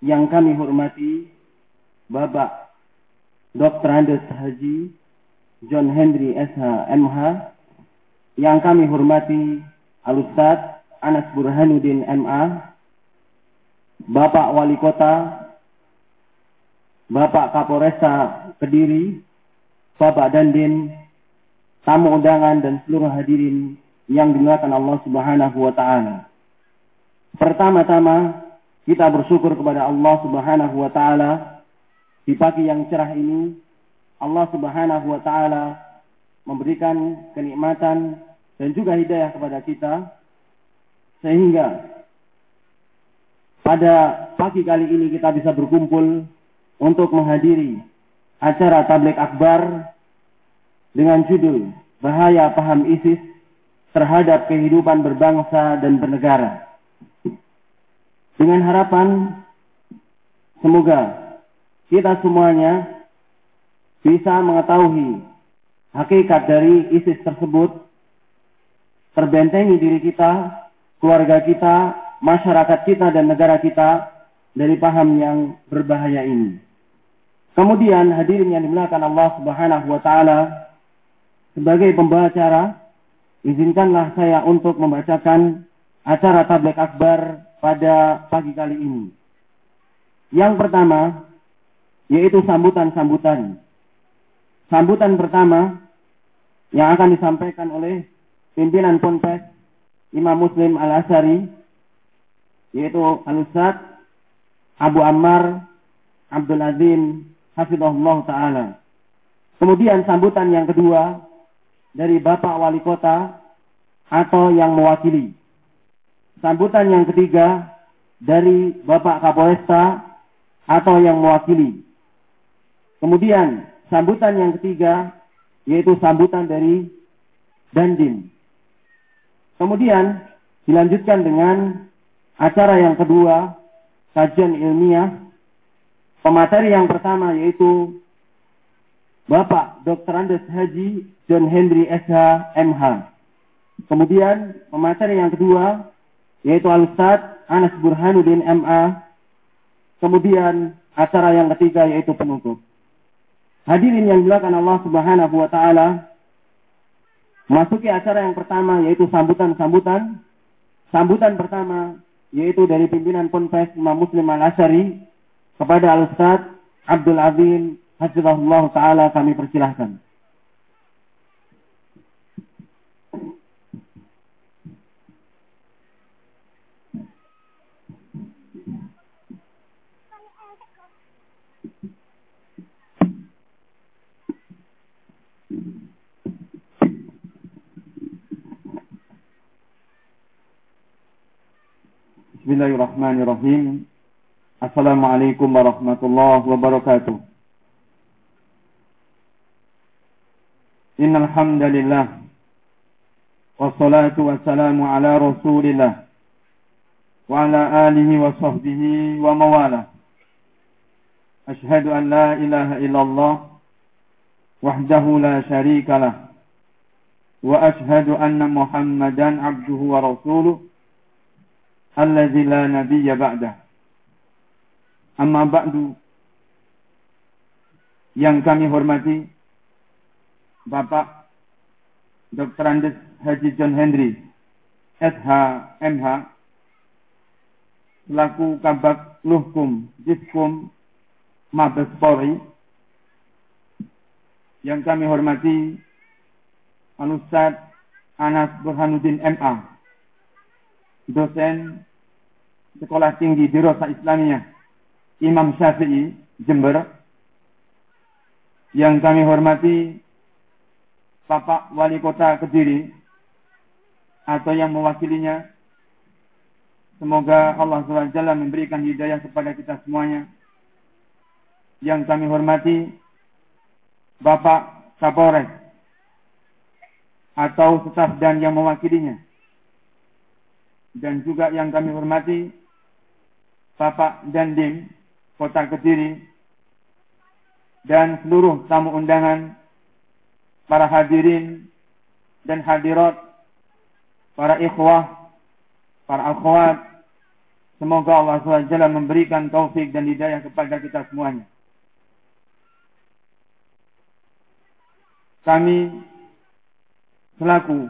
Yang kami hormati Bapak Dr. Andes Haji John Henry SH MH yang kami hormati Alustad Anas Burhanuddin MA Bapak Wali Kota Bapak Kapolresta Kediri Bapak Dandin tamu undangan dan seluruh hadirin yang dimuliakan Allah Subhanahu wa taala. Pertama-tama kita bersyukur kepada Allah Subhanahu wa taala di pagi yang cerah ini Allah Subhanahu wa taala memberikan kenikmatan dan juga hidayah kepada kita sehingga pada pagi kali ini kita bisa berkumpul untuk menghadiri acara tablik akbar dengan judul Bahaya Paham ISIS terhadap kehidupan berbangsa dan bernegara. Dengan harapan semoga kita semuanya bisa mengetahui hakikat dari ISIS tersebut, terbentengi diri kita, keluarga kita, masyarakat kita dan negara kita dari paham yang berbahaya ini. Kemudian hadirin yang dimuliakan Allah Subhanahu wa taala sebagai pembawa acara izinkanlah saya untuk membacakan acara tablik akbar pada pagi kali ini. Yang pertama, yaitu sambutan-sambutan. Sambutan pertama yang akan disampaikan oleh pimpinan Ponpes Imam Muslim Al-Asari, yaitu Al-Ustaz Abu Ammar Abdul Azim Hafizahullah Ta'ala. Kemudian sambutan yang kedua dari Bapak Wali Kota atau yang mewakili Sambutan yang ketiga dari Bapak Kapolresta atau yang mewakili. Kemudian sambutan yang ketiga yaitu sambutan dari Dandim. Kemudian dilanjutkan dengan acara yang kedua, kajian ilmiah. Pemateri yang pertama yaitu Bapak Dr. Andes Haji John Henry SH MH. Kemudian pemateri yang kedua yaitu Al-Ustaz Anas Burhanuddin MA. Kemudian acara yang ketiga yaitu penutup. Hadirin yang dilakukan Allah Subhanahu wa taala, masuki acara yang pertama yaitu sambutan-sambutan. Sambutan pertama yaitu dari pimpinan Ponpes Imam Muslim Al-Asyari kepada Al-Ustaz Abdul Azim Hafizahullah taala kami persilahkan. Bismillahirrahmanirrahim. Assalamualaikum warahmatullahi wabarakatuh. Innal hamdalillah wassalatu wassalamu ala Rasulillah wa ala alihi wa sahbihi wa mawala. Ashhadu an la ilaha illallah wahdahu la syarika lah wa ashhadu anna Muhammadan abduhu wa rasuluh alladzi la nabiyya ba'dah. Amma ba'du yang kami hormati Bapak Dr. Andes Haji John Henry SH MH selaku Kabak Luhkum Diskum Mabes Polri yang kami hormati Al-Ustaz Anas Burhanuddin MA dosen Sekolah Tinggi Dirosa Islamiyah Imam Syafi'i Jember yang kami hormati Bapak Wali Kota Kediri atau yang mewakilinya semoga Allah SWT memberikan hidayah kepada kita semuanya yang kami hormati Bapak Kapolres atau staf dan yang mewakilinya. Dan juga yang kami hormati Bapak Dandim Kota Kediri dan seluruh tamu undangan, para hadirin dan hadirat, para ikhwah, para akhwat, semoga Allah SWT memberikan taufik dan hidayah kepada kita semuanya. Kami selaku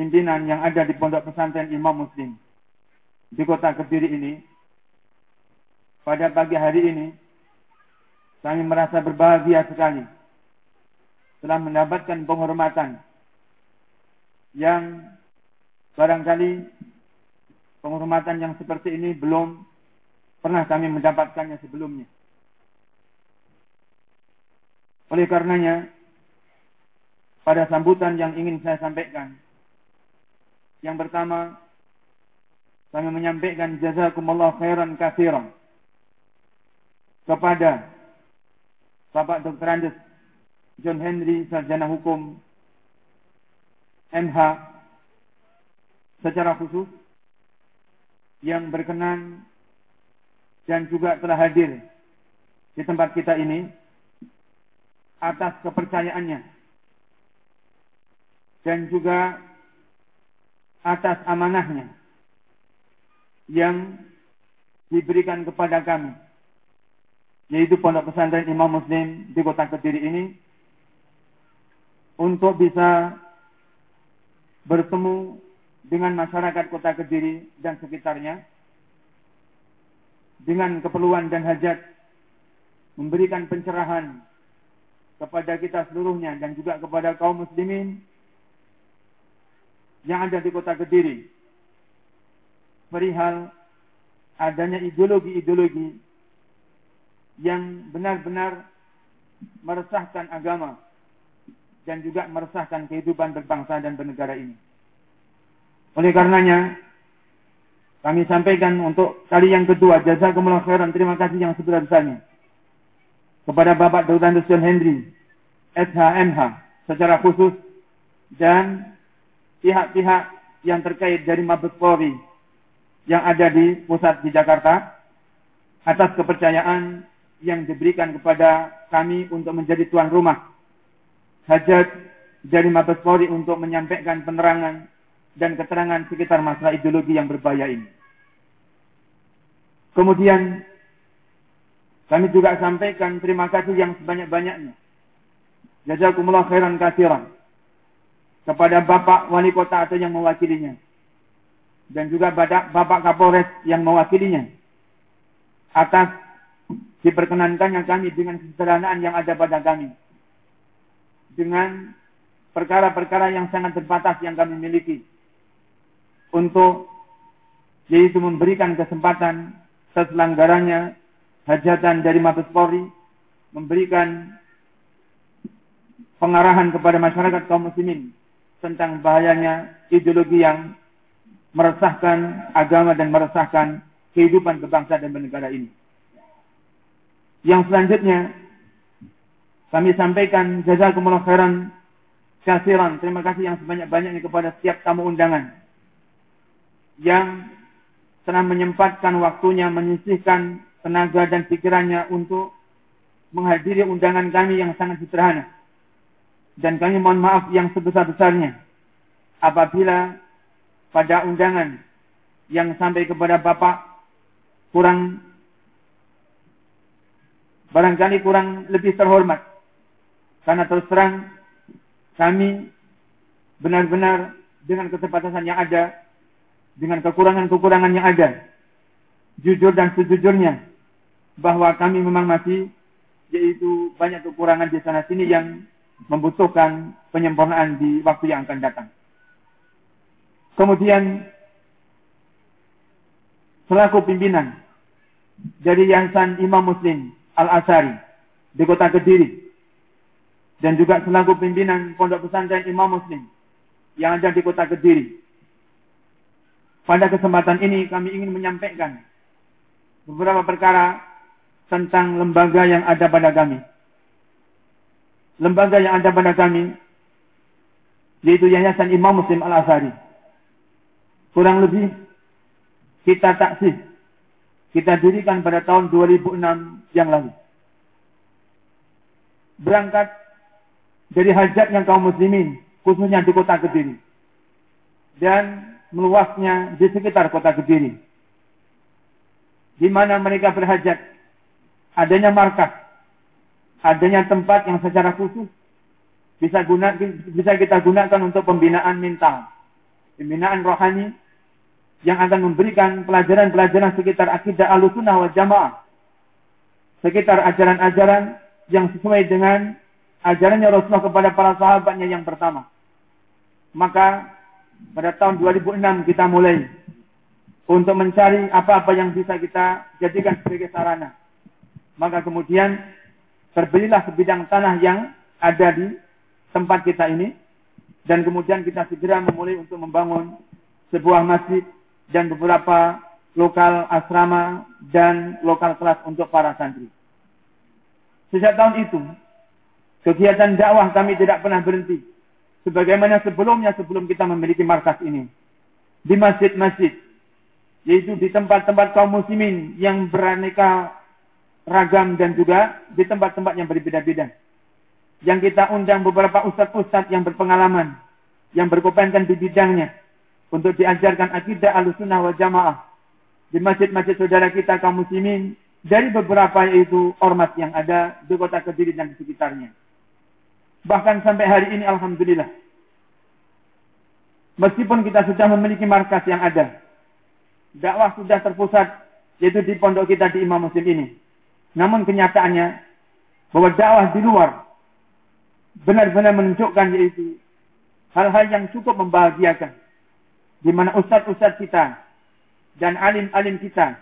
pimpinan yang ada di Pondok Pesantren Imam Muslim di kota Kediri ini, pada pagi hari ini, kami merasa berbahagia sekali telah mendapatkan penghormatan yang barangkali penghormatan yang seperti ini belum pernah kami mendapatkannya sebelumnya. Oleh karenanya, pada sambutan yang ingin saya sampaikan, yang pertama, kami menyampaikan jazakumullah khairan katsiran kepada Bapak Dr. Andes John Henry Sarjana Hukum MH secara khusus yang berkenan dan juga telah hadir di tempat kita ini atas kepercayaannya dan juga atas amanahnya yang diberikan kepada kami yaitu pondok pesantren Imam Muslim di kota Kediri ini untuk bisa bertemu dengan masyarakat kota Kediri dan sekitarnya dengan keperluan dan hajat memberikan pencerahan kepada kita seluruhnya dan juga kepada kaum muslimin yang ada di kota Kediri perihal adanya ideologi-ideologi yang benar-benar meresahkan agama dan juga meresahkan kehidupan berbangsa dan bernegara ini. Oleh karenanya, kami sampaikan untuk kali yang kedua, jasa khairan, terima kasih yang sebesar-besarnya. Kepada Bapak Dr. John Henry, SHMH, secara khusus, dan pihak-pihak yang terkait dari Mabes Polri yang ada di pusat di Jakarta, atas kepercayaan yang diberikan kepada kami untuk menjadi tuan rumah. Hajat dari Mabes Polri untuk menyampaikan penerangan dan keterangan sekitar masalah ideologi yang berbahaya ini. Kemudian kami juga sampaikan terima kasih yang sebanyak-banyaknya. Jazakumullah khairan kasiran kepada Bapak Wali Kota atau yang mewakilinya. Dan juga Bapak Kapolres yang mewakilinya. Atas diperkenankannya kami dengan kesederhanaan yang ada pada kami. Dengan perkara-perkara yang sangat terbatas yang kami miliki. Untuk yaitu memberikan kesempatan seselanggaranya hajatan dari Mabes Polri, memberikan pengarahan kepada masyarakat kaum muslimin tentang bahayanya ideologi yang meresahkan agama dan meresahkan kehidupan berbangsa dan bernegara ini. Yang selanjutnya kami sampaikan jazakumullah khairan kasiran. Terima kasih yang sebanyak-banyaknya kepada setiap tamu undangan yang telah menyempatkan waktunya menyisihkan tenaga dan pikirannya untuk menghadiri undangan kami yang sangat sederhana. Dan kami mohon maaf yang sebesar-besarnya apabila pada undangan yang sampai kepada Bapak kurang barangkali kurang lebih terhormat. Karena terus terang kami benar-benar dengan keterbatasan yang ada, dengan kekurangan-kekurangan yang ada, jujur dan sejujurnya bahwa kami memang masih yaitu banyak kekurangan di sana sini yang membutuhkan penyempurnaan di waktu yang akan datang. Kemudian selaku pimpinan dari Yayasan Imam Muslim Al-Asari di kota Kediri dan juga selaku pimpinan Pondok Pesantren Imam Muslim yang ada di kota Kediri. Pada kesempatan ini kami ingin menyampaikan beberapa perkara tentang lembaga yang ada pada kami. Lembaga yang ada pada kami yaitu Yayasan Imam Muslim Al-Azhari. Kurang lebih kita taksis, kita dirikan pada tahun 2006 yang lalu. Berangkat dari hajatnya kaum muslimin, khususnya di kota Kediri. Dan meluasnya di sekitar kota Kediri. Di mana mereka berhajat adanya markas, adanya tempat yang secara khusus bisa guna, bisa kita gunakan untuk pembinaan mental, pembinaan rohani yang akan memberikan pelajaran-pelajaran sekitar akidah alusunah wa jamaah, sekitar ajaran-ajaran yang sesuai dengan ajarannya Rasulullah kepada para sahabatnya yang pertama. Maka pada tahun 2006 kita mulai untuk mencari apa-apa yang bisa kita jadikan sebagai sarana. Maka kemudian terbelilah sebidang tanah yang ada di tempat kita ini dan kemudian kita segera memulai untuk membangun sebuah masjid dan beberapa lokal asrama dan lokal kelas untuk para santri. Sejak tahun itu, kegiatan dakwah kami tidak pernah berhenti. Sebagaimana sebelumnya sebelum kita memiliki markas ini. Di masjid-masjid. Yaitu di tempat-tempat kaum muslimin yang beraneka ragam dan juga di tempat-tempat yang berbeda-beda. Yang kita undang beberapa ustadz-ustadz yang berpengalaman, yang berkompetensi di bidangnya, untuk diajarkan akidah al-sunnah wal jamaah di masjid-masjid saudara kita kaum muslimin dari beberapa yaitu ormas yang ada di kota Kediri dan di sekitarnya. Bahkan sampai hari ini Alhamdulillah. Meskipun kita sudah memiliki markas yang ada. Dakwah sudah terpusat yaitu di pondok kita di Imam Muslim ini. Namun kenyataannya bahwa dakwah di luar benar-benar menunjukkan yaitu hal-hal yang cukup membahagiakan. Di mana ustadz-ustadz kita dan alim-alim kita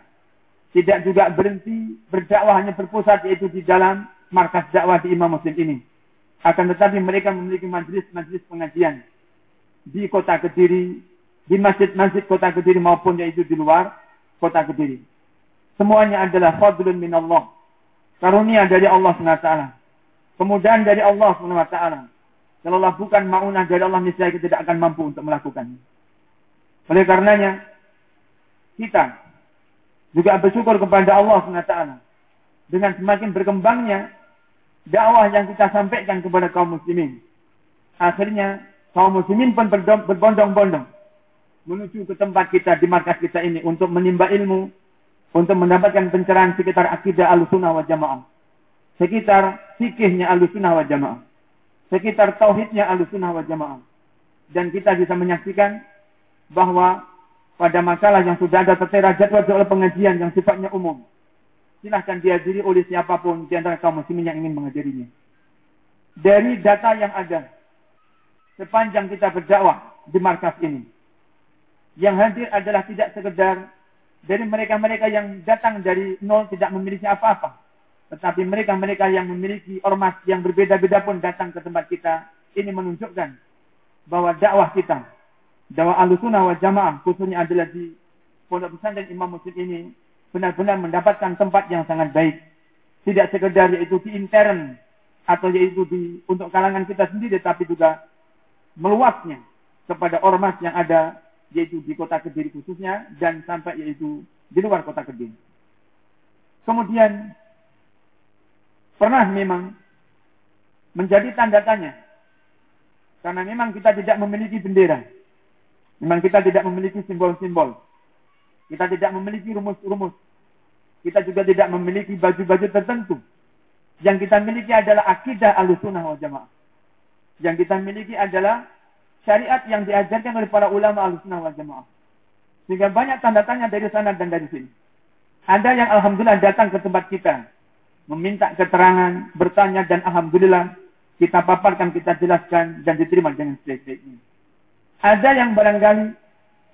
tidak juga berhenti berdakwah hanya berpusat yaitu di dalam markas dakwah di Imam Muslim ini. Akan tetapi mereka memiliki majelis-majelis pengajian di kota Kediri, di masjid-masjid kota Kediri maupun yaitu di luar kota Kediri. Semuanya adalah fadlun minallah. Karunia dari Allah SWT. Kemudahan dari Allah SWT. Kalau Allah bukan maunah dari Allah, niscaya kita tidak akan mampu untuk melakukannya. Oleh karenanya, kita juga bersyukur kepada Allah SWT. Dengan semakin berkembangnya dakwah yang kita sampaikan kepada kaum muslimin. Akhirnya, kaum muslimin pun berbondong-bondong menuju ke tempat kita, di markas kita ini untuk menimba ilmu, untuk mendapatkan pencerahan sekitar akidah al-sunnah wa jamaah. Sekitar fikihnya al-sunnah wa jamaah. Sekitar tauhidnya al-sunnah wa jamaah. Dan kita bisa menyaksikan bahwa pada masalah yang sudah ada tertera jadwal oleh pengajian yang sifatnya umum. Silahkan dihadiri oleh siapa pun di antara kaum muslimin yang ingin menghadirinya. Dari data yang ada, sepanjang kita berdakwah di markas ini, yang hadir adalah tidak sekedar dari mereka-mereka yang datang dari nol tidak memiliki apa-apa. Tetapi mereka-mereka yang memiliki ormas yang berbeda-beda pun datang ke tempat kita. Ini menunjukkan bahwa dakwah kita dakwah alusuna wa jamaah khususnya adalah di pondok pesantren Imam Muslim ini benar-benar mendapatkan tempat yang sangat baik. Tidak sekedar yaitu di intern atau yaitu di untuk kalangan kita sendiri tapi juga meluasnya kepada ormas yang ada yaitu di kota Kediri khususnya dan sampai yaitu di luar kota Kediri. Kemudian pernah memang menjadi tanda tanya karena memang kita tidak memiliki bendera. Memang kita tidak memiliki simbol-simbol. Kita tidak memiliki rumus-rumus. Kita juga tidak memiliki baju-baju tertentu. Yang kita miliki adalah akidah al-sunnah wal jamaah. Yang kita miliki adalah syariat yang diajarkan oleh para ulama al-sunnah wal jamaah. Sehingga banyak tanda tanya dari sana dan dari sini. Ada yang alhamdulillah datang ke tempat kita. Meminta keterangan, bertanya dan alhamdulillah kita paparkan, kita jelaskan dan diterima dengan sebaik-baiknya. Ada yang barangkali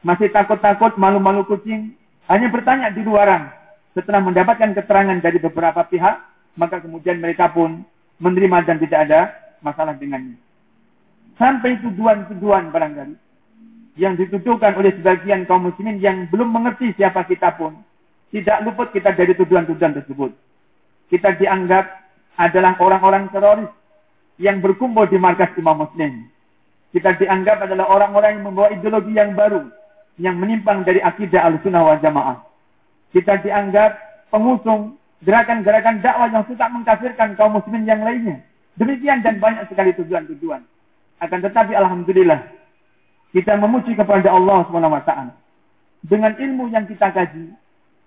masih takut-takut, malu-malu kucing, hanya bertanya di luaran. Setelah mendapatkan keterangan dari beberapa pihak, maka kemudian mereka pun menerima dan tidak ada masalah dengannya. Sampai tuduhan-tuduhan barangkali yang dituduhkan oleh sebagian kaum muslimin yang belum mengerti siapa kita pun, tidak luput kita dari tuduhan-tuduhan tersebut. kita dianggap adalah orang-orang teroris yang berkumpul di markas Imam Muslim. Kita dianggap adalah orang-orang yang membawa ideologi yang baru, yang menyimpang dari akidah al-sunnah wal jamaah. Kita dianggap pengusung gerakan-gerakan dakwah yang suka mengkafirkan kaum muslimin yang lainnya. Demikian dan banyak sekali tujuan-tujuan. Akan tetapi Alhamdulillah, kita memuji kepada Allah SWT. Dengan ilmu yang kita kaji,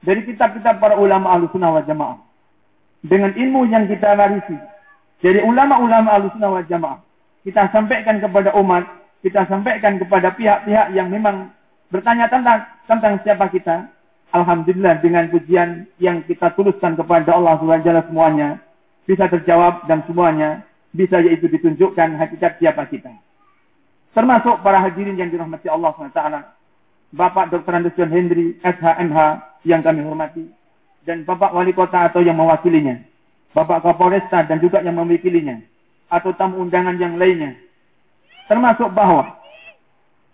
dari kitab-kitab para ulama al-sunnah wal jamaah. Dengan ilmu yang kita warisi, dari ulama-ulama al-sunnah wal jamaah kita sampaikan kepada umat, kita sampaikan kepada pihak-pihak yang memang bertanya tentang tentang siapa kita. Alhamdulillah dengan pujian yang kita tuliskan kepada Allah SWT semuanya bisa terjawab dan semuanya bisa yaitu ditunjukkan hakikat siapa kita. Termasuk para hadirin yang dirahmati Allah SWT. Bapak Dr. Anderson Hendry, SHMH yang kami hormati. Dan Bapak Wali Kota atau yang mewakilinya. Bapak Kapolresta dan juga yang mewakilinya atau tamu undangan yang lainnya. Termasuk bahwa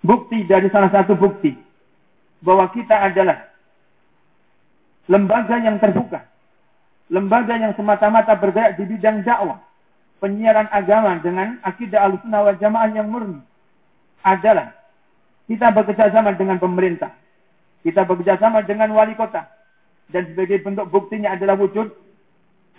bukti dari salah satu bukti bahwa kita adalah lembaga yang terbuka, lembaga yang semata-mata bergerak di bidang dakwah, penyiaran agama dengan akidah al-sunnah wal jamaah yang murni adalah kita bekerjasama dengan pemerintah, kita bekerjasama dengan wali kota, dan sebagai bentuk buktinya adalah wujud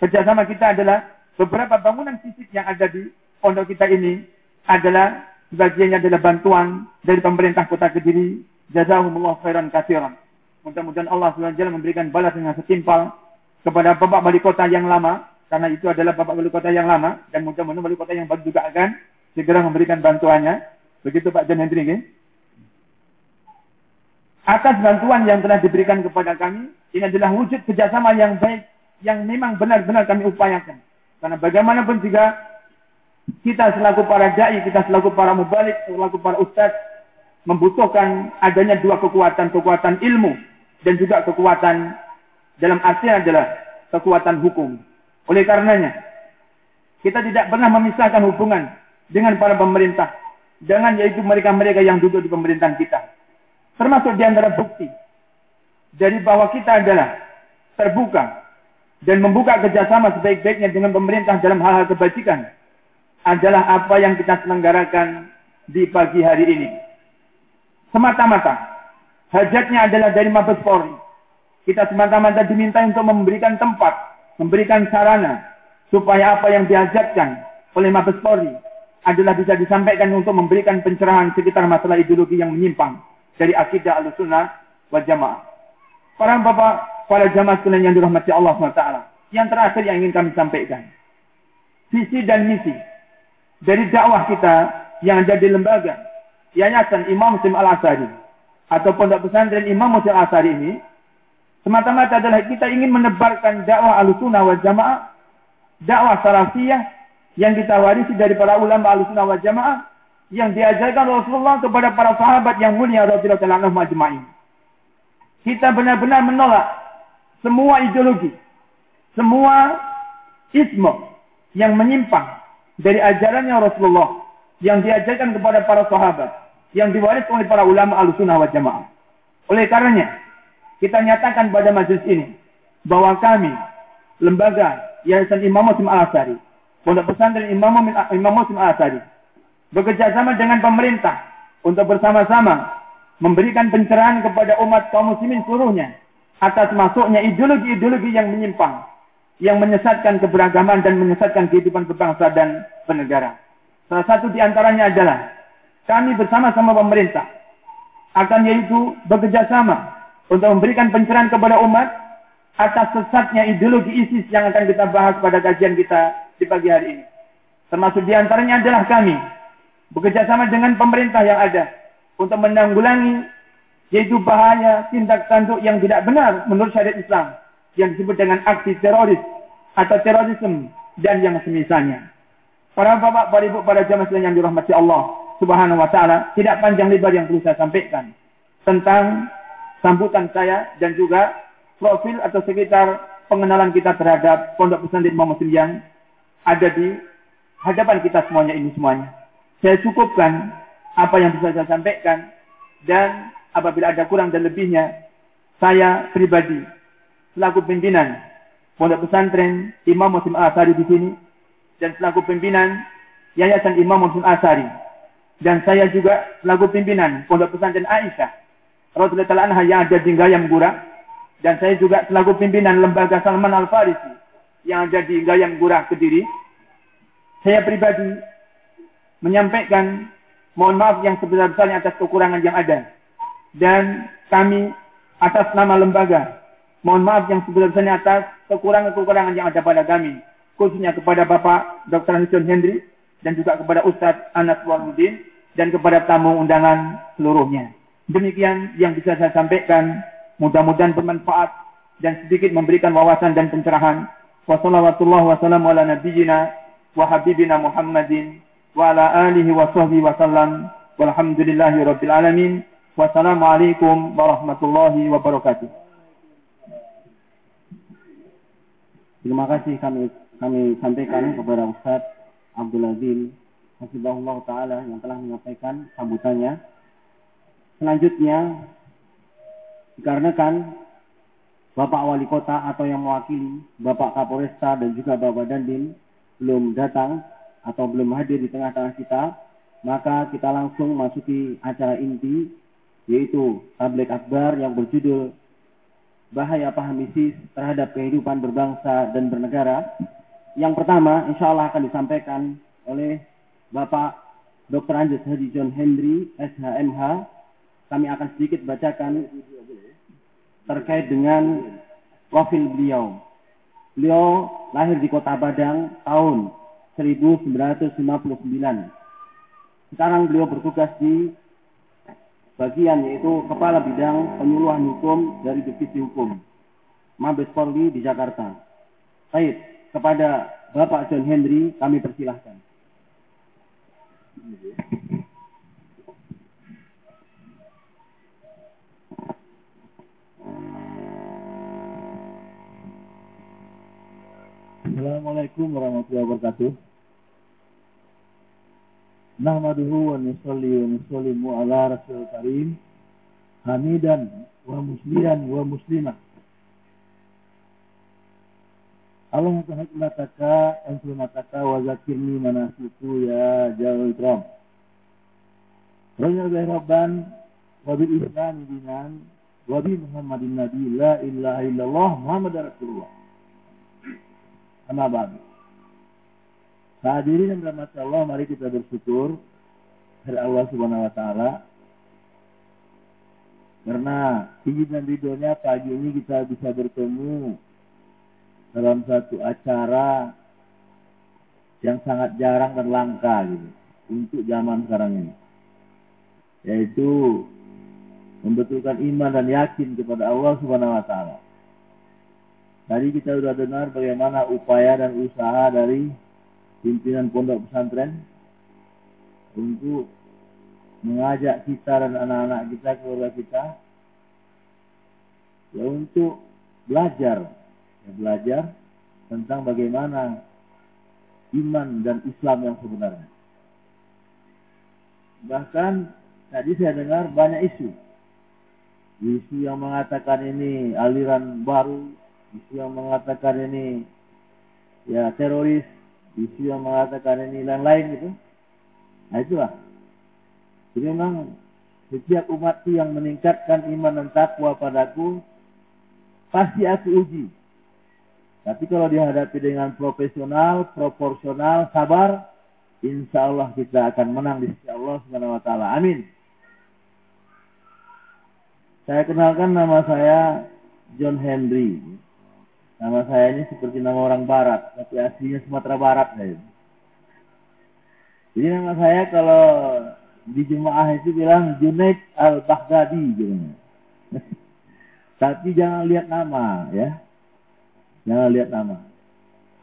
kerjasama kita adalah beberapa bangunan fisik yang ada di pondok kita ini adalah sebagiannya adalah bantuan dari pemerintah kota Kediri. Jazakumullah khairan katsiran. Mudah-mudahan Allah SWT memberikan balas yang setimpal kepada Bapak Wali Kota yang lama, karena itu adalah Bapak Wali Kota yang lama, dan mudah-mudahan Wali Kota yang baru juga akan segera memberikan bantuannya. Begitu Pak John Hendri. Okay? Atas bantuan yang telah diberikan kepada kami, ini adalah wujud kerjasama yang baik, yang memang benar-benar kami upayakan. Karena bagaimanapun juga kita selaku para dai, kita selaku para mubalik, selaku para ustadz membutuhkan adanya dua kekuatan, kekuatan ilmu dan juga kekuatan dalam artian adalah kekuatan hukum. Oleh karenanya, kita tidak pernah memisahkan hubungan dengan para pemerintah, dengan yaitu mereka-mereka yang duduk di pemerintahan kita. Termasuk di antara bukti dari bahwa kita adalah terbuka dan membuka kerjasama sebaik-baiknya dengan pemerintah dalam hal-hal kebajikan adalah apa yang kita selenggarakan di pagi hari ini. Semata-mata, hajatnya adalah dari Mabes Polri. Kita semata-mata diminta untuk memberikan tempat, memberikan sarana, supaya apa yang diajarkan oleh Mabes Polri adalah bisa disampaikan untuk memberikan pencerahan sekitar masalah ideologi yang menyimpang dari akidah al-sunnah wal jamaah. Para bapak para jamaah sekalian yang dirahmati Allah SWT. Yang terakhir yang ingin kami sampaikan. Visi dan misi dari dakwah kita yang ada di lembaga Yayasan Imam Muslim Al-Asari atau Pondok Pesantren Imam Muslim Al-Asari ini semata-mata adalah kita ingin menebarkan dakwah al-sunnah wal jamaah, dakwah salafiyah yang kita warisi dari para ulama al-sunnah wal jamaah yang diajarkan Rasulullah kepada para sahabat yang mulia radhiyallahu anhum majma'in. Kita benar-benar menolak semua ideologi, semua ismu yang menyimpang dari ajarannya Rasulullah yang diajarkan kepada para sahabat, yang diwariskan oleh para ulama al-sunnah wa jamaah. Oleh karenanya, kita nyatakan pada majelis ini bahwa kami, lembaga Yayasan Imam Muslim Al-Asari, Pondok Pesantren Imam, Imam Muslim Al-Asari, bekerja sama dengan pemerintah untuk bersama-sama memberikan pencerahan kepada umat kaum muslimin seluruhnya atas masuknya ideologi-ideologi yang menyimpang, yang menyesatkan keberagaman dan menyesatkan kehidupan berbangsa dan bernegara. Salah satu di antaranya adalah kami bersama-sama pemerintah akan yaitu bekerja sama untuk memberikan pencerahan kepada umat atas sesatnya ideologi ISIS yang akan kita bahas pada kajian kita di pagi hari ini. Termasuk di antaranya adalah kami bekerja sama dengan pemerintah yang ada untuk menanggulangi yaitu bahaya tindak tanduk yang tidak benar menurut syariat Islam yang disebut dengan aksi teroris atau terorisme dan yang semisalnya. Para bapak, para ibu, para jamaah yang dirahmati Allah Subhanahu wa taala, tidak panjang lebar yang perlu saya sampaikan tentang sambutan saya dan juga profil atau sekitar pengenalan kita terhadap pondok pesantren Imam Muslim yang ada di hadapan kita semuanya ini semuanya. Saya cukupkan apa yang bisa saya sampaikan dan apabila ada kurang dan lebihnya, saya pribadi selaku pimpinan Pondok Pesantren Imam Muslim Asari di sini dan selaku pimpinan Yayasan Imam Muslim Asari dan saya juga selaku pimpinan Pondok Pesantren Aisyah Rasulullah anha yang ada di Gayam Gura dan saya juga selaku pimpinan Lembaga Salman Al Farisi yang ada di Gayam Gura Kediri. Saya pribadi menyampaikan mohon maaf yang sebesar-besarnya atas kekurangan yang ada dan kami atas nama lembaga Mohon maaf yang sebesar-besarnya atas kekurangan-kekurangan yang ada pada kami. Khususnya kepada Bapak Dr. John Hendry dan juga kepada Ustadz Anas Waludin dan kepada tamu undangan seluruhnya. Demikian yang bisa saya sampaikan. Mudah-mudahan bermanfaat dan sedikit memberikan wawasan dan pencerahan. Wassalamualaikum wassalamu ala nabiyyina wa habibina Muhammadin wa ala alihi wa sahbihi wa sallam. Walhamdulillahi rabbil alamin. Wassalamualaikum warahmatullahi wabarakatuh. Terima kasih kami kami sampaikan kepada Ustaz Abdul Azim Hafizahullah Ta'ala yang telah menyampaikan sambutannya. Selanjutnya, dikarenakan Bapak Wali Kota atau yang mewakili Bapak Kapolresta dan juga Bapak Dandim belum datang atau belum hadir di tengah-tengah kita, maka kita langsung masuki acara inti yaitu tablik akbar yang berjudul bahaya paham ISIS terhadap kehidupan berbangsa dan bernegara. Yang pertama, insya Allah akan disampaikan oleh Bapak Dr. Anjus Hadi John Henry, SHMH. Kami akan sedikit bacakan terkait dengan profil beliau. Beliau lahir di kota Padang tahun 1959. Sekarang beliau bertugas di bagian yaitu Kepala Bidang Penyuluhan Hukum dari Divisi Hukum Mabes Polri di Jakarta. Baik, kepada Bapak John Henry kami persilahkan. Assalamualaikum warahmatullahi wabarakatuh. Nahmaduhu wa nusalli wa nusallimu ala rasul karim hamidan wa musliman wa muslimah Allah mataka antul mataka wa zakirni manasiku ya jauh ikram. Raya Rabban wa bil islam dinan wa bi Muhammadin nabi la ilaha illallah Muhammad Rasulullah Amma ba'du Hadirin yang dirahmati Allah, mari kita bersyukur kepada Allah Subhanahu wa taala. Karena tinggi dan ridhonya pagi ini kita bisa bertemu dalam satu acara yang sangat jarang dan langka gitu untuk zaman sekarang ini. Yaitu membetulkan iman dan yakin kepada Allah Subhanahu wa taala. Tadi kita sudah dengar bagaimana upaya dan usaha dari pimpinan pondok pesantren untuk mengajak kita dan anak-anak kita, keluarga kita ya untuk belajar ya, belajar tentang bagaimana iman dan Islam yang sebenarnya. Bahkan tadi saya dengar banyak isu. Isu yang mengatakan ini aliran baru, isu yang mengatakan ini ya teroris, isu yang mengatakan ini lain-lain gitu. Nah itulah. Jadi memang setiap umatku yang meningkatkan iman dan takwa padaku, pasti aku uji. Tapi kalau dihadapi dengan profesional, proporsional, sabar, insya Allah kita akan menang di sisi Allah Subhanahu Wa Taala. Amin. Saya kenalkan nama saya John Henry. Nama saya ini seperti nama orang barat, tapi aslinya Sumatera Barat saya. Jadi nama saya kalau di jemaah itu bilang Junaid Al-Baghdadi tapi jangan lihat nama ya. Jangan lihat nama.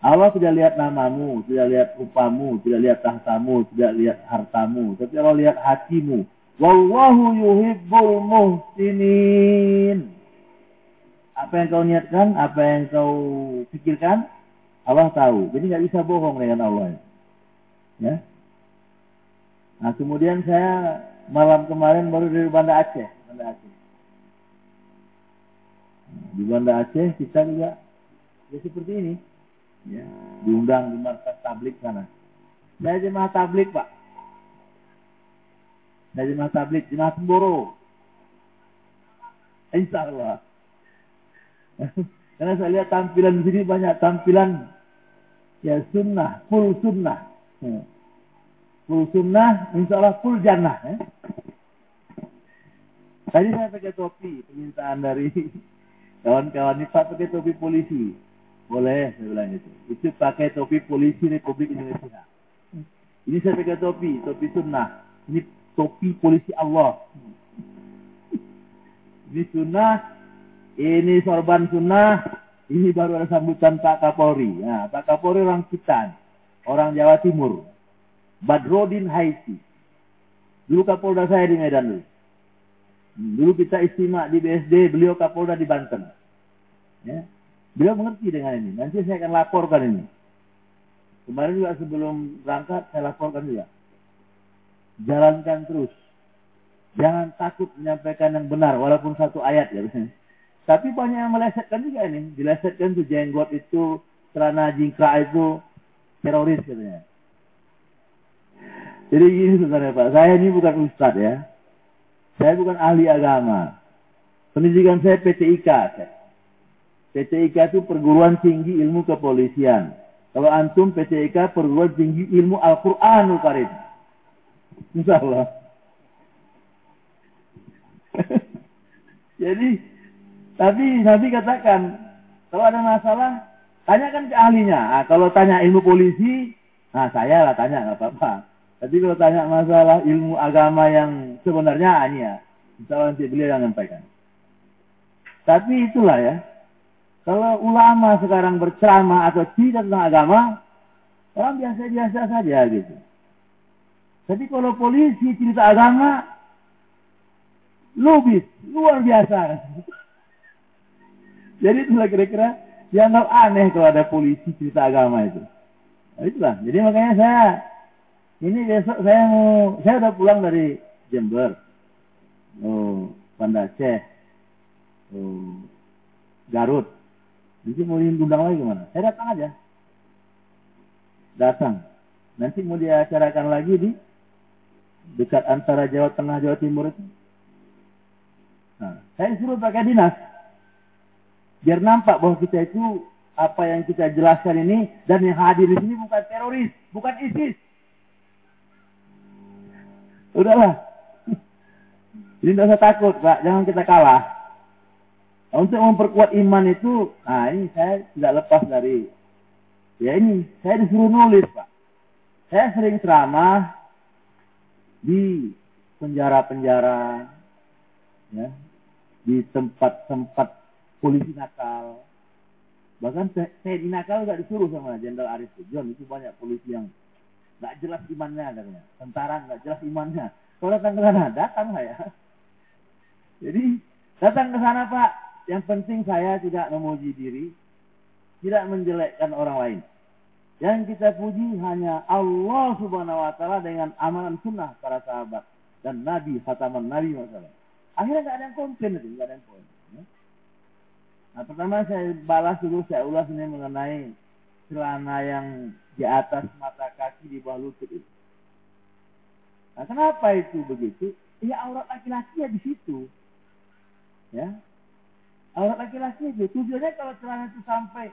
Allah tidak lihat namamu, tidak lihat upamu, tidak lihat tahtamu, tidak lihat hartamu, tapi Allah lihat hatimu. Wallahu yuhibbul muhsinin apa yang kau niatkan, apa yang kau pikirkan, Allah tahu. Jadi nggak bisa bohong dengan Allah. Ya. Nah kemudian saya malam kemarin baru dari Banda Aceh, Banda Aceh. Di Banda Aceh kita juga Ya seperti ini. Ya, diundang di markas tablik sana. Saya jemaah tablik, Pak. Saya jemaah tablik, jemaah Temboro. Insya Allah. Karena saya lihat tampilan di sini banyak tampilan ya sunnah, full sunnah. Ya. Full sunnah, insya Allah full jannah. Ya. Tadi saya pakai topi, permintaan dari kawan-kawan ini, Pak pakai topi polisi. Boleh, saya bilang itu. Itu pakai topi polisi Republik Indonesia. Ini saya pakai topi, topi sunnah. Ini topi polisi Allah. Ini sunnah, ini sorban sunnah, ini baru ada sambutan Pak Kapolri. Nah, Pak Kapolri orang Kitan, orang Jawa Timur. Badrodin Haiti. Dulu Kapolda saya di Medan dulu. Dulu kita istimewa di BSD, beliau Kapolda di Banten. Ya. Beliau mengerti dengan ini. Nanti saya akan laporkan ini. Kemarin juga sebelum berangkat saya laporkan juga. Jalankan terus. Jangan takut menyampaikan yang benar walaupun satu ayat ya. Tapi banyak yang melesetkan juga ini. Dilesetkan tuh jenggot itu, celana jingkrak itu teroris katanya. Jadi gini sebenarnya Pak, saya ini bukan ustadz ya. Saya bukan ahli agama. Pendidikan saya PTIK. PTIK itu perguruan tinggi ilmu kepolisian. Kalau antum PTIK perguruan tinggi ilmu Al-Quranul Karim. Insya Allah. Jadi, tapi Nabi katakan, kalau ada masalah, tanyakan ke ahlinya. Nah, kalau tanya ilmu polisi, nah saya lah tanya, nggak apa-apa. Tapi kalau tanya masalah ilmu agama yang sebenarnya, ini ya, insya nanti beliau yang menyampaikan. Tapi itulah ya, kalau ulama sekarang berceramah atau tidak tentang agama, orang biasa-biasa saja gitu. Tapi kalau polisi cerita agama, lubis, luar biasa. Jadi itulah kira-kira dianggap aneh kalau ada polisi cerita agama itu. Nah, itulah. Jadi makanya saya ini besok saya mau saya udah pulang dari Jember. Oh, Banda Aceh. Oh, Garut. Nanti mau diundang lagi gimana? Saya datang aja. Datang. Nanti mau diacarakan lagi di dekat antara Jawa Tengah Jawa Timur itu. Nah, saya suruh pakai dinas. Biar nampak bahwa kita itu apa yang kita jelaskan ini dan yang hadir di sini bukan teroris, bukan ISIS. Udahlah. Jadi tidak usah takut, Pak. Jangan kita kalah. Untuk memperkuat iman itu, nah ini saya tidak lepas dari, ya ini, saya disuruh nulis, Pak. Saya sering ceramah di penjara-penjara, ya, di tempat-tempat polisi nakal. Bahkan saya nakal juga disuruh sama Jenderal Arif John, itu banyak polisi yang nggak jelas imannya katanya. Tentara nggak jelas imannya. Kalau datang ke sana, datang saya. Jadi datang ke sana Pak, yang penting saya tidak memuji diri, tidak menjelekkan orang lain. Yang kita puji hanya Allah Subhanahu wa taala dengan amalan sunnah para sahabat dan Nabi khataman Nabi masalah. Akhirnya nggak ada yang komplain itu, nggak ada yang komplain. Nah pertama saya balas dulu saya ulas ini mengenai celana yang di atas mata kaki di bawah lutut itu. Nah kenapa itu begitu? Ya aurat laki-laki ya di situ. Ya, aurat laki-laki itu tujuannya kalau celana itu sampai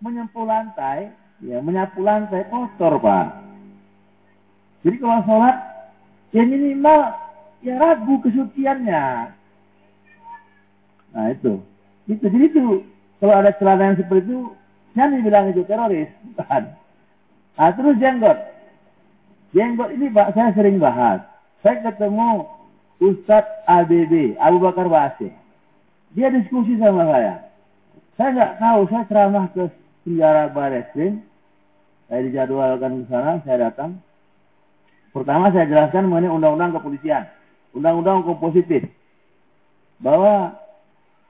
menyentuh lantai, ya menyapu lantai kotor pak. Jadi kalau sholat ya minimal ya ragu kesuciannya. Nah itu, itu jadi itu kalau ada celana yang seperti itu jangan dibilang itu teroris, bukan. Nah terus jenggot, jenggot ini pak saya sering bahas. Saya ketemu Ustadz ABB Abu Bakar Basir dia diskusi sama saya. Saya nggak tahu, saya ceramah ke penjara Bareskrim. Saya dijadwalkan ke sana, saya datang. Pertama saya jelaskan mengenai undang-undang kepolisian. Undang-undang kompositif. Bahwa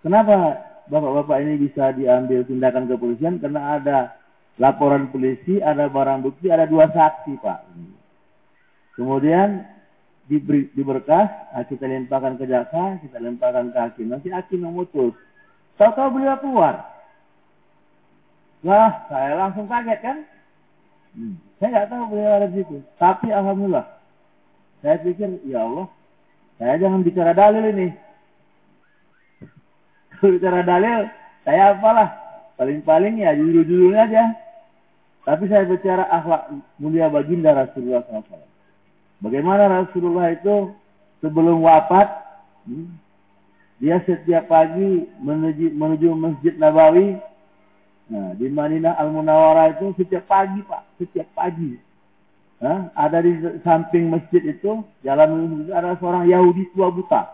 kenapa bapak-bapak ini bisa diambil tindakan kepolisian? Karena ada laporan polisi, ada barang bukti, ada dua saksi Pak. Kemudian di, di berkas, nah kita limpahkan ke jaksa, kita limpahkan ke hakim. Nanti hakim memutus. Tahu-tahu beliau keluar. Lah, saya langsung kaget kan? Hmm. Saya nggak tahu beliau ada di situ. Tapi alhamdulillah, saya pikir ya Allah, saya jangan bicara dalil ini. Bicara dalil, saya apalah? Paling-paling ya judul-judulnya aja. Tapi saya bicara akhlak mulia baginda Rasulullah SAW. Bagaimana Rasulullah itu sebelum wafat, hmm, dia setiap pagi menuju, menuju Masjid Nabawi. Nah, di Madinah Al Munawwarah itu setiap pagi pak, setiap pagi. Nah, ada di samping masjid itu jalan itu ada seorang Yahudi tua buta.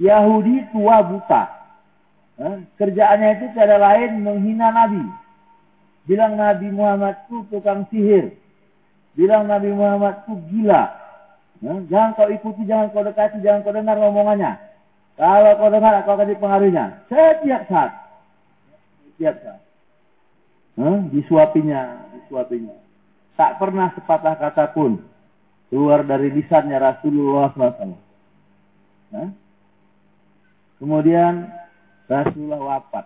Yahudi tua buta. Nah, kerjaannya itu tidak lain menghina Nabi. Bilang Nabi Muhammad itu tukang sihir. Bilang Nabi Muhammad itu gila. Nah, jangan kau ikuti, jangan kau dekati, jangan kau dengar omongannya. Kalau kau dengar, kau akan dipengaruhinya. Setiap saat. Setiap saat. Nah, disuapinya, disuapinya. Tak pernah sepatah kata pun keluar dari lisannya Rasulullah SAW. Kemudian Rasulullah wafat.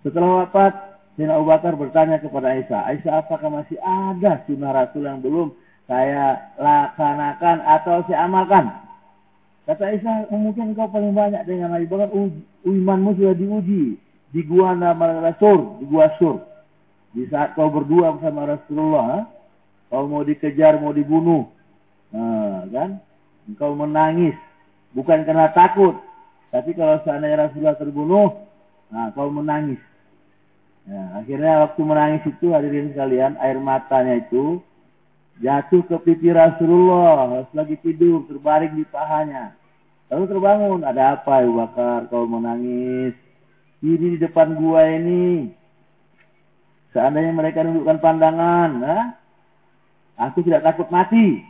Setelah wafat, Sina Abu bertanya kepada Aisyah, Aisyah apakah masih ada sunnah Rasul yang belum saya laksanakan atau saya amalkan? Kata Aisyah, mungkin kau paling banyak dengan Nabi Bakar, imanmu sudah diuji di gua nama Sur, di gua Sur. Di saat kau berdua bersama Rasulullah, kau mau dikejar, mau dibunuh, nah, kan? Engkau menangis, bukan karena takut, tapi kalau seandainya Rasulullah terbunuh, nah, kau menangis. Nah, akhirnya waktu menangis itu hadirin sekalian, air matanya itu jatuh ke pipi Rasulullah lagi tidur terbaring di pahanya. Lalu terbangun, ada apa Abu Bakar kau menangis? Ini di depan gua ini. Seandainya mereka menunjukkan pandangan, nah, aku tidak takut mati.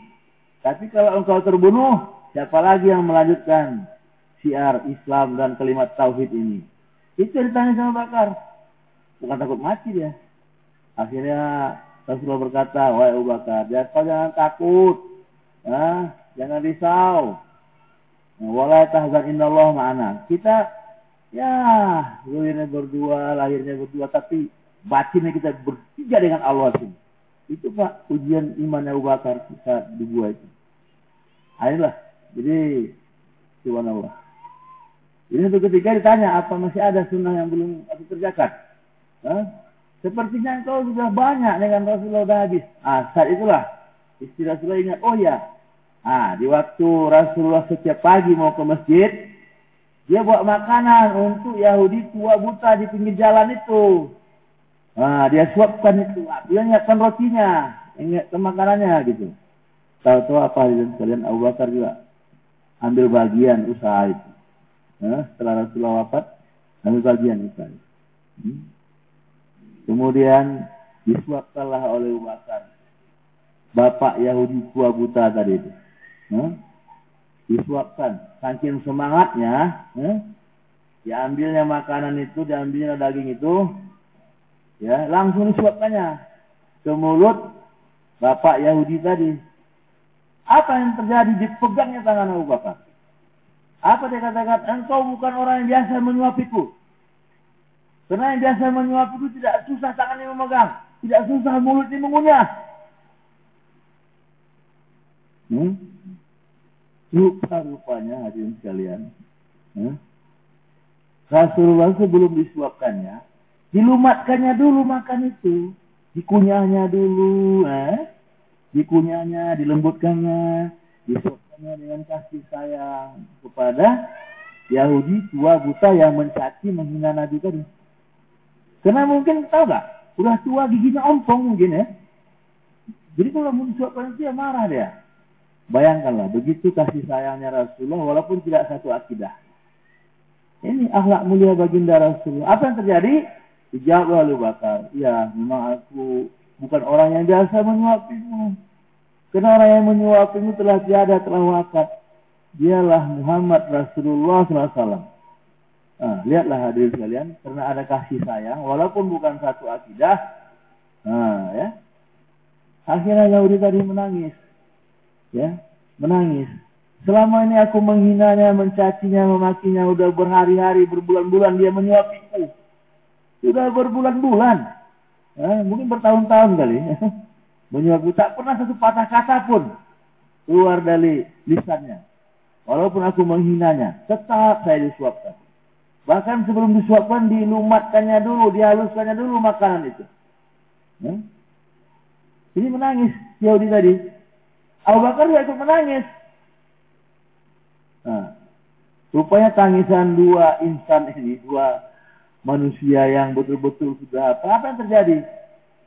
Tapi kalau engkau terbunuh, siapa lagi yang melanjutkan siar Islam dan kalimat tauhid ini? Itu ditanya sama Bakar bukan takut mati dia. Akhirnya Rasulullah berkata, wahai Abu Bakar, ya, kau jangan takut, ya, jangan risau. Walai tahzan Allah ma'ana. Kita, ya, lahirnya berdua, lahirnya berdua, tapi batinnya kita bertiga dengan Allah sini. Itu Pak, ujian iman Abu Bakar saat di gua itu. Ayolah, jadi, subhanallah. Ini untuk ketiga ditanya, apa masih ada sunnah yang belum aku kerjakan? Hah? Sepertinya engkau sudah banyak dengan Rasulullah sudah habis. Ah, saat itulah istri Rasulullah ingat, oh ya, ah di waktu Rasulullah setiap pagi mau ke masjid, dia bawa makanan untuk Yahudi tua buta di pinggir jalan itu. Ah, dia suapkan itu. Ah, dia ingatkan rotinya, ingatkan makanannya gitu. Tahu-tahu apa dan kalian Abu Bakar juga ambil bagian usaha itu. Nah, setelah Rasulullah wafat, ambil bagian itu. Hmm? Kemudian disuapkanlah oleh Bakar. Bapak Yahudi tua buta tadi itu. Hmm? Disuapkan. Saking semangatnya, hmm? diambilnya makanan itu, diambilnya daging itu, ya langsung disuapkannya ke mulut Bapak Yahudi tadi. Apa yang terjadi? Dipegangnya tangan Abu Bakar. Apa dia katakan? Engkau bukan orang yang biasa menyuapiku. Karena yang biasa menyuap itu tidak susah tangannya memegang. Tidak susah mulutnya mengunyah. Hmm? Rupa-rupanya hadirin sekalian. Hmm? Rasulullah sebelum disuapkannya, dilumatkannya dulu makan itu. Dikunyahnya dulu. Eh? Dikunyahnya, dilembutkannya. Disuapkannya dengan kasih sayang kepada Yahudi tua buta yang mencaci menghina Nabi tadi. Karena mungkin tahu gak, udah tua giginya ompong mungkin ya. Jadi kalau disuapkan dia marah dia. Bayangkanlah, begitu kasih sayangnya Rasulullah walaupun tidak satu akidah. Ini akhlak mulia baginda Rasulullah. Apa yang terjadi? Dijawab oleh Bakar. Ya, memang aku bukan orang yang biasa menyuapimu. Karena orang yang menyuapimu telah tiada, telah wafat. Dialah Muhammad Rasulullah SAW. Nah, lihatlah hadirin sekalian, karena ada kasih sayang, walaupun bukan satu akidah, nah, ya, akhirnya Yahudi tadi menangis, ya, menangis. Selama ini aku menghinanya, mencacinya, memakinya, udah berhari-hari, berbulan-bulan dia menyuapiku. Sudah berbulan-bulan. Eh, mungkin bertahun-tahun kali. Menyuap tak pernah satu patah kata pun keluar dari lisannya. Walaupun aku menghinanya, tetap saya disuapkan. Bahkan sebelum disuapkan, dilumatkannya dulu, dihaluskannya dulu makanan itu. Ya? Ini menangis Yahudi tadi. Abu Bakar juga ikut menangis. Nah, rupanya tangisan dua insan ini, dua manusia yang betul-betul sudah apa, apa yang terjadi?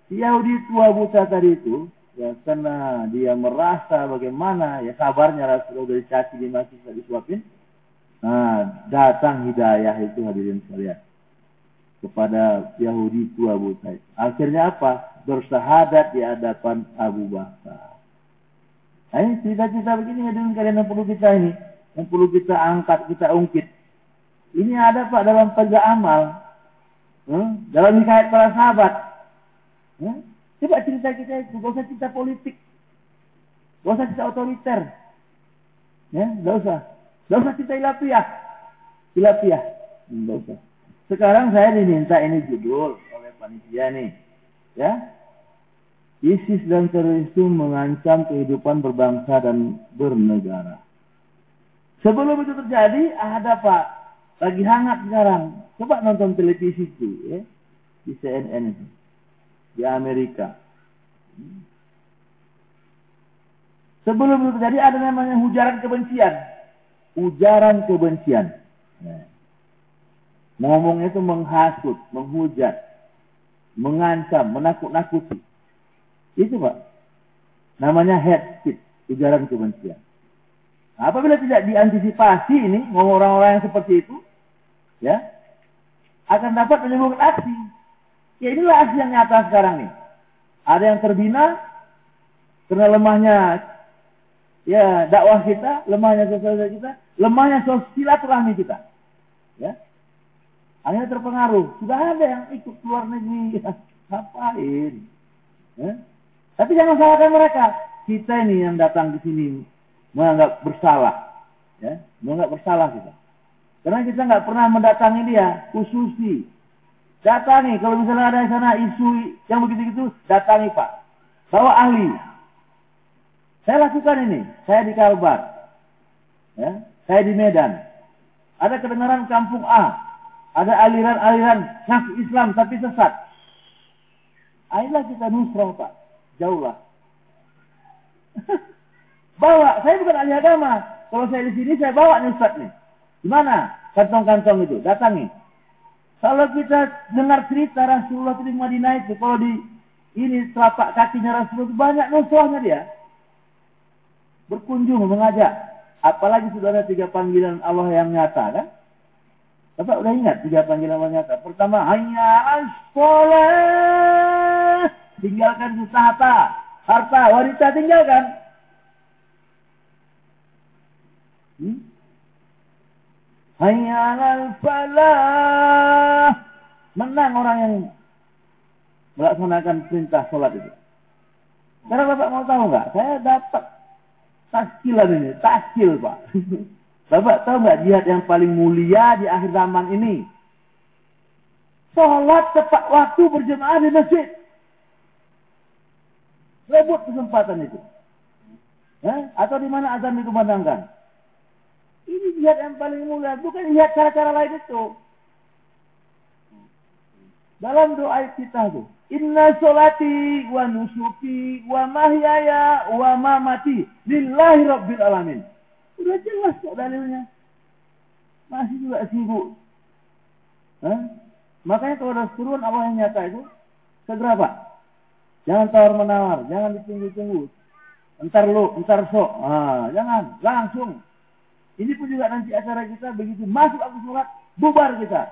Yahudi tua buta tadi itu, ya karena dia merasa bagaimana ya kabarnya Rasulullah dari caci di masjid disuapin. Nah, datang hidayah itu hadirin sekalian kepada Yahudi tua buta itu. Akhirnya apa? Bersahadat di hadapan Abu Bakar. Nah, ini cerita-cerita begini hadirin kalian yang perlu kita ini, yang perlu kita angkat, kita ungkit. Ini ada Pak dalam pelajar amal. Hmm? Dalam hikayat para sahabat. Hmm? Coba cerita kita itu, gak usah cerita politik. Gak usah cerita otoriter. Ya, gak usah. Gak usah cerita ilapiah. Ilapiah. Sekarang saya diminta ini judul oleh panitia nih. Ya. ISIS dan teroris itu mengancam kehidupan berbangsa dan bernegara. Sebelum itu terjadi, ada Pak, lagi hangat sekarang. Coba nonton televisi itu, ya, di CNN itu, di Amerika. Sebelum itu terjadi ada namanya hujaran kebencian, ujaran kebencian. Nah, itu menghasut, menghujat, mengancam, menakut-nakuti. Itu Pak. Namanya head speech, ujaran kebencian. Apabila tidak diantisipasi ini, ngomong orang-orang yang seperti itu, ya, akan dapat menimbulkan aksi. Ya inilah aksi yang nyata sekarang nih. Ada yang terbina karena lemahnya ya dakwah kita, lemahnya sosial kita, lemahnya silaturahmi kita. Ya. Akhirnya terpengaruh. Sudah ada yang ikut keluar negeri. Ngapain? Ya. Tapi jangan salahkan mereka. Kita ini yang datang di sini menganggap bersalah. Ya, menganggap bersalah kita. Karena kita nggak pernah mendatangi dia, khususi. Datangi, kalau misalnya ada di sana isu yang begitu-gitu, datangi Pak. Bawa ahli. Saya lakukan ini, saya di Kalbar. Ya, saya di Medan. Ada kedengaran kampung A. Ada aliran-aliran ngaku Islam tapi sesat. Ayolah kita nusrah Pak. Jauhlah. bawa, saya bukan ahli agama. Kalau saya di sini saya bawa nih nih. Gimana kantong-kantong itu? Datangi. Kalau kita dengar cerita Rasulullah di Madinah itu, kalau di ini telapak kakinya Rasulullah itu banyak nusrahnya dia. Berkunjung, mengajak. Apalagi sudah ada tiga panggilan Allah yang nyata kan? Bapak udah ingat tiga panggilan Allah nyata. Pertama, hanya aspolah. Tinggalkan harta. Harta, wanita tinggalkan. Hmm? Hayyalal falah. Menang orang yang melaksanakan perintah sholat itu. Karena Bapak mau tahu nggak? Saya dapat taskilan ini, taskil Pak. Bapak tahu nggak jihad yang paling mulia di akhir zaman ini? Sholat tepat waktu berjemaah di masjid. Rebut kesempatan itu. Ya? Atau di mana azan dikumandangkan? Ini jihad yang paling mulia, bukan jihad cara-cara lain itu. Dalam doa kita itu, Inna solati wa nusuki wa mahyaya wa mamati lillahi rabbil alamin. Udah jelas kok dalilnya. Masih juga sibuk. Hah? Makanya kalau ada seruan Allah yang nyata itu, segera Pak. Jangan tawar menawar, jangan ditunggu-tunggu. Entar lu, entar sok. Ah, jangan, langsung ini pun juga nanti acara kita begitu masuk aku sholat, bubar kita.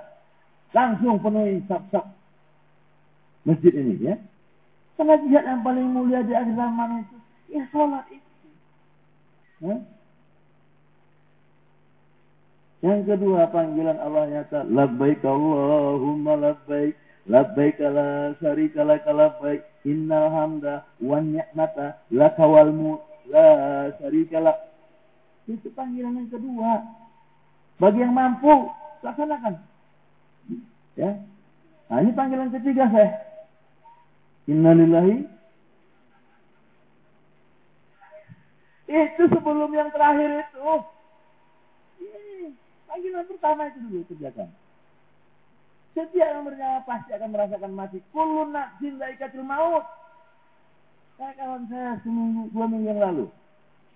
Langsung penuhi sab-sab masjid ini ya. Jihad yang paling mulia di akhir zaman itu, ya sholat itu. Ya? Yang kedua panggilan Allah nyata, labbaik Allahumma labbaik, labbaik la syarika laka labbaik, innal hamda wa ni'mata laka mulk la syarika itu panggilan yang kedua. Bagi yang mampu, laksanakan. Ya. Nah ini panggilan ketiga saya. Innalillahi. Itu sebelum yang terakhir itu. Ini panggilan pertama itu dulu kerjakan. Setiap yang bernyawa pasti akan merasakan mati. Kullu nafsin zaikatul maut. Kayak kawan saya seminggu, dua minggu yang lalu.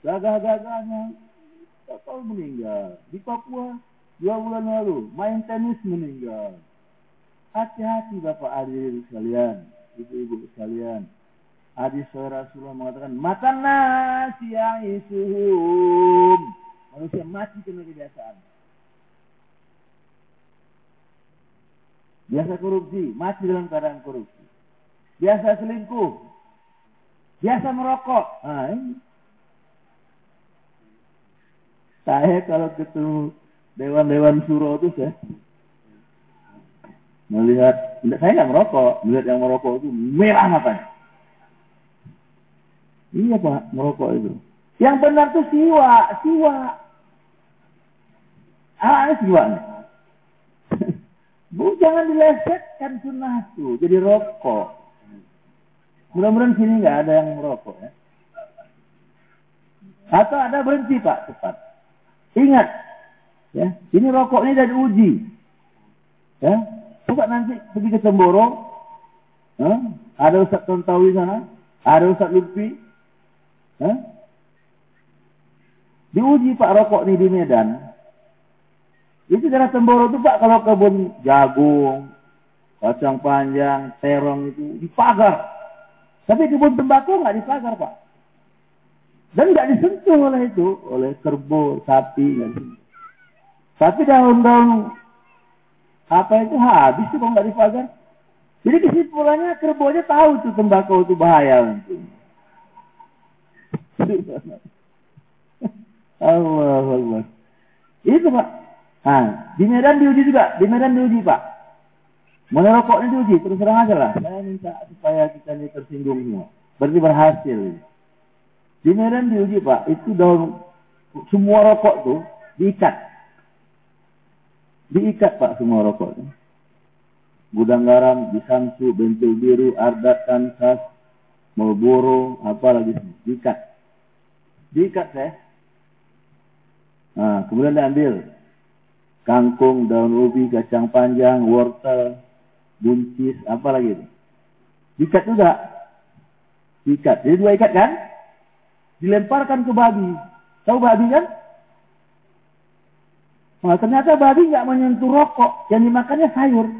Gagah-gagahnya kapal meninggal. Di Papua dua bulan lalu main tenis meninggal. Hati-hati Bapak hadirin sekalian, ibu-ibu sekalian. Hadis Rasulullah mengatakan, mata nasi yaisuhum. Manusia mati karena kebiasaan. Biasa korupsi, mati dalam keadaan korupsi. Biasa selingkuh, biasa merokok. Nah, ini. Saya kalau ketemu dewan-dewan suro itu saya melihat, saya nggak merokok, melihat yang merokok itu merah matanya. Iya pak, merokok itu. Yang benar tuh siwa, siwa. Ah, siwa. Bu, jangan dilesetkan tuh, jadi rokok. Mudah-mudahan sini nggak ada yang merokok ya. Atau ada berhenti pak, cepat. Ingat, ya, ini rokok ini dari uji. Ya, coba nanti pergi ke Semboro, ya, ada Ustaz Tontawi sana, ada Ustaz Lutfi, ya. diuji pak rokok ini di Medan. Itu daerah Temboro itu Pak kalau kebun jagung, kacang panjang, terong itu dipagar. Tapi kebun tembakau nggak dipagar Pak. Dan nggak disentuh oleh itu, oleh kerbau, sapi. Gak Tapi daun-daun apa itu habis tuh kalau nggak dipagar. Jadi kesimpulannya kerbaunya tahu tuh tembakau itu bahaya. Allah Allah. Itu Pak. Nah, di Medan diuji juga, di Medan diuji Pak. Mana rokok ini diuji, terus terang aja lah. Saya minta supaya kita ini tersinggung semua. Berarti berhasil. Di Medan diuji Pak, itu daun semua rokok tuh diikat. Diikat Pak semua rokok. Tuh. Gudang garam, Bisamsu, Bentul Biru, Ardat, Kansas, Marlboro, apa lagi diikat. Diikat saya. Nah, kemudian diambil kangkung, daun ubi, kacang panjang, wortel, buncis, apa lagi itu. Diikat juga. Diikat. Jadi dua ikat kan? Dilemparkan ke babi. Tahu babi kan? Nah, ternyata babi nggak menyentuh rokok. Yang dimakannya sayur.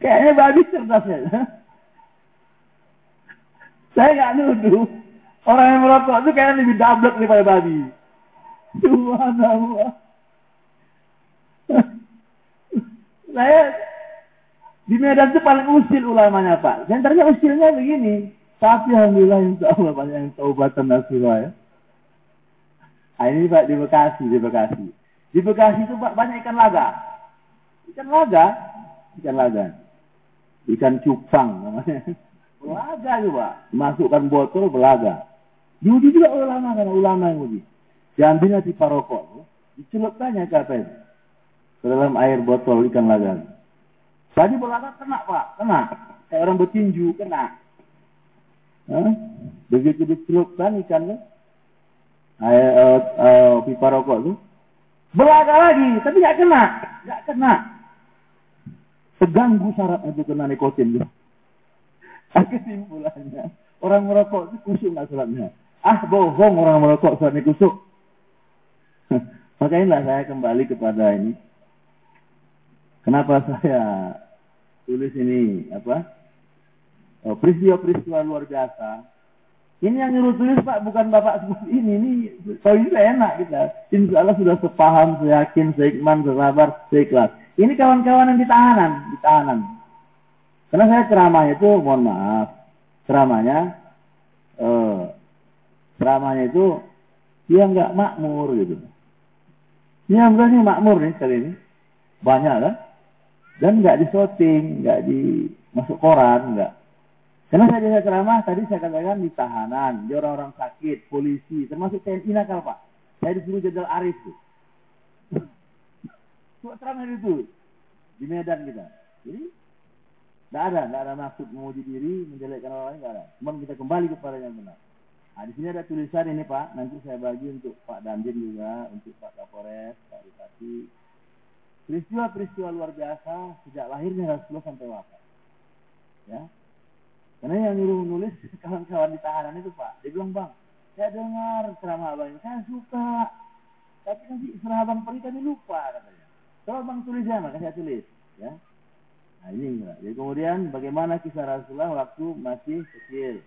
Kayaknya babi cerdas ya. Saya nggak nuduh. Orang yang merokok itu kayaknya lebih dablek daripada babi. Subhanallah. Saya di Medan itu paling usil ulamanya Pak. Senternya usilnya begini. Tapi Alhamdulillah insya Allah banyak yang taubatan nasuha ya. Nah, ini Pak di Bekasi, di Bekasi. Di Bekasi itu banyak ikan laga. Ikan laga, ikan laga. Ikan cupang namanya. Belaga juga. Masukkan botol belaga. Diuji juga ulama karena ulama yang uji. Diambilnya di parokok. Dicelupkannya ke apa? Ke dalam air botol ikan laga. Tadi belaga kena Pak, kena. Kayak orang bertinju, kena. Begitu dicelupkan ikannya, air, uh, uh, pipa rokok itu, belaga lagi, tapi nggak kena, nggak kena. Terganggu syarat itu kena nikotin. Gitu. Kesimpulannya, orang merokok itu kusuk nggak sholatnya. Ah bohong orang merokok sholatnya kusuk. Makanya saya kembali kepada ini. Kenapa saya tulis ini apa? Oh, peristiwa-peristiwa luar biasa. Ini yang nyuruh tulis Pak bukan Bapak seperti ini. Ini kalau ini enak kita. Insya Allah sudah sepaham, seyakin, seikman, sesabar, seikhlas. Ini kawan-kawan yang ditahanan, ditahanan. Karena saya ceramahnya itu, mohon maaf, ceramahnya, eh, ceramahnya itu dia nggak makmur gitu. Ini yang berarti makmur nih kali ini, banyak kan? Dan nggak di shooting, nggak di masuk koran, nggak. Karena saya bisa ceramah, tadi saya katakan di tahanan, di orang-orang sakit, polisi, termasuk TNI nakal Pak. Saya disuruh jadal Arif tuh. Cuma ceramah itu. di medan kita. Jadi tidak ada, tidak ada maksud memuji diri, menjelekkan orang lain, tidak ada. Cuma kita kembali kepada yang benar. Nah, di sini ada tulisan ini Pak, nanti saya bagi untuk Pak Dandim juga, untuk Pak Kapolres, Pak Bupati. Peristiwa-peristiwa luar biasa sejak lahirnya Rasulullah sampai wafat. Ya, karena yang nyuruh nulis kawan-kawan di tahanan itu Pak, dia bilang Bang, saya dengar ceramah abang ini, saya suka, tapi nanti serah abang pergi kami lupa katanya. Coba bang tulis ya, maka saya tulis. Ya. Nah ini enggak. Jadi kemudian bagaimana kisah Rasulullah waktu masih kecil.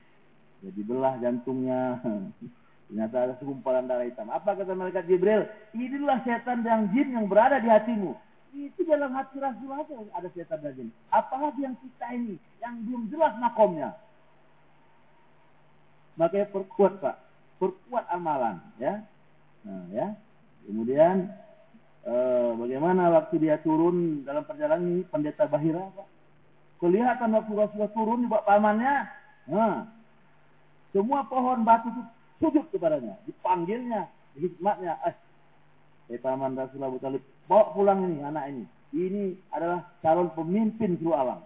Jadi belah jantungnya. Ternyata ada segumpalan darah hitam. Apa kata malaikat Jibril? Inilah setan dan jin yang berada di hatimu. Itu dalam hati Rasulullah saja ada setan dan jin. Apalagi yang kita ini yang belum jelas makomnya. Makanya perkuat Pak. Perkuat amalan. ya. Nah, ya. Kemudian eh, bagaimana waktu dia turun dalam perjalanan ini pendeta Bahira Pak. Kelihatan waktu Rasulullah turun di bawah pamannya. Nah, semua pohon batu itu sujud kepadanya. Dipanggilnya, hikmatnya. Eh, eh paman Rasulullah bawa pulang ini anak ini. Ini adalah calon pemimpin seluruh alam.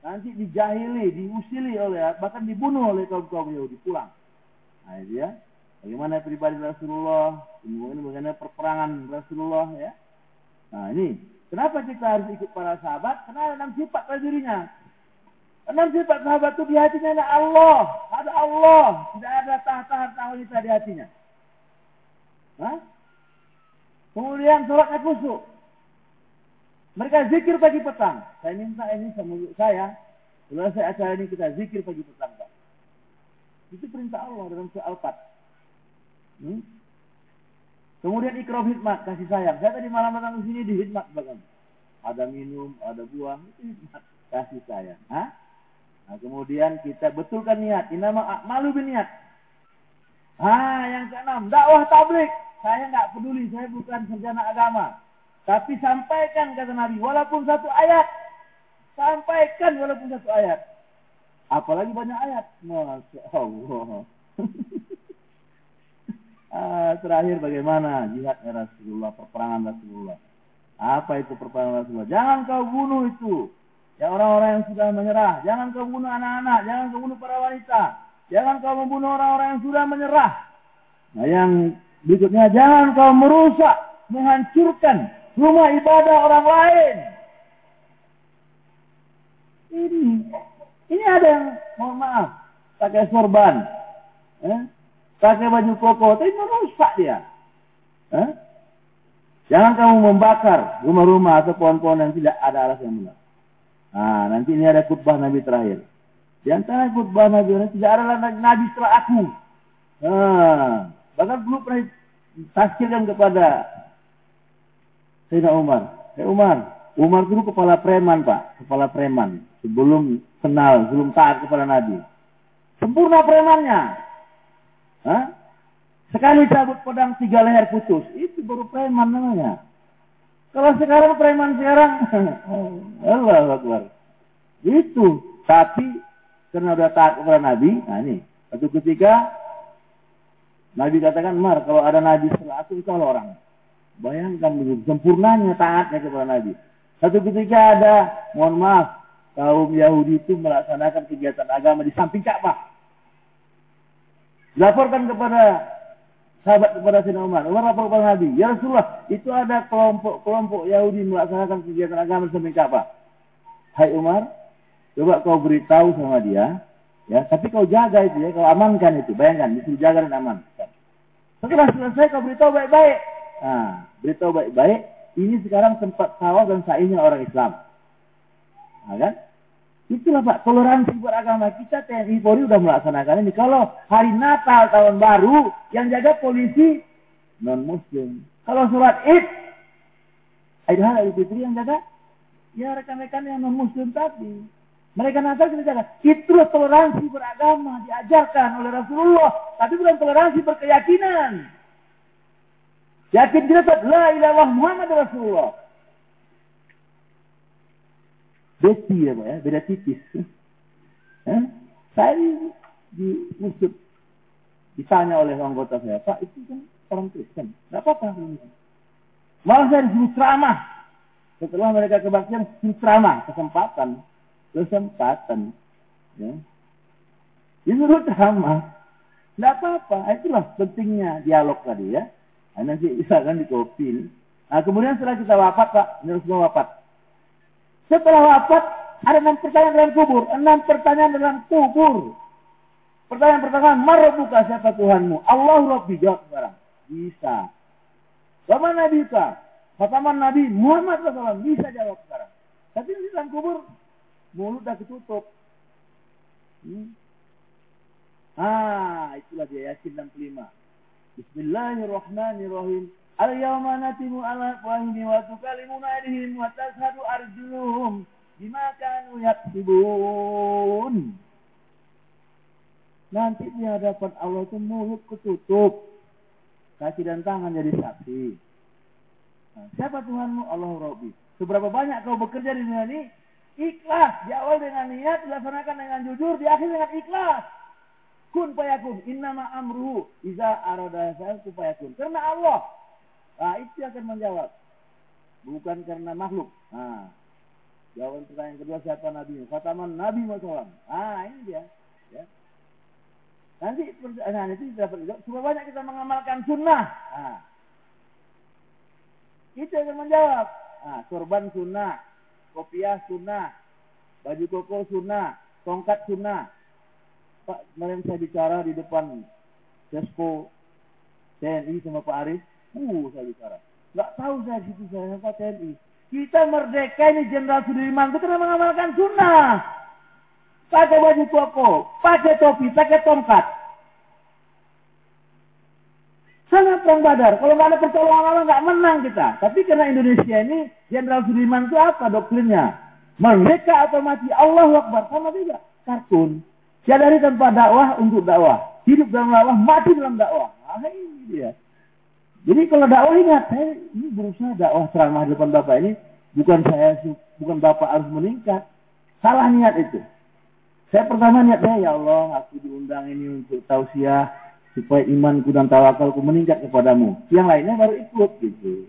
Nanti dijahili, diusili oleh, bahkan dibunuh oleh kaum-kaum Yahudi pulang. Nah, itu ya. Bagaimana pribadi Rasulullah, kemudian bagaimana perperangan Rasulullah ya. Nah ini, kenapa kita harus ikut para sahabat? Karena enam sifat pada dirinya. Enam sifat sahabat itu di hatinya ada Allah, ada Allah, tidak ada tahta-tahta wanita di hatinya. Hah? Kemudian sholatnya kusuk. Mereka zikir pagi petang. Saya minta ini sama saya, saya acara ini kita zikir pagi petang. Pak. Itu perintah Allah dalam surah Al-Fatih. Hmm? Kemudian ikram hikmat, kasih sayang. Saya tadi malam datang ke sini di hikmat. Ada minum, ada buah, itu hikmat, kasih sayang. Hah? Nah, kemudian kita betulkan niat. Inama malu niat. Ah, yang keenam, dakwah tablik. Saya nggak peduli, saya bukan sarjana agama. Tapi sampaikan kata Nabi, walaupun satu ayat. Sampaikan walaupun satu ayat. Apalagi banyak ayat. Masya Allah. Ah, terakhir bagaimana jihadnya Rasulullah, perperangan Rasulullah. Apa itu perperangan Rasulullah? Jangan kau bunuh itu. Ya orang-orang yang sudah menyerah. Jangan kau bunuh anak-anak. Jangan kau bunuh para wanita. Jangan kau membunuh orang-orang yang sudah menyerah. Nah yang berikutnya, jangan kau merusak, menghancurkan rumah ibadah orang lain. Ini, ini ada yang, mohon maaf, pakai sorban. Eh? pakai baju koko, tapi merusak dia. Eh? Jangan kamu membakar rumah-rumah atau pohon-pohon yang tidak ada alas yang benar. Nah, nanti ini ada khutbah Nabi terakhir. Di antara khutbah Nabi terakhir tidak ada Nabi setelah aku. Nah, bahkan belum pernah tasirkan kepada Sayyidina Umar. Hey Umar, Umar itu kepala preman pak, kepala preman. Sebelum kenal, sebelum taat kepada Nabi. Sempurna premannya. Hah? Sekali cabut pedang tiga leher putus. Itu baru preman namanya. Kalau sekarang preman sekarang, Allah Akbar. Itu. Tapi karena udah taat kepada Nabi, nah ini. Satu ketika Nabi katakan, Mar, kalau ada Nabi setelah aku itu orang. Bayangkan begitu, sempurnanya taatnya kepada Nabi. Satu ketika ada, mohon maaf, kaum Yahudi itu melaksanakan kegiatan agama di samping Ka'bah. Laporkan kepada sahabat kepada Sayyidina Umar. Umar lapor kepada Nabi. Ya Rasulullah, itu ada kelompok-kelompok Yahudi melaksanakan kegiatan agama sampai Ka'bah. Hai Umar, coba kau beritahu sama dia. Ya, tapi kau jaga itu ya, kau amankan itu. Bayangkan, disuruh jaga dan amankan. Setelah selesai kau beritahu baik-baik. Nah, beritahu baik-baik. Ini sekarang tempat sawah dan sa'inya orang Islam. Nah, kan? Itulah Pak, toleransi beragama kita TNI Polri sudah melaksanakan ini. Kalau hari Natal tahun baru yang jaga polisi non Muslim. Kalau sholat Id, Idul Adha Fitri yang jaga ya rekan-rekan yang non Muslim tadi. Mereka Natal kita jaga. Itulah toleransi beragama diajarkan oleh Rasulullah, tapi bukan toleransi berkeyakinan. Yakin kita la ilaha Muhammad Rasulullah. besi ya Pak ya, beda tipis. Eh? Saya di musuh ditanya oleh anggota saya, Pak itu kan orang Kristen, nggak apa-apa. Malah saya disuruh ceramah Setelah mereka kebaktian, ceramah, kesempatan. Kesempatan. Ya. Disuruh ceramah. Tidak apa-apa. Itulah pentingnya dialog tadi ya. Nah, nanti bisa kan di kopi. Nah, kemudian setelah kita wafat, Pak. Ini semua wafat. Setelah wafat, ada enam pertanyaan dalam kubur. Enam pertanyaan dalam kubur. Pertanyaan pertama, Marabuka siapa Tuhanmu? Allah Rabbi. Jawab sekarang. Bisa. Sama Nabi Ka. Kataman Nabi Muhammad SAW. Bisa jawab sekarang. Tapi di dalam kubur, mulut dah ketutup. Hmm. Ah, itulah dia Yasin 65. Bismillahirrahmanirrahim. Al-yawma natimu ala wahimi wa tukalimuna adihim wa tashadu arjuluhum bima kanu yaksibun. Nanti di hadapan Allah itu mulut ketutup. Kaki dan tangan jadi saksi. Nah, siapa Tuhanmu? Allah Rabbi. Seberapa banyak kau bekerja di dunia ini? Ikhlas. Di awal dengan niat, dilaksanakan dengan jujur, di akhir dengan ikhlas. Kun payakun innama amruhu iza arada saya kun payakun karena Allah. Nah itu akan menjawab. Bukan karena makhluk. Nah jawaban pertanyaan kedua siapa nabi? Kataman nabi Muhammad. Ah ini dia. Ya. Nanti nah itu dapat juga sudah banyak kita mengamalkan sunnah. Nah, itu akan menjawab. Nah, sorban sunnah kopiah sunnah baju koko sunnah tongkat sunnah Pak, kemarin saya bicara di depan Sesko TNI sama Pak Arif, uh saya bicara. Gak tahu saya situ saya sama TNI. Kita merdeka ini Jenderal Sudirman itu karena mengamalkan sunnah. Pakai baju koko, pakai topi, pakai tongkat. Sangat perang badar. Kalau nggak ada pertolongan Allah nggak menang kita. Tapi karena Indonesia ini Jenderal Sudirman itu apa doktrinnya? Merdeka atau mati Allah Akbar sama juga kartun. Sadari tanpa dakwah untuk dakwah. Hidup dalam dakwah, mati dalam dakwah. Nah, ini dia. Jadi kalau dakwah ingat, saya ini berusaha dakwah ceramah depan Bapak ini. Bukan saya, bukan Bapak harus meningkat. Salah niat itu. Saya pertama niatnya, ya Allah, aku diundang ini untuk tausiah. Supaya imanku dan tawakalku meningkat kepadamu. Yang lainnya baru ikut gitu.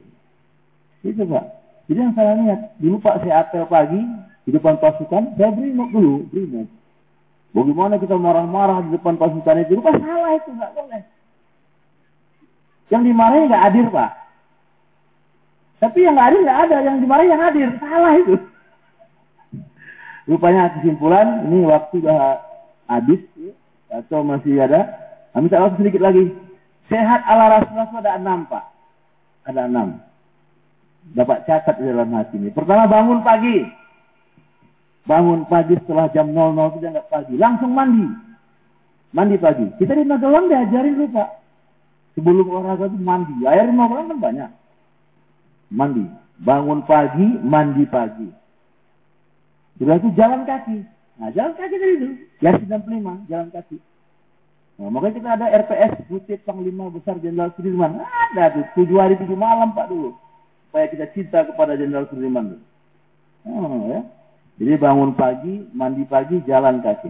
Itu Pak. Jadi yang salah niat. Dulu Pak saya apel pagi di depan pasukan, saya beri dulu, beri Bagaimana kita marah-marah di depan pasukan itu? Lupa salah itu, nggak boleh. Yang dimarahi nggak hadir, Pak. Tapi yang nggak hadir nggak ada, yang dimarahi yang hadir. Salah itu. Rupanya kesimpulan, ini waktu sudah habis, atau masih ada. Kami tak sedikit lagi. Sehat ala Rasulullah ada enam, Pak. Ada enam. Dapat catat di dalam hati ini. Pertama bangun pagi. Bangun pagi setelah jam 00 itu jangan pagi. Langsung mandi. Mandi pagi. Kita di Magelang diajarin dulu Pak. Sebelum olahraga itu mandi. Air Magelang kan banyak. Mandi. Bangun pagi, mandi pagi. Sudah itu jalan kaki. Nah jalan kaki tadi itu. Ya 95, jalan kaki. Nah, makanya kita ada RPS Bukit Panglima Besar Jenderal Sudirman. Ada tuh, tujuh hari tujuh malam Pak dulu. Supaya kita cinta kepada Jenderal Sudirman. Oh, ya. Jadi bangun pagi, mandi pagi, jalan kaki.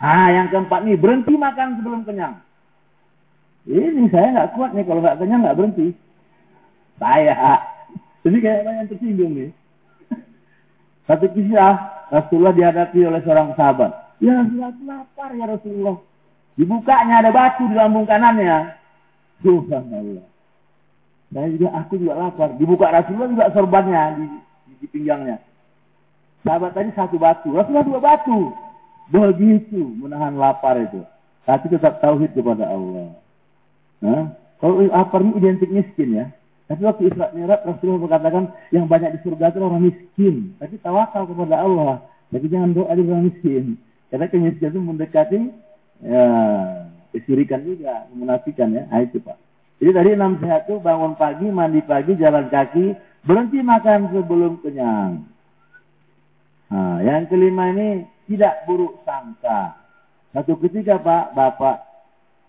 Ah, yang keempat nih, berhenti makan sebelum kenyang. Ini saya nggak kuat nih, kalau nggak kenyang nggak berhenti. Saya. Jadi kayak yang tersinggung nih. Satu kisah, Rasulullah dihadapi oleh seorang sahabat. Ya Rasulullah, lapar ya Rasulullah. Dibukanya ada batu di lambung kanannya. Subhanallah. Saya juga, aku juga lapar. Dibuka Rasulullah juga sorbannya di, di, di pinggangnya. Sahabat tadi satu batu, Rasulullah dua batu. Begitu menahan lapar itu. Tapi tetap tauhid kepada Allah. Nah, kalau lapar ini identik miskin ya. Tapi waktu Isra Mi'raj Rasulullah mengatakan yang banyak di surga itu orang miskin. Tapi tawakal kepada Allah. Jadi jangan doa di orang miskin. Karena kemiskinan itu mendekati ya, kesyirikan juga, menafikan ya. Nah, itu Pak. Jadi tadi enam sehat itu bangun pagi, mandi pagi, jalan kaki, berhenti makan sebelum kenyang. Nah, yang kelima ini tidak buruk sangka. Satu ketika Pak, Bapak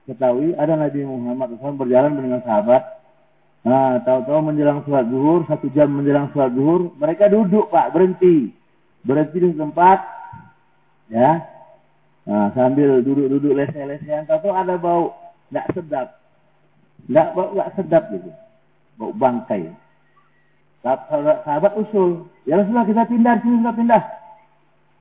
ketahui ada Nabi Muhammad SAW berjalan dengan sahabat. Nah, tahu-tahu menjelang sholat zuhur, satu jam menjelang sholat zuhur, mereka duduk Pak, berhenti. Berhenti di tempat, ya. Nah, sambil duduk-duduk lese-lesean, tahu-tahu ada bau nggak sedap. Nggak bau nggak sedap gitu. Bau bangkai. Sahabat, sahabat usul. Ya Rasulullah kita pindah, sini kita pindah.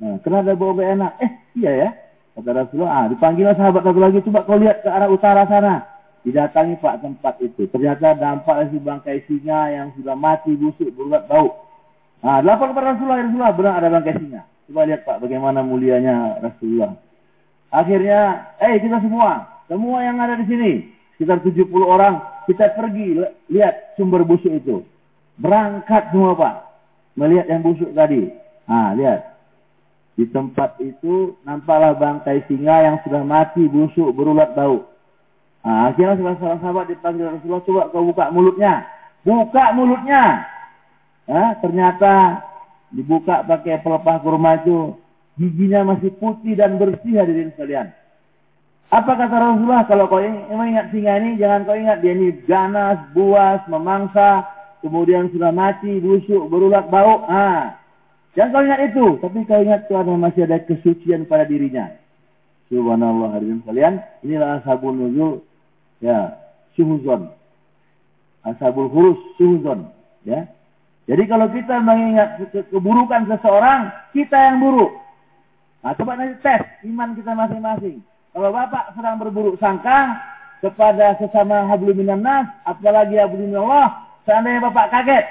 Nah, karena ada bau enak. Eh, iya ya. Kata Rasulullah, ah, dipanggil sahabat satu lagi, coba kau lihat ke arah utara sana. Didatangi Pak tempat itu. Ternyata dampak si bangkai singa yang sudah mati, busuk, berulat bau. Nah, lapor kepada Rasulullah, ya Rasulullah, benar ada bangkai singa. Coba lihat Pak, bagaimana mulianya Rasulullah. Akhirnya, eh kita semua, semua yang ada di sini, sekitar 70 orang, kita pergi lihat sumber busuk itu. Berangkat semua Pak, melihat yang busuk tadi. Nah, lihat. Di tempat itu nampaklah bangkai singa yang sudah mati, busuk, berulat bau. Nah, akhirnya salah seorang sahabat dipanggil Rasulullah, coba kau buka mulutnya. Buka mulutnya. Nah, ternyata dibuka pakai pelepah kurma itu, giginya masih putih dan bersih hadirin sekalian. Apa kata Rasulullah kalau kau ingat singa ini, jangan kau ingat dia ini ganas, buas, memangsa, kemudian sudah mati, busuk, berulat bau. Ah, Jangan kau ingat itu, tapi kau ingat Tuhan masih ada kesucian pada dirinya. Subhanallah hadirin kalian, inilah ashabul nuzul, ya, suhuzon. Ashabul hurus, suhuzon. Ya. Jadi kalau kita mengingat keburukan seseorang, kita yang buruk. Nah, coba nanti tes iman kita masing-masing. Kalau Bapak sedang berburuk sangka kepada sesama hablum apalagi hablum Allah, seandainya Bapak kaget,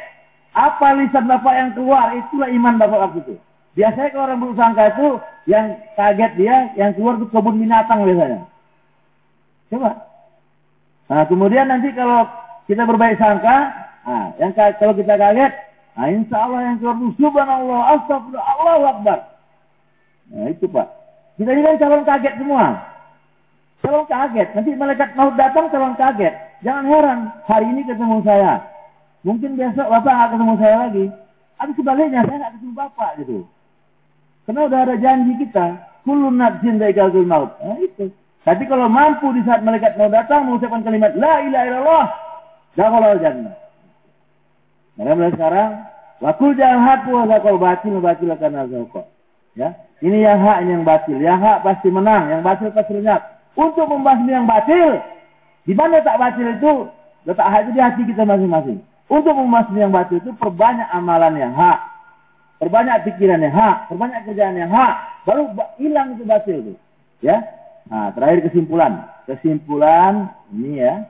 apa lisan bapak yang keluar, itulah iman bapak waktu itu. Biasanya kalau orang bersangka itu, yang kaget dia, yang keluar itu kebun binatang biasanya. Coba. Nah, kemudian nanti kalau kita berbaik sangka, nah, yang kalau kita kaget, nah insya Allah yang keluar itu subhanallah, astagfirullah, Allah Akbar. Nah itu Pak. Kita ini calon kaget semua. Calon kaget. Nanti malaikat mau datang calon kaget. Jangan heran, hari ini ketemu saya. Mungkin besok Bapak nggak ketemu saya lagi. Tapi sebaliknya saya nggak ketemu Bapak gitu. Karena udah ada janji kita. Kulun nafsin daikatul maut. Nah, itu. Tapi kalau mampu di saat malaikat mau datang mengucapkan kalimat La ilaha illallah. Dakhalal jannah. Maka mulai sekarang. Wakul haku wa zakal batil batil akan azauqa. Ya. Ini yang hak ini yang batil. Yang hak pasti menang. Yang batil pasti lenyap. Untuk membahas yang batil. Di mana tak batil itu? Letak hak itu di hati kita masing-masing. Untuk memasuki yang batil itu perbanyak amalan yang hak. Perbanyak pikiran yang hak. Perbanyak kerjaan yang hak. Baru hilang itu batil itu. Ya. Nah, terakhir kesimpulan. Kesimpulan ini ya.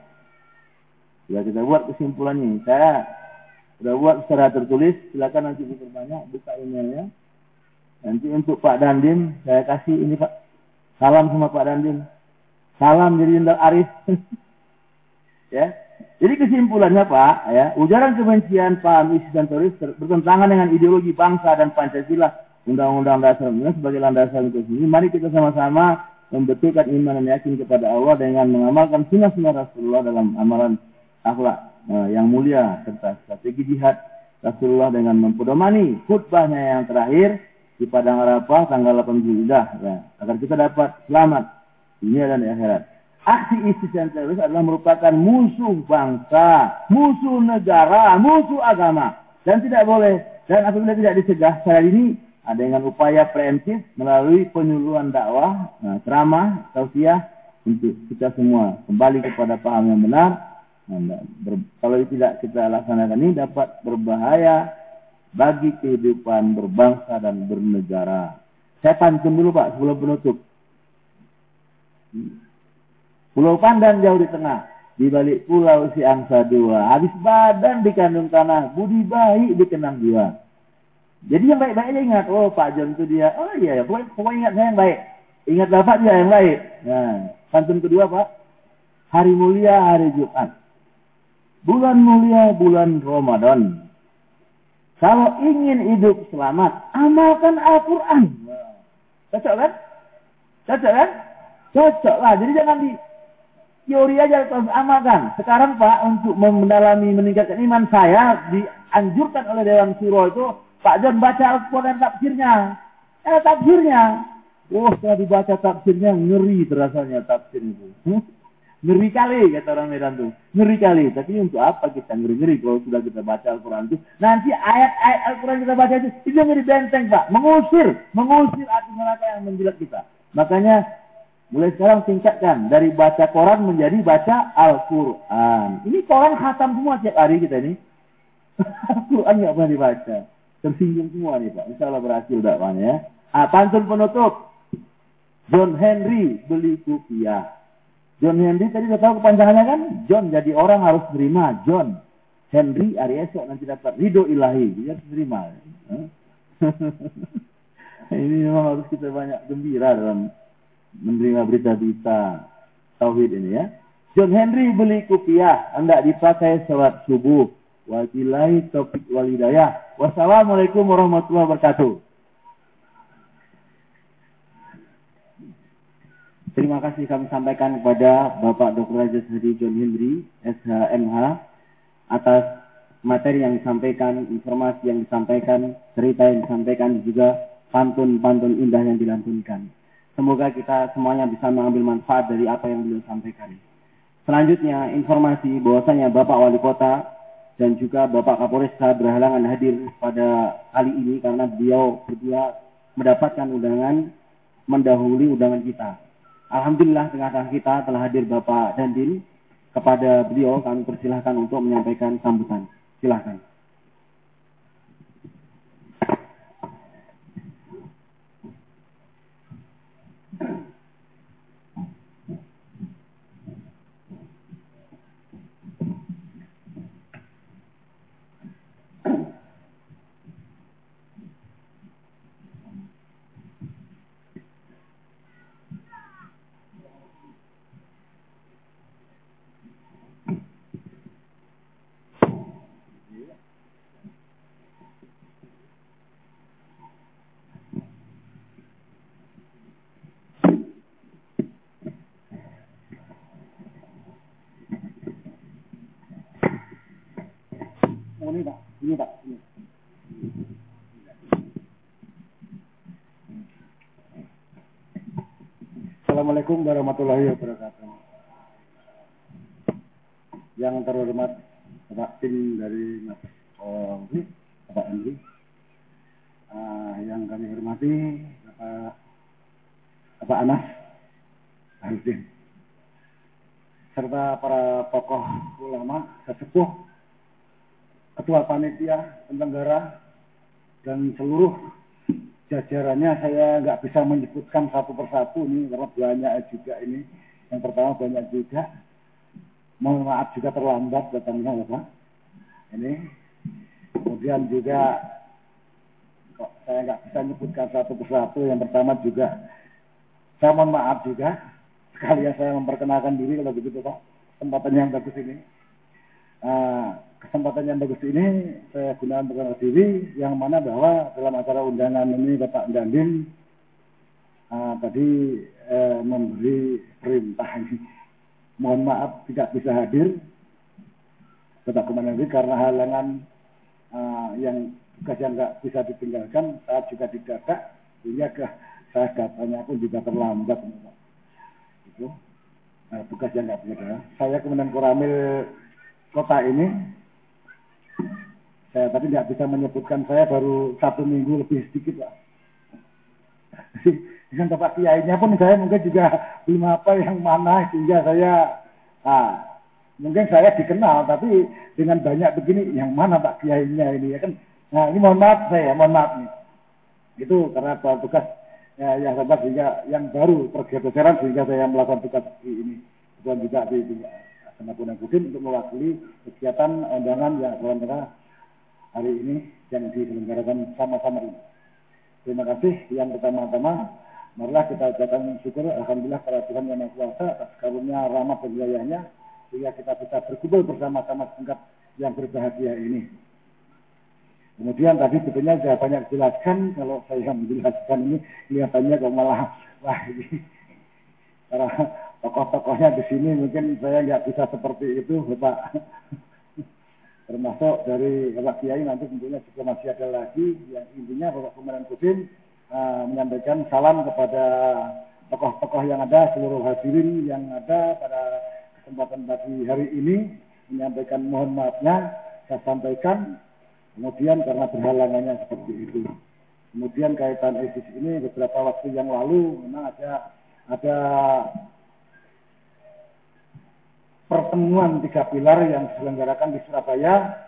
Sudah kita buat kesimpulan ini. Saya sudah buat secara tertulis. Silakan nanti diperbanyak. Buka emailnya. Nanti untuk Pak Dandim. Saya kasih ini Pak. Salam sama Pak Dandim. Salam jadi Jenderal Arif. ya. Jadi kesimpulannya Pak, ya, ujaran kebencian paham ISIS dan teroris bertentangan dengan ideologi bangsa dan Pancasila, Undang-Undang Dasar sebagai landasan untuk ini. Mari kita sama-sama membetulkan iman dan yakin kepada Allah dengan mengamalkan sunnah-sunnah Rasulullah dalam amalan akhlak eh, yang mulia serta strategi jihad Rasulullah dengan mempedomani khutbahnya yang terakhir di Padang Arafah tanggal 8 Zulhijjah ya, agar kita dapat selamat dunia dan akhirat aksi ISIS yang teroris adalah merupakan musuh bangsa, musuh negara, musuh agama. Dan tidak boleh, dan apabila tidak dicegah, saya ini ada dengan upaya preemptif melalui penyuluhan dakwah, nah, ceramah, tausiah untuk kita semua kembali kepada paham yang benar. Nah, kalau tidak kita laksanakan ini dapat berbahaya bagi kehidupan berbangsa dan bernegara. Saya pantun dulu Pak sebelum penutup. Pulau Pandan jauh di tengah. Di balik pulau si angsa dua. Habis badan di kandung tanah. Budi baik dikenang jiwa. Jadi yang baik-baik aja ingat. Oh Pak John itu dia. Oh iya, pokoknya, pokoknya ingat saya yang baik. Ingat Bapak dia yang baik. Nah, pantun kedua Pak. Hari mulia hari Jumat. Bulan mulia bulan Ramadan. Kalau ingin hidup selamat, amalkan Al-Quran. Cocok kan? Cocok kan? Cocok lah. Jadi jangan di teori aja harus amalkan. Sekarang Pak untuk mendalami meningkatkan iman saya dianjurkan oleh Dewan Suro itu Pak John baca Al-Quran tafsirnya. Eh tafsirnya. Oh setelah dibaca tafsirnya ngeri terasanya tafsir itu. Hmm? Ngeri kali kata orang Medan tuh. Ngeri kali. Tapi untuk apa kita ngeri-ngeri kalau sudah kita baca Al-Quran itu. Nanti ayat-ayat Al-Quran kita baca itu. Itu ngeri benteng Pak. Mengusir. Mengusir api neraka yang menjilat kita. Makanya Mulai sekarang tingkatkan dari baca koran menjadi baca Al-Quran. Ini koran khatam semua tiap hari kita ini. Quran nggak pernah dibaca. Tersinggung semua nih Pak. Insya Allah berhasil dakwahnya ya. Ah, pantun penutup. John Henry beli kupiah. John Henry tadi sudah tahu kepanjangannya kan? John jadi orang harus terima. John. Henry hari esok nanti dapat ridho ilahi. Dia harus terima. Ini memang harus kita banyak gembira dalam menerima berita-berita tauhid ini ya. John Henry beli kupiah, hendak dipakai sholat subuh. Wabillahi topik walidayah. Wassalamualaikum warahmatullahi wabarakatuh. Terima kasih kami sampaikan kepada Bapak Dr. Raja Hadi John Henry, SHMH, atas materi yang disampaikan, informasi yang disampaikan, cerita yang disampaikan, juga pantun-pantun indah yang dilantunkan. Semoga kita semuanya bisa mengambil manfaat dari apa yang beliau sampaikan. Selanjutnya, informasi bahwasanya Bapak Wali Kota dan juga Bapak Kapolresta berhalangan hadir pada kali ini karena beliau berdua mendapatkan undangan mendahului undangan kita. Alhamdulillah tengah-tengah kita telah hadir Bapak Dandin. Kepada beliau kami persilahkan untuk menyampaikan sambutan. Silahkan. Oh, ini Pak, ini Pak. Ini. Assalamualaikum warahmatullahi wabarakatuh. Yang terhormat Bapak tim dari Mas Polri, Bapak Andri. Uh, yang kami hormati Bapak Bapak Anas Harudin serta para tokoh ulama sesepuh ketua panitia penyelenggara dan seluruh jajarannya saya nggak bisa menyebutkan satu persatu ini karena banyak juga ini. Yang pertama banyak juga. Mohon maaf juga terlambat datangnya Bapak ini. Kemudian juga kok saya nggak bisa menyebutkan satu persatu. Yang pertama juga saya mohon maaf juga. Sekalian saya memperkenalkan diri kalau begitu Pak. Kesempatan yang bagus ini. Uh, kesempatan yang bagus ini saya gunakan perkenalkan diri yang mana bahwa dalam acara undangan ini Bapak Dandin uh, tadi uh, memberi perintah ini. Mohon maaf tidak bisa hadir Bapak Komandan karena halangan uh, yang tugas yang nggak bisa ditinggalkan saat juga tidak ada sehingga ke saya datanya pun juga terlambat itu nah, tugas yang nggak bisa saya kemudian koramil kota ini saya tadi nggak bisa menyebutkan saya baru satu minggu lebih sedikit pak dengan bapak kiainya pun saya mungkin juga belum apa yang mana sehingga saya ah, mungkin saya dikenal tapi dengan banyak begini yang mana pak kiainya ini ya kan? Nah ini mohon maaf saya mohon maaf nih. Itu karena tugas ya, yang sabar sehingga yang baru pergeseran sehingga saya melakukan tugas ini. Dan juga di, di Senapun Kudin untuk mewakili kegiatan undangan yang dalam hari ini yang diselenggarakan sama-sama ini. Terima kasih. Yang pertama-tama, marilah kita ucapkan syukur Alhamdulillah pada Tuhan Yang Maha Kuasa atas karunia rahmat dan wilayahnya sehingga kita bisa berkumpul bersama-sama singkat yang berbahagia ini. Kemudian tadi sebetulnya saya banyak jelaskan, kalau saya menjelaskan ini kelihatannya kok malah wah ini para tokoh-tokohnya di sini mungkin saya nggak bisa seperti itu, Bapak. Termasuk dari Bapak Kiai nanti tentunya juga masih ada lagi yang intinya Bapak Komandan Kudin uh, menyampaikan salam kepada tokoh-tokoh yang ada, seluruh hadirin yang ada pada kesempatan pagi hari ini menyampaikan mohon maafnya saya sampaikan Kemudian karena berhalangannya seperti itu. Kemudian kaitan ISIS ini beberapa waktu yang lalu memang ada ada pertemuan tiga pilar yang diselenggarakan di Surabaya.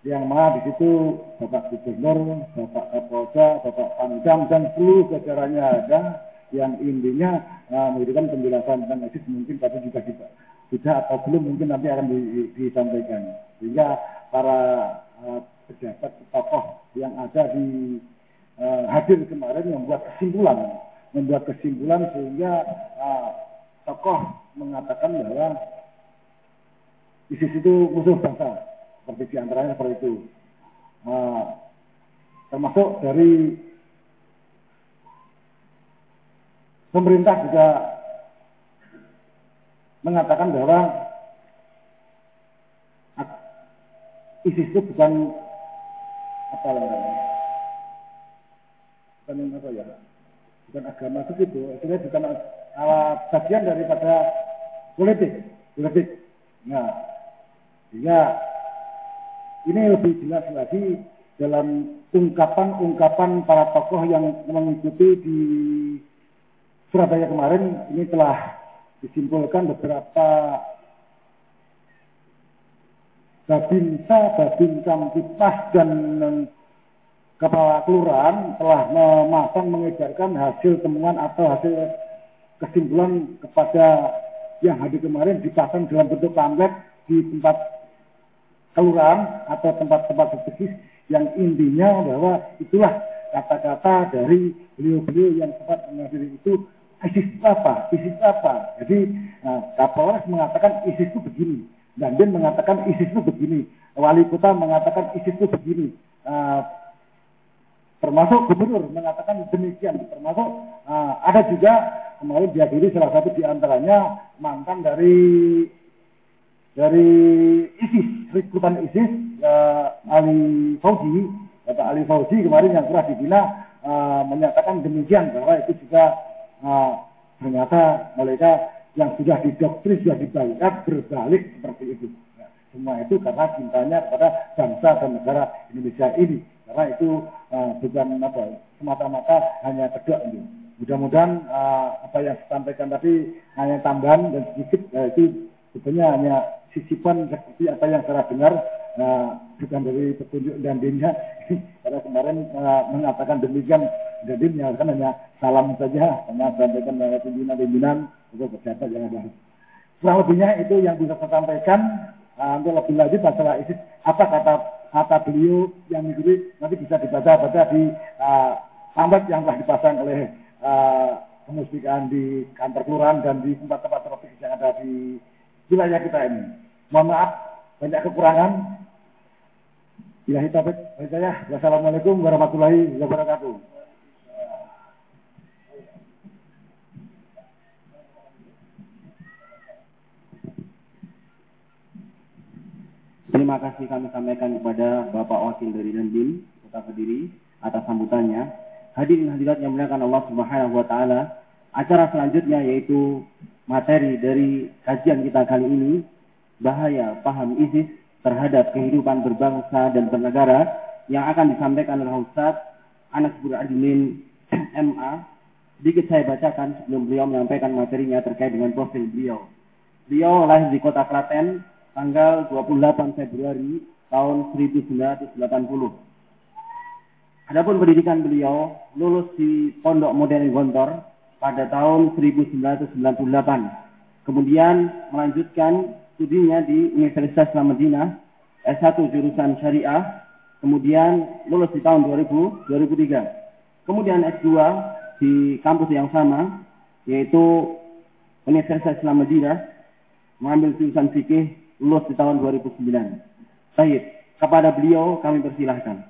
Yang mana di situ Bapak Gubernur, Bapak Kapolda, Bapak Pangdam dan seluruh jajarannya ada yang intinya uh, memberikan penjelasan tentang ISIS mungkin tapi juga tidak sudah atau belum mungkin nanti akan di, di, disampaikan. Sehingga para uh, pejabat tokoh yang ada di uh, hadir kemarin membuat kesimpulan membuat kesimpulan sehingga uh, tokoh mengatakan bahwa ISIS itu musuh bangsa seperti di antaranya seperti itu. Nah, termasuk dari pemerintah juga mengatakan bahwa ISIS itu bukan apa namanya bukan apa ya bukan agama itu bukan uh, bagian daripada politik politik. Nah sehingga ini lebih jelas lagi dalam ungkapan-ungkapan para tokoh yang mengikuti di Surabaya kemarin ini telah disimpulkan beberapa babinsa, babin kipas dan kepala kelurahan telah memasang mengedarkan hasil temuan atau hasil kesimpulan kepada yang hadir kemarin dipasang dalam bentuk pamflet di tempat kelurahan atau tempat-tempat strategis yang intinya bahwa itulah kata-kata dari beliau-beliau yang sempat menghadiri itu ISIS itu apa? ISIS itu apa? Jadi nah, Kapolres mengatakan ISIS itu begini, dan dia mengatakan ISIS itu begini, wali kota mengatakan ISIS itu begini, uh, termasuk gubernur mengatakan demikian, termasuk uh, ada juga kemarin dihadiri salah satu di antaranya mantan dari dari ISIS, rekrutan ISIS, uh, Ali Fauzi, Bapak Ali Fauzi kemarin yang pernah dibina uh, menyatakan demikian bahwa itu juga uh, ternyata mereka yang sudah didoktrin, sudah dibalik berbalik seperti itu. Ya, semua itu karena cintanya kepada bangsa dan negara Indonesia ini. Karena itu uh, bukan apa semata-mata hanya kedok itu. Mudah-mudahan uh, apa yang disampaikan tadi hanya tambahan dan sedikit uh, itu sebenarnya hanya sisipan seperti apa yang saya dengar uh, bukan dari petunjuk dan dinnya karena kemarin uh, mengatakan demikian. Jadi kan hanya salam saja karena sampaikan dari pimpinan-pimpinan itu pejabat yang ada. Kurang lebihnya itu yang bisa saya sampaikan. Uh, untuk lebih lanjut masalah ISIS apa kata kata beliau yang mengikuti nanti bisa dibaca-baca di uh, yang telah dipasang oleh uh, di kantor kelurahan dan di tempat-tempat strategis yang ada di wilayah kita ini. Mohon maaf, banyak kekurangan. Bila hitabit, saya. Wassalamualaikum warahmatullahi wabarakatuh. Terima kasih kami sampaikan kepada Bapak Wakil dari Dandim, Kota Kediri, atas sambutannya. Hadirin hadirat yang muliakan Allah Subhanahu wa taala, acara selanjutnya yaitu materi dari kajian kita kali ini bahaya paham ISIS terhadap kehidupan berbangsa dan bernegara yang akan disampaikan oleh Ustaz Anas Buradinin MA. Sedikit saya bacakan sebelum beliau menyampaikan materinya terkait dengan profil beliau. Beliau lahir di kota Klaten tanggal 28 Februari tahun 1980. Adapun pendidikan beliau lulus di Pondok Modern Gontor pada tahun 1998. Kemudian melanjutkan studinya di Universitas Islam Madinah, S1 jurusan Syariah, kemudian lulus di tahun 2000, 2003. Kemudian S2 di kampus yang sama, yaitu Universitas Islam Madinah, mengambil jurusan fikih, lulus di tahun 2009. Baik, kepada beliau kami persilahkan.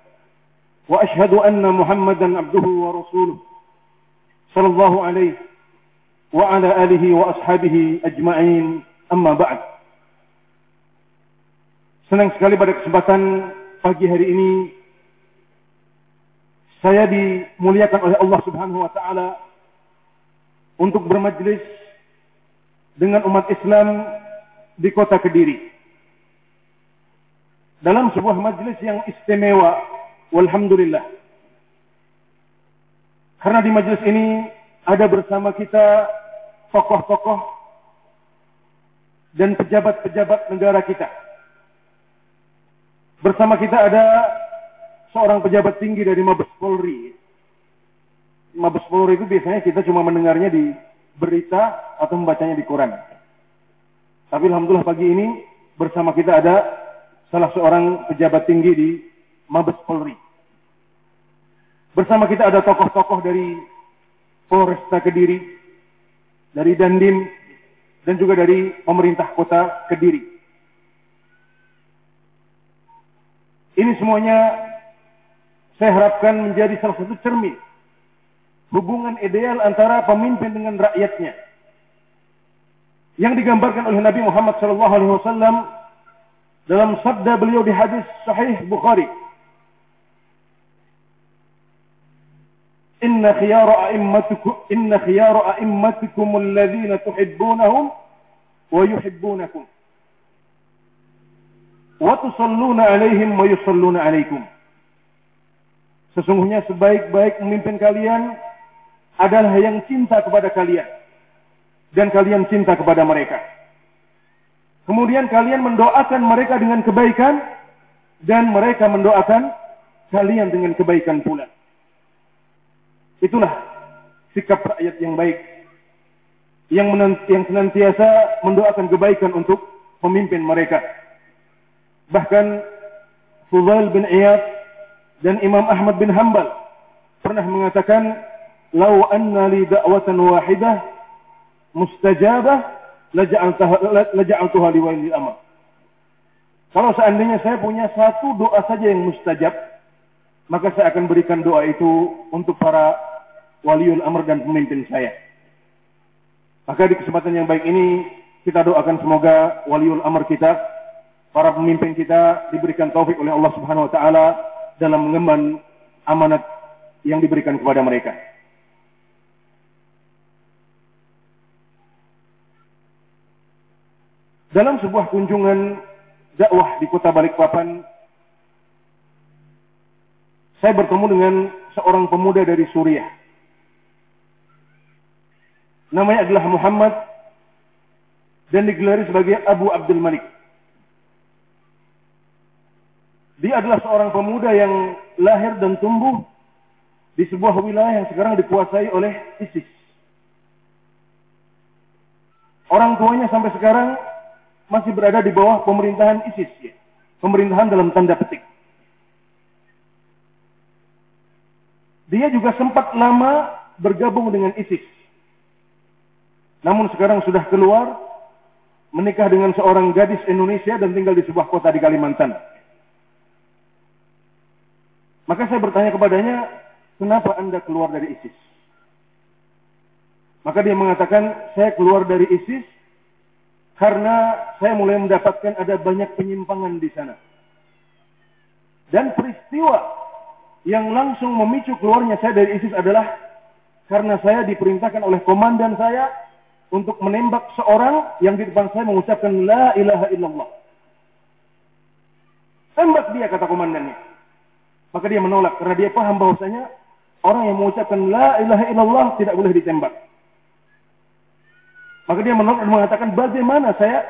وأشهد أن محمدا عبده ورسوله صلى الله عليه وعلى آله وأصحابه أجمعين أما بعد Senang sekali pada kesempatan pagi hari ini saya dimuliakan oleh Allah Subhanahu wa taala untuk bermajlis dengan umat Islam di kota Kediri. Dalam sebuah majlis yang istimewa, walhamdulillah. Karena di majlis ini ada bersama kita tokoh-tokoh dan pejabat-pejabat negara kita. Bersama kita ada seorang pejabat tinggi dari Mabes Polri. Mabes Polri itu biasanya kita cuma mendengarnya di berita atau membacanya di Quran. Tapi Alhamdulillah pagi ini bersama kita ada salah seorang pejabat tinggi di Mabes Polri. Bersama kita ada tokoh-tokoh dari Polresta Kediri, dari Dandim, dan juga dari pemerintah kota Kediri. Ini semuanya saya harapkan menjadi salah satu cermin hubungan ideal antara pemimpin dengan rakyatnya yang digambarkan oleh Nabi Muhammad SAW dalam sabda beliau di hadis Sahih Bukhari. Inna khiyara a'immatikum alladhina tuhibbunahum wa yuhibbunakum. wa tusalluna alaihim wa yusalluna alaikum. Sesungguhnya sebaik-baik pemimpin kalian adalah yang cinta kepada kalian dan kalian cinta kepada mereka. Kemudian kalian mendoakan mereka dengan kebaikan dan mereka mendoakan kalian dengan kebaikan pula. Itulah sikap rakyat yang baik yang, yang senantiasa mendoakan kebaikan untuk pemimpin mereka. Bahkan Fudail bin Iyad dan Imam Ahmad bin Hanbal pernah mengatakan, "Lau anna li da'watan wahidah mustajabah laja'altuha liwalil amr." Kalau seandainya saya punya satu doa saja yang mustajab, maka saya akan berikan doa itu untuk para waliul amr dan pemimpin saya. Maka di kesempatan yang baik ini kita doakan semoga waliul amr kita para pemimpin kita diberikan taufik oleh Allah Subhanahu wa taala dalam mengemban amanat yang diberikan kepada mereka. Dalam sebuah kunjungan dakwah di kota Balikpapan, saya bertemu dengan seorang pemuda dari Suriah. Namanya adalah Muhammad dan digelari sebagai Abu Abdul Malik. Dia adalah seorang pemuda yang lahir dan tumbuh di sebuah wilayah yang sekarang dikuasai oleh ISIS. Orang tuanya sampai sekarang masih berada di bawah pemerintahan ISIS. Ya. Pemerintahan dalam tanda petik. Dia juga sempat lama bergabung dengan ISIS. Namun sekarang sudah keluar, menikah dengan seorang gadis Indonesia dan tinggal di sebuah kota di Kalimantan. Maka saya bertanya kepadanya, kenapa anda keluar dari ISIS? Maka dia mengatakan, saya keluar dari ISIS karena saya mulai mendapatkan ada banyak penyimpangan di sana. Dan peristiwa yang langsung memicu keluarnya saya dari ISIS adalah karena saya diperintahkan oleh komandan saya untuk menembak seorang yang di depan saya mengucapkan la ilaha illallah. Tembak dia kata komandannya. Maka dia menolak karena dia paham bahwasanya orang yang mengucapkan la ilaha illallah tidak boleh ditembak. Maka dia menolak dan mengatakan bagaimana saya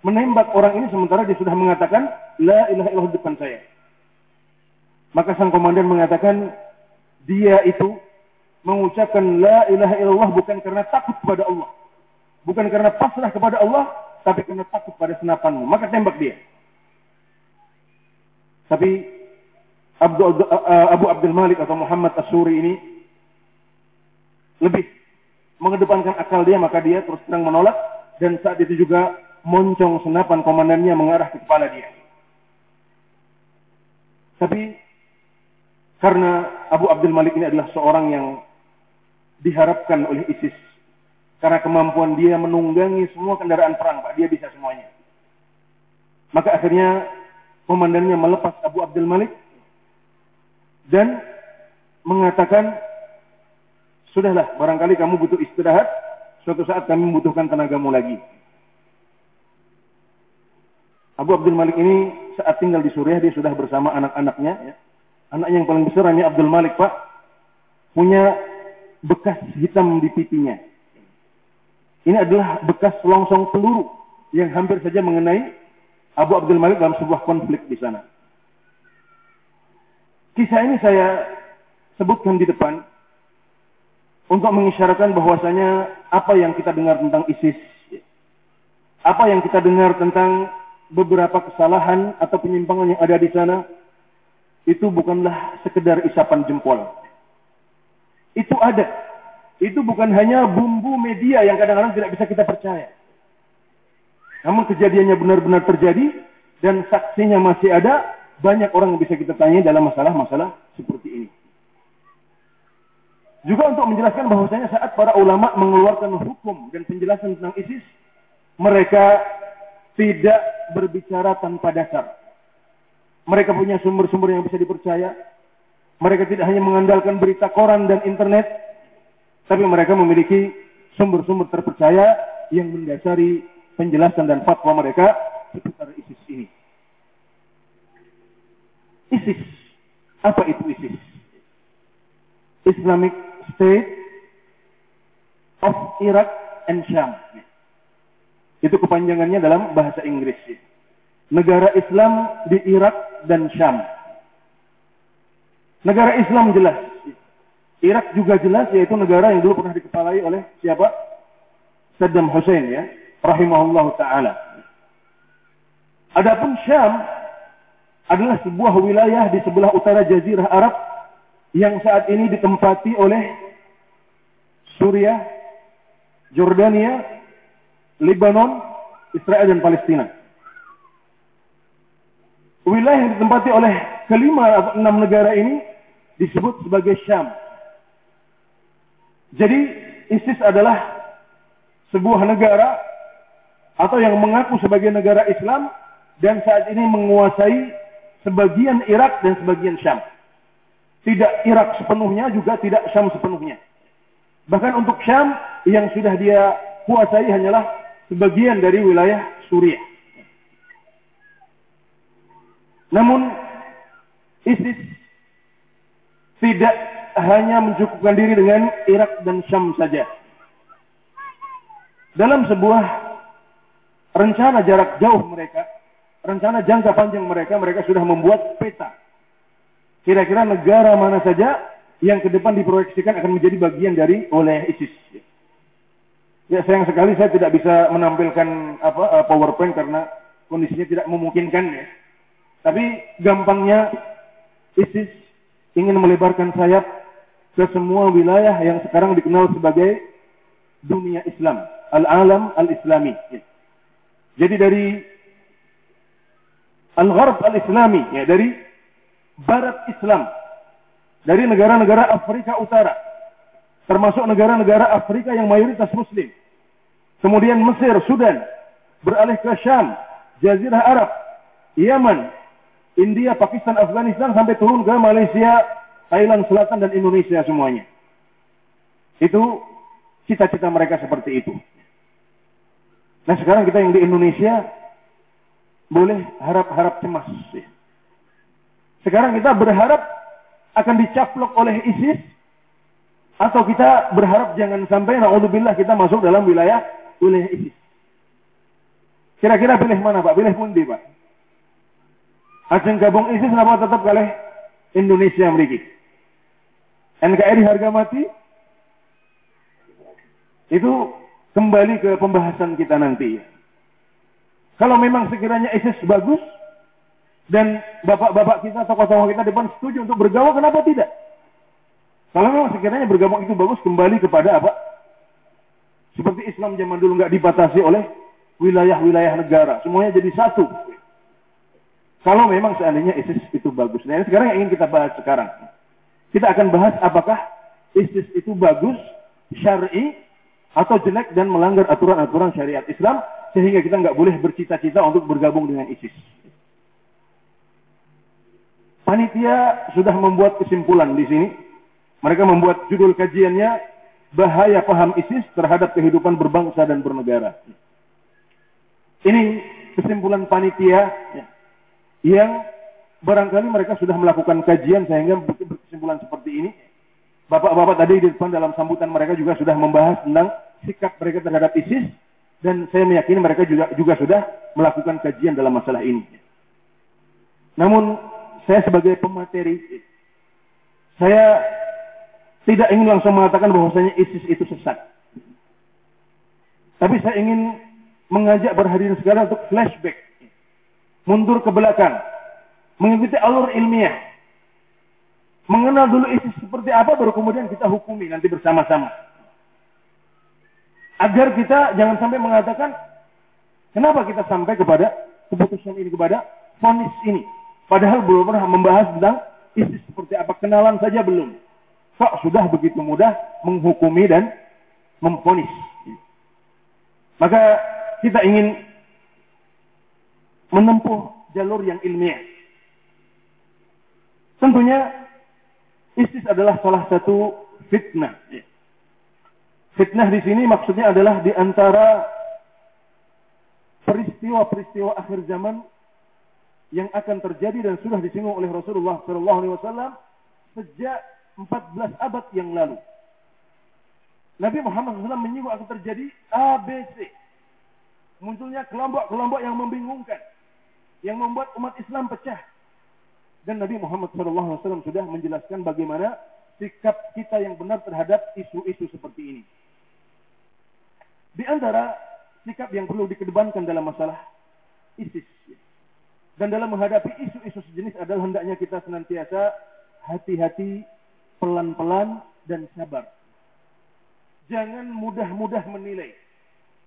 menembak orang ini sementara dia sudah mengatakan la ilaha illallah di depan saya. Maka sang komandan mengatakan dia itu mengucapkan la ilaha illallah bukan karena takut kepada Allah. Bukan karena pasrah kepada Allah, tapi karena takut pada senapanmu. Maka tembak dia. Tapi Abu, Abu Abdul Malik atau Muhammad Asuri ini lebih mengedepankan akal dia maka dia terus terang menolak dan saat itu juga moncong senapan komandannya mengarah ke kepala dia. Tapi karena Abu Abdul Malik ini adalah seorang yang diharapkan oleh ISIS Karena kemampuan dia menunggangi semua kendaraan perang, Pak. Dia bisa semuanya. Maka akhirnya komandannya melepas Abu Abdul Malik dan mengatakan, sudahlah, barangkali kamu butuh istirahat, suatu saat kami membutuhkan tenagamu lagi. Abu Abdul Malik ini saat tinggal di Suriah dia sudah bersama anak-anaknya. Ya. Anaknya yang paling besar hanya Abdul Malik Pak punya bekas hitam di pipinya. Ini adalah bekas longsong peluru yang hampir saja mengenai Abu Abdul Malik dalam sebuah konflik di sana. Kisah ini saya sebutkan di depan untuk mengisyaratkan bahwasanya apa yang kita dengar tentang ISIS, apa yang kita dengar tentang beberapa kesalahan atau penyimpangan yang ada di sana itu bukanlah sekedar isapan jempol. Itu ada. Itu bukan hanya bumbu media yang kadang-kadang tidak bisa kita percaya. Namun kejadiannya benar-benar terjadi dan saksinya masih ada, banyak orang yang bisa kita tanya dalam masalah-masalah seperti ini. Juga untuk menjelaskan bahwasanya saat para ulama mengeluarkan hukum dan penjelasan tentang ISIS, mereka tidak berbicara tanpa dasar. Mereka punya sumber-sumber yang bisa dipercaya. Mereka tidak hanya mengandalkan berita koran dan internet, tapi mereka memiliki sumber-sumber terpercaya yang mendasari penjelasan dan fatwa mereka seputar ISIS ini. ISIS, apa itu ISIS? Islamic State of Iraq and Sham. Itu kepanjangannya dalam bahasa Inggris. Negara Islam di Irak dan Syam. Negara Islam jelas. Irak juga jelas yaitu negara yang dulu pernah dikepalai oleh siapa? Saddam Hussein ya, rahimahullah taala. Adapun Syam adalah sebuah wilayah di sebelah utara jazirah Arab yang saat ini ditempati oleh Suriah, Jordania, Lebanon, Israel dan Palestina. Wilayah yang ditempati oleh kelima atau enam negara ini disebut sebagai Syam. Jadi ISIS adalah sebuah negara atau yang mengaku sebagai negara Islam dan saat ini menguasai sebagian Irak dan sebagian Syam. Tidak Irak sepenuhnya juga tidak Syam sepenuhnya. Bahkan untuk Syam yang sudah dia kuasai hanyalah sebagian dari wilayah Suriah. Namun ISIS tidak hanya mencukupkan diri dengan Irak dan Syam saja. Dalam sebuah rencana jarak jauh mereka, rencana jangka panjang mereka, mereka sudah membuat peta. Kira-kira negara mana saja yang ke depan diproyeksikan akan menjadi bagian dari oleh ISIS. Ya sayang sekali saya tidak bisa menampilkan apa uh, PowerPoint karena kondisinya tidak memungkinkan ya. Tapi gampangnya ISIS ingin melebarkan sayap ke semua wilayah yang sekarang dikenal sebagai dunia Islam, al-alam al-islami. Ya. Jadi dari al-gharb al-islami, ya dari barat Islam, dari negara-negara Afrika Utara, termasuk negara-negara Afrika yang mayoritas Muslim, Kemudian Mesir, Sudan, beralih ke Syam, Jazirah Arab, Yaman, India, Pakistan, Afghanistan, sampai turun ke Malaysia, Thailand Selatan, dan Indonesia semuanya. Itu cita-cita mereka seperti itu. Nah sekarang kita yang di Indonesia, boleh harap-harap cemas. Sekarang kita berharap akan dicaplok oleh ISIS, atau kita berharap jangan sampai, na'udzubillah kita masuk dalam wilayah wilayah ISIS. Kira-kira pilih mana Pak? Pilih pundi Pak? Ajeng gabung ISIS kenapa tetap kalah Indonesia memiliki? NKRI harga mati? Itu kembali ke pembahasan kita nanti. Kalau memang sekiranya ISIS bagus, dan bapak-bapak kita, tokoh-tokoh kita depan setuju untuk bergabung, kenapa tidak? Kalau memang sekiranya bergabung itu bagus, kembali kepada apa? Seperti Islam zaman dulu nggak dibatasi oleh wilayah-wilayah negara. Semuanya jadi satu. Kalau memang seandainya ISIS itu bagus. Nah, ini sekarang yang ingin kita bahas sekarang. Kita akan bahas apakah ISIS itu bagus, syar'i, atau jelek dan melanggar aturan-aturan syariat Islam sehingga kita nggak boleh bercita-cita untuk bergabung dengan ISIS. Panitia sudah membuat kesimpulan di sini. Mereka membuat judul kajiannya bahaya paham ISIS terhadap kehidupan berbangsa dan bernegara. Ini kesimpulan panitia yang barangkali mereka sudah melakukan kajian sehingga berkesimpulan seperti ini. Bapak-bapak tadi di depan dalam sambutan mereka juga sudah membahas tentang sikap mereka terhadap ISIS dan saya meyakini mereka juga juga sudah melakukan kajian dalam masalah ini. Namun saya sebagai pemateri saya tidak ingin langsung mengatakan bahwasanya ISIS itu sesat. Tapi saya ingin mengajak berhadirin segala untuk flashback. Mundur ke belakang. Mengikuti alur ilmiah. Mengenal dulu ISIS seperti apa baru kemudian kita hukumi nanti bersama-sama. Agar kita jangan sampai mengatakan kenapa kita sampai kepada keputusan ini kepada fonis ini. Padahal belum pernah membahas tentang ISIS seperti apa kenalan saja belum kok sudah begitu mudah menghukumi dan memfonis. Maka kita ingin menempuh jalur yang ilmiah. Tentunya ISIS adalah salah satu fitnah. Fitnah di sini maksudnya adalah di antara peristiwa-peristiwa akhir zaman yang akan terjadi dan sudah disinggung oleh Rasulullah SAW sejak 14 abad yang lalu. Nabi Muhammad SAW menyinggung akan terjadi ABC. Munculnya kelompok-kelompok yang membingungkan. Yang membuat umat Islam pecah. Dan Nabi Muhammad SAW sudah menjelaskan bagaimana sikap kita yang benar terhadap isu-isu seperti ini. Di antara sikap yang perlu dikedepankan dalam masalah ISIS. Dan dalam menghadapi isu-isu sejenis adalah hendaknya kita senantiasa hati-hati pelan-pelan dan sabar. Jangan mudah-mudah menilai.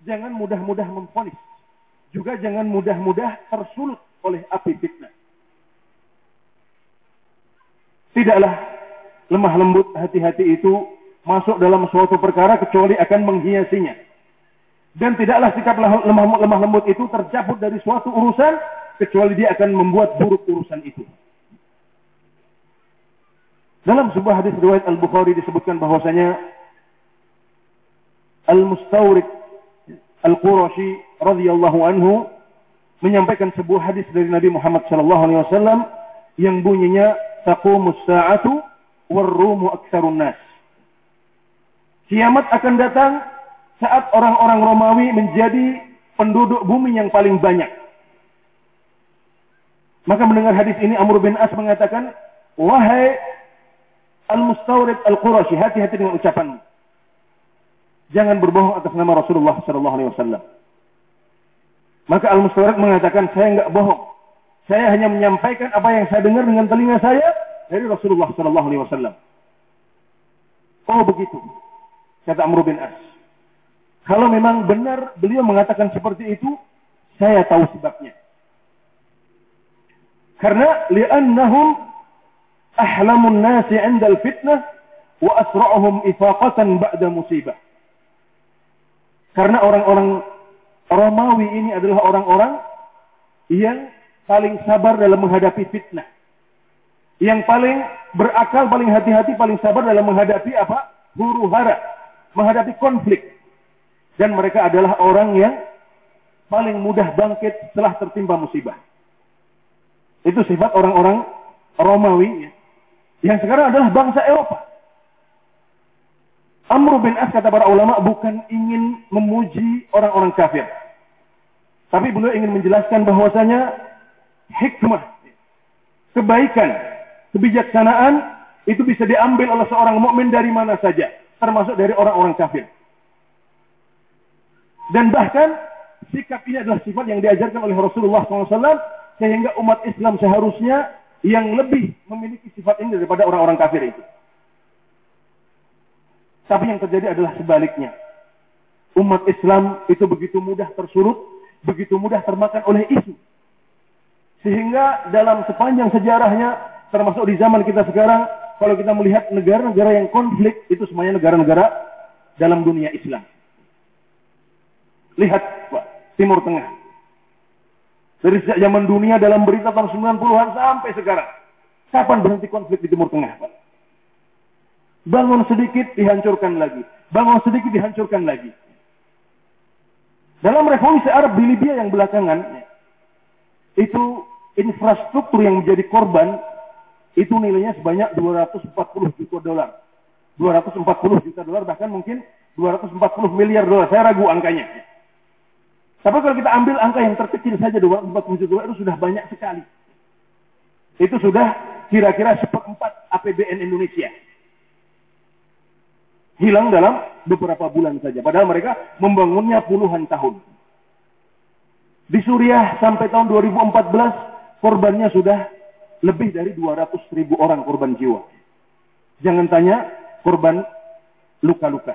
Jangan mudah-mudah memfonis. Juga jangan mudah-mudah tersulut oleh api fitnah. Tidaklah lemah lembut hati-hati itu masuk dalam suatu perkara kecuali akan menghiasinya. Dan tidaklah sikap lemah, lemah lembut itu tercabut dari suatu urusan kecuali dia akan membuat buruk urusan itu. Dalam sebuah hadis riwayat Al-Bukhari disebutkan bahwasanya Al-Mustawrid Al-Qurashi radhiyallahu anhu menyampaikan sebuah hadis dari Nabi Muhammad sallallahu alaihi wasallam yang bunyinya taqumus sa'atu warrumu aktsarun nas. Kiamat akan datang saat orang-orang Romawi menjadi penduduk bumi yang paling banyak. Maka mendengar hadis ini Amr bin As mengatakan, "Wahai Al-Mustawrid Al-Qurashi, hati-hati dengan ucapanmu. Jangan berbohong atas nama Rasulullah sallallahu alaihi wasallam. Maka Al-Mustawrid mengatakan, saya enggak bohong. Saya hanya menyampaikan apa yang saya dengar dengan telinga saya dari Rasulullah sallallahu alaihi wasallam. Oh begitu. Kata Amr bin As. Kalau memang benar beliau mengatakan seperti itu, saya tahu sebabnya. Karena li'annahum ahlamun nasi 'inda al-fitnah wa asra'uhum ifaqatan ba'da musibah. Karena orang-orang Romawi ini adalah orang-orang yang paling sabar dalam menghadapi fitnah. Yang paling berakal, paling hati-hati, paling sabar dalam menghadapi apa? Huru hara. Menghadapi konflik. Dan mereka adalah orang yang paling mudah bangkit setelah tertimpa musibah. Itu sifat orang-orang Romawi yang sekarang adalah bangsa Eropa. Amr bin As kata para ulama bukan ingin memuji orang-orang kafir. Tapi beliau ingin menjelaskan bahwasanya hikmah, kebaikan, kebijaksanaan itu bisa diambil oleh seorang mukmin dari mana saja, termasuk dari orang-orang kafir. Dan bahkan sikap ini adalah sifat yang diajarkan oleh Rasulullah SAW sehingga umat Islam seharusnya yang lebih memiliki sifat ini daripada orang-orang kafir itu. Tapi yang terjadi adalah sebaliknya. Umat Islam itu begitu mudah tersurut, begitu mudah termakan oleh isu. Sehingga dalam sepanjang sejarahnya, termasuk di zaman kita sekarang, kalau kita melihat negara-negara yang konflik, itu semuanya negara-negara dalam dunia Islam. Lihat, Pak, Timur Tengah. Dari sejak zaman dunia dalam berita tahun 90-an sampai sekarang. Kapan berhenti konflik di Timur Tengah, Pak? Bangun sedikit, dihancurkan lagi. Bangun sedikit, dihancurkan lagi. Dalam revolusi Arab di Libya yang belakangan, itu infrastruktur yang menjadi korban, itu nilainya sebanyak 240 juta dolar. 240 juta dolar, bahkan mungkin 240 miliar dolar. Saya ragu angkanya. Tapi kalau kita ambil angka yang terkecil saja 240 juta dolar itu sudah banyak sekali. Itu sudah kira-kira seperempat APBN Indonesia. Hilang dalam beberapa bulan saja. Padahal mereka membangunnya puluhan tahun. Di Suriah sampai tahun 2014 korbannya sudah lebih dari 200 ribu orang korban jiwa. Jangan tanya korban luka-luka.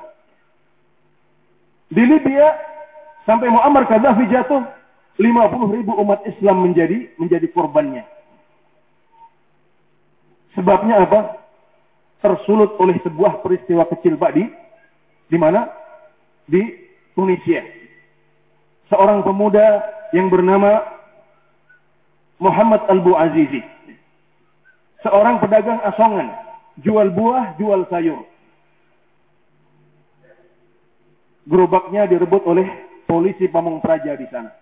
Di Libya sampai Muammar Gaddafi jatuh 50 ribu umat Islam menjadi menjadi korbannya. Sebabnya apa? Tersulut oleh sebuah peristiwa kecil Pak di di mana? Di Tunisia. Seorang pemuda yang bernama Muhammad Al-Buazizi. Seorang pedagang asongan, jual buah, jual sayur. Gerobaknya direbut oleh polisi pamong praja di sana.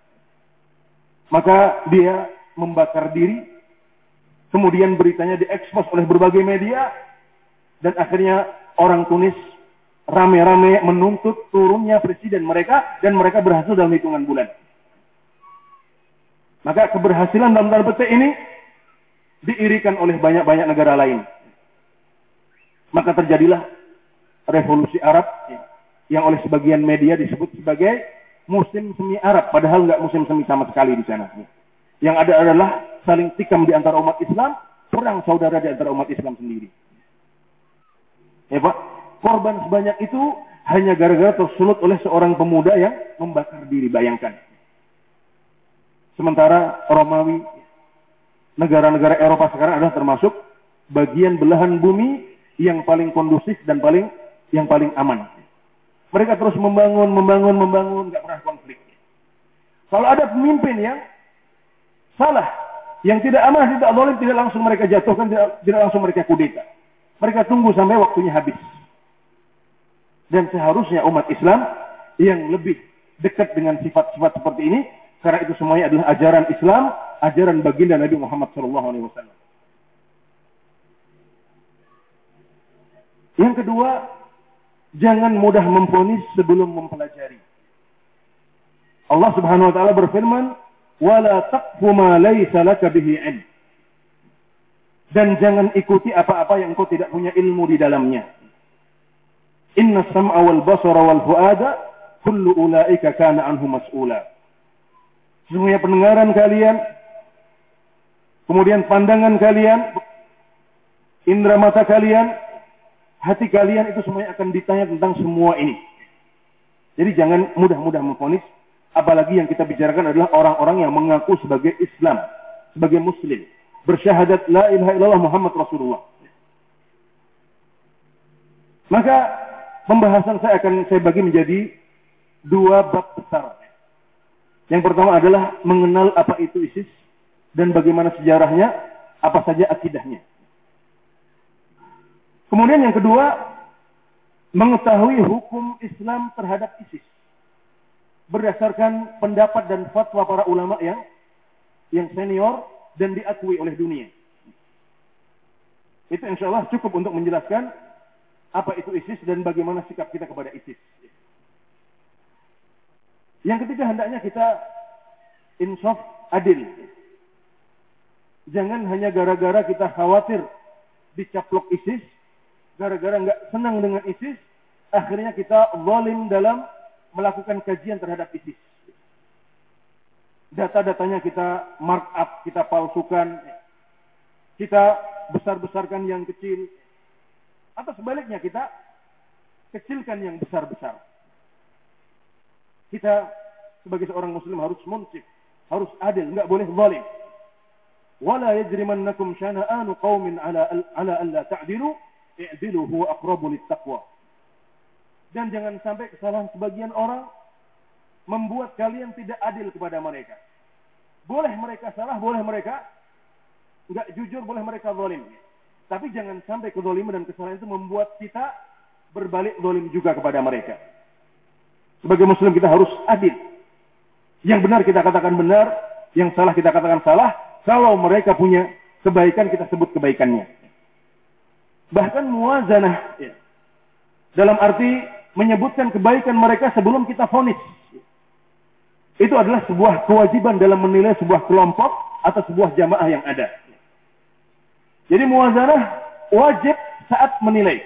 Maka dia membakar diri, kemudian beritanya diekspos oleh berbagai media, dan akhirnya orang Tunis rame-rame menuntut turunnya presiden mereka, dan mereka berhasil dalam hitungan bulan. Maka keberhasilan dalam tanda petik ini diirikan oleh banyak-banyak negara lain. Maka terjadilah revolusi Arab yang oleh sebagian media disebut sebagai musim semi Arab, padahal nggak musim semi sama sekali di sana. Yang ada adalah saling tikam di antara umat Islam, perang saudara di antara umat Islam sendiri. Ya Pak, korban sebanyak itu hanya gara-gara tersulut oleh seorang pemuda yang membakar diri, bayangkan. Sementara Romawi, negara-negara Eropa sekarang adalah termasuk bagian belahan bumi yang paling kondusif dan paling yang paling aman. Mereka terus membangun, membangun, membangun, nggak pernah konflik. Kalau ada pemimpin yang salah, yang tidak amanah, tidak zalim, tidak langsung mereka jatuhkan, tidak, tidak langsung mereka kudeta. Mereka tunggu sampai waktunya habis. Dan seharusnya umat Islam yang lebih dekat dengan sifat-sifat seperti ini, karena itu semuanya adalah ajaran Islam, ajaran baginda Nabi Muhammad SAW. Yang kedua, jangan mudah memfonis sebelum mempelajari. Allah Subhanahu wa taala berfirman, "Wala taqfu ma laysa laka bihi ilm." Dan jangan ikuti apa-apa yang kau tidak punya ilmu di dalamnya. Inna sam'a wal basara wal fuada kullu ulaika kana anhu mas'ula. Semuanya pendengaran kalian, kemudian pandangan kalian, indera mata kalian, hati kalian itu semuanya akan ditanya tentang semua ini. Jadi jangan mudah-mudah memfonis, apalagi yang kita bicarakan adalah orang-orang yang mengaku sebagai Islam, sebagai Muslim, bersyahadat la ilaha illallah Muhammad Rasulullah. Maka pembahasan saya akan saya bagi menjadi dua bab besar. Yang pertama adalah mengenal apa itu ISIS dan bagaimana sejarahnya, apa saja akidahnya. Kemudian yang kedua, mengetahui hukum Islam terhadap ISIS. Berdasarkan pendapat dan fatwa para ulama yang yang senior dan diakui oleh dunia. Itu insya Allah cukup untuk menjelaskan apa itu ISIS dan bagaimana sikap kita kepada ISIS. Yang ketiga hendaknya kita insaf adil. Jangan hanya gara-gara kita khawatir dicaplok ISIS, gara-gara nggak senang dengan ISIS, akhirnya kita zalim dalam melakukan kajian terhadap ISIS. Data-datanya kita mark up, kita palsukan, kita besar-besarkan yang kecil, atau sebaliknya kita kecilkan yang besar-besar. Kita sebagai seorang muslim harus munsif, harus adil, nggak boleh zalim. Wala yajrimannakum syana'anu qaumin ala ala alla ta'dilu i'dilu huwa aqrabu littaqwa. Dan jangan sampai kesalahan sebagian orang membuat kalian tidak adil kepada mereka. Boleh mereka salah, boleh mereka nggak jujur, boleh mereka zalim. Tapi jangan sampai kezaliman dan kesalahan itu membuat kita berbalik zalim juga kepada mereka. Sebagai muslim kita harus adil. Yang benar kita katakan benar, yang salah kita katakan salah. Kalau mereka punya kebaikan kita sebut kebaikannya. Bahkan muazanah ya, dalam arti menyebutkan kebaikan mereka sebelum kita fonis. Itu adalah sebuah kewajiban dalam menilai sebuah kelompok atau sebuah jamaah yang ada. Jadi muazanah wajib saat menilai.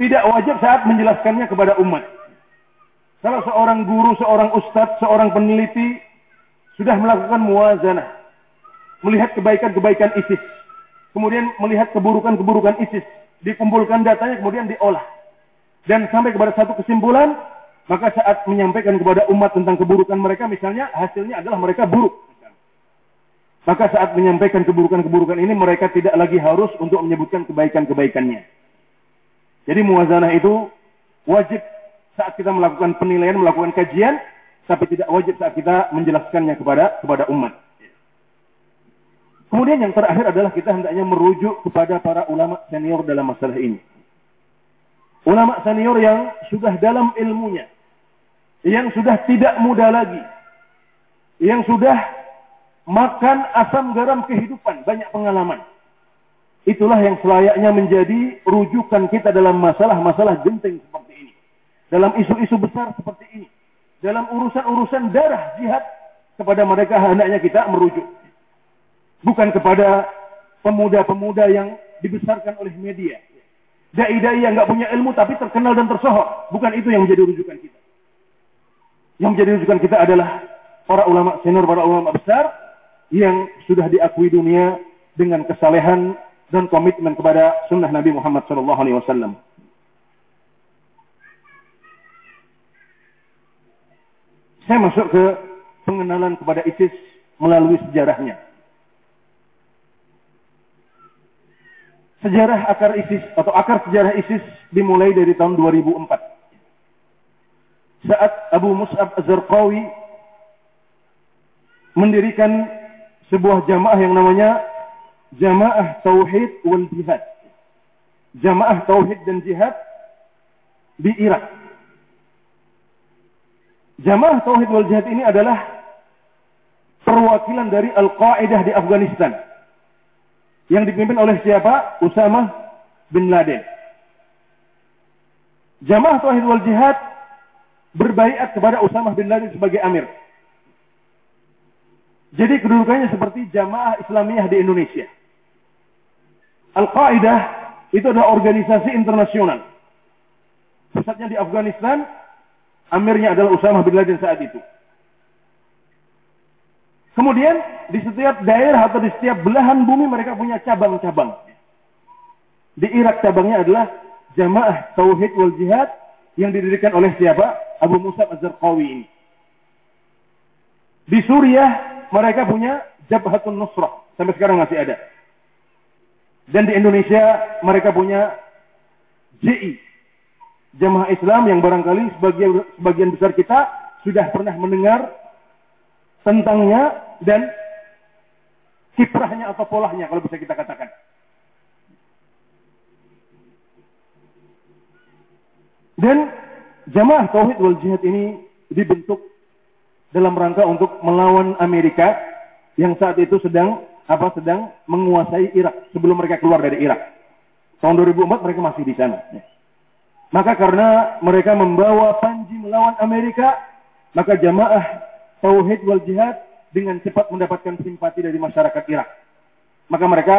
Tidak wajib saat menjelaskannya kepada umat. Kalau seorang guru, seorang ustadz, seorang peneliti sudah melakukan muazanah, melihat kebaikan-kebaikan ISIS, kemudian melihat keburukan-keburukan ISIS, dikumpulkan datanya kemudian diolah dan sampai kepada satu kesimpulan, maka saat menyampaikan kepada umat tentang keburukan mereka, misalnya hasilnya adalah mereka buruk. Maka saat menyampaikan keburukan-keburukan ini, mereka tidak lagi harus untuk menyebutkan kebaikan-kebaikannya. Jadi muazanah itu wajib saat kita melakukan penilaian, melakukan kajian, tapi tidak wajib saat kita menjelaskannya kepada kepada umat. Kemudian yang terakhir adalah kita hendaknya merujuk kepada para ulama senior dalam masalah ini. Ulama senior yang sudah dalam ilmunya, yang sudah tidak muda lagi, yang sudah makan asam garam kehidupan, banyak pengalaman. Itulah yang selayaknya menjadi rujukan kita dalam masalah-masalah genting seperti. Dalam isu-isu besar seperti ini. Dalam urusan-urusan darah jihad, kepada mereka hendaknya kita merujuk. Bukan kepada pemuda-pemuda yang dibesarkan oleh media. Dai-dai yang nggak punya ilmu tapi terkenal dan tersohor. Bukan itu yang menjadi rujukan kita. Yang menjadi rujukan kita adalah para ulama senior, para ulama besar yang sudah diakui dunia dengan kesalehan dan komitmen kepada sunnah Nabi Muhammad SAW. Saya masuk ke pengenalan kepada ISIS melalui sejarahnya. Sejarah akar ISIS atau akar sejarah ISIS dimulai dari tahun 2004. Saat Abu Mus'ab Az-Zarqawi mendirikan sebuah jamaah yang namanya Jamaah Tauhid wal Jihad. Jamaah Tauhid dan Jihad di Irak. Jamaah Tauhid wal Jihad ini adalah perwakilan dari Al-Qaeda di Afghanistan. Yang dipimpin oleh siapa? Usama bin Laden. Jamaah Tauhid wal Jihad berbaiat kepada Usama bin Laden sebagai amir. Jadi kedudukannya seperti jamaah Islamiyah di Indonesia. Al-Qaeda itu adalah organisasi internasional. Pusatnya di Afghanistan, amirnya adalah Usama bin Laden saat itu. Kemudian di setiap daerah atau di setiap belahan bumi mereka punya cabang-cabang. Di Irak cabangnya adalah Jamaah Tauhid wal Jihad yang didirikan oleh siapa? Abu Musa Az-Zarqawi ini. Di Suriah mereka punya Jabhatun Nusrah sampai sekarang masih ada. Dan di Indonesia mereka punya JI, Jamaah Islam yang barangkali sebagian sebagian besar kita sudah pernah mendengar tentangnya dan kiprahnya atau polahnya kalau bisa kita katakan. Dan jamaah tauhid wal jihad ini dibentuk dalam rangka untuk melawan Amerika yang saat itu sedang apa sedang menguasai Irak sebelum mereka keluar dari Irak. Tahun 2004 mereka masih di sana. Maka karena mereka membawa panji melawan Amerika, maka jamaah tauhid wal jihad dengan cepat mendapatkan simpati dari masyarakat Irak. Maka mereka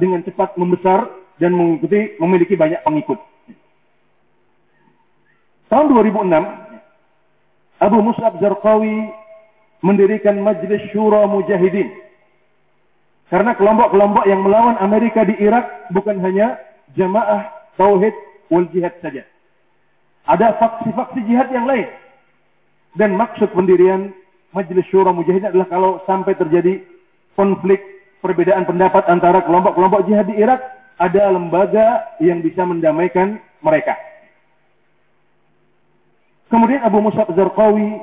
dengan cepat membesar dan mengikuti memiliki banyak pengikut. Tahun 2006, Abu Mus'ab Zarqawi mendirikan Majlis Syura Mujahidin. Karena kelompok-kelompok yang melawan Amerika di Irak bukan hanya jamaah tauhid wal jihad saja. Ada faksi-faksi jihad yang lain. Dan maksud pendirian Majelis Syura Mujahidin adalah kalau sampai terjadi konflik perbedaan pendapat antara kelompok-kelompok jihad di Irak, ada lembaga yang bisa mendamaikan mereka. Kemudian Abu Musab Zarqawi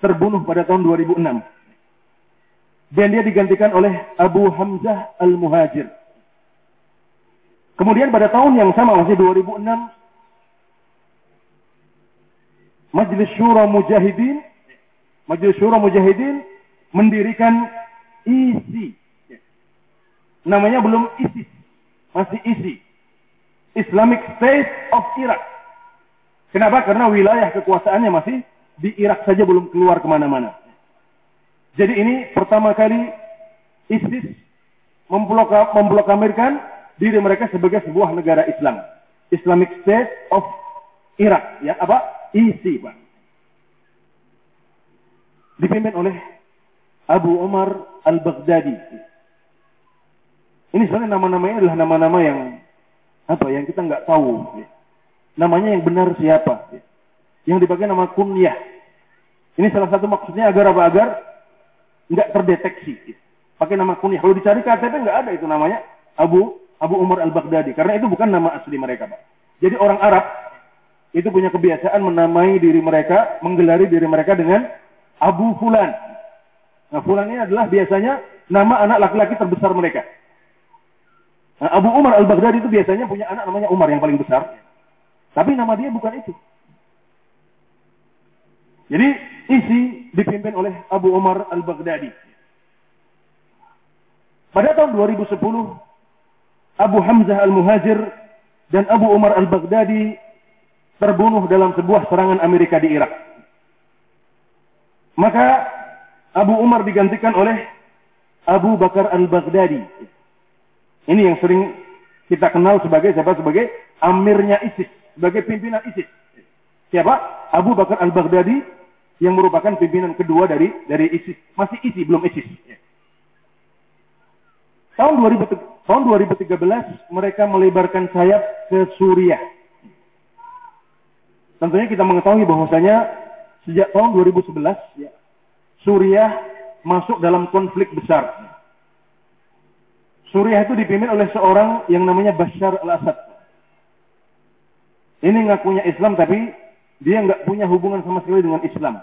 terbunuh pada tahun 2006. Dan dia digantikan oleh Abu Hamzah Al-Muhajir. Kemudian pada tahun yang sama masih 2006 Majelis Syura Mujahidin Majelis Syura Mujahidin mendirikan ISI. Namanya belum ISIS, masih ISI. Islamic State of Iraq. Kenapa? Karena wilayah kekuasaannya masih di Irak saja belum keluar ke mana-mana. Jadi ini pertama kali ISIS memblokamirkan diri mereka sebagai sebuah negara Islam. Islamic State of Iraq. Ya, apa? ISI, Pak. Dipimpin oleh Abu Umar Al-Baghdadi. Ini sebenarnya nama-namanya adalah nama-nama yang apa yang kita nggak tahu. Namanya yang benar siapa? Yang dipakai nama kunyah. Ini salah satu maksudnya agar apa? Agar nggak terdeteksi. Pakai nama kunyah. Kalau dicari KTP nggak ada itu namanya Abu Abu Umar Al-Baghdadi. Karena itu bukan nama asli mereka, Pak. Jadi orang Arab itu punya kebiasaan menamai diri mereka, menggelari diri mereka dengan Abu Fulan. Nah, Fulan ini adalah biasanya nama anak laki-laki terbesar mereka. Nah, Abu Umar Al-Baghdadi itu biasanya punya anak namanya Umar yang paling besar. Tapi nama dia bukan itu. Jadi isi dipimpin oleh Abu Umar Al-Baghdadi. Pada tahun 2010, Abu Hamzah Al-Muhajir dan Abu Umar Al-Baghdadi terbunuh dalam sebuah serangan Amerika di Irak. Maka Abu Umar digantikan oleh Abu Bakar Al-Baghdadi. Ini yang sering kita kenal sebagai siapa? Sebagai amirnya ISIS, sebagai pimpinan ISIS. Siapa? Abu Bakar Al-Baghdadi yang merupakan pimpinan kedua dari dari ISIS. Masih ISIS, belum ISIS. Tahun 2000, tahun 2013 mereka melebarkan sayap ke Suriah. Tentunya kita mengetahui bahwasanya sejak tahun 2011 ya, Suriah masuk dalam konflik besar. Suriah itu dipimpin oleh seorang yang namanya Bashar al-Assad. Ini ngakunya Islam tapi dia nggak punya hubungan sama sekali dengan Islam.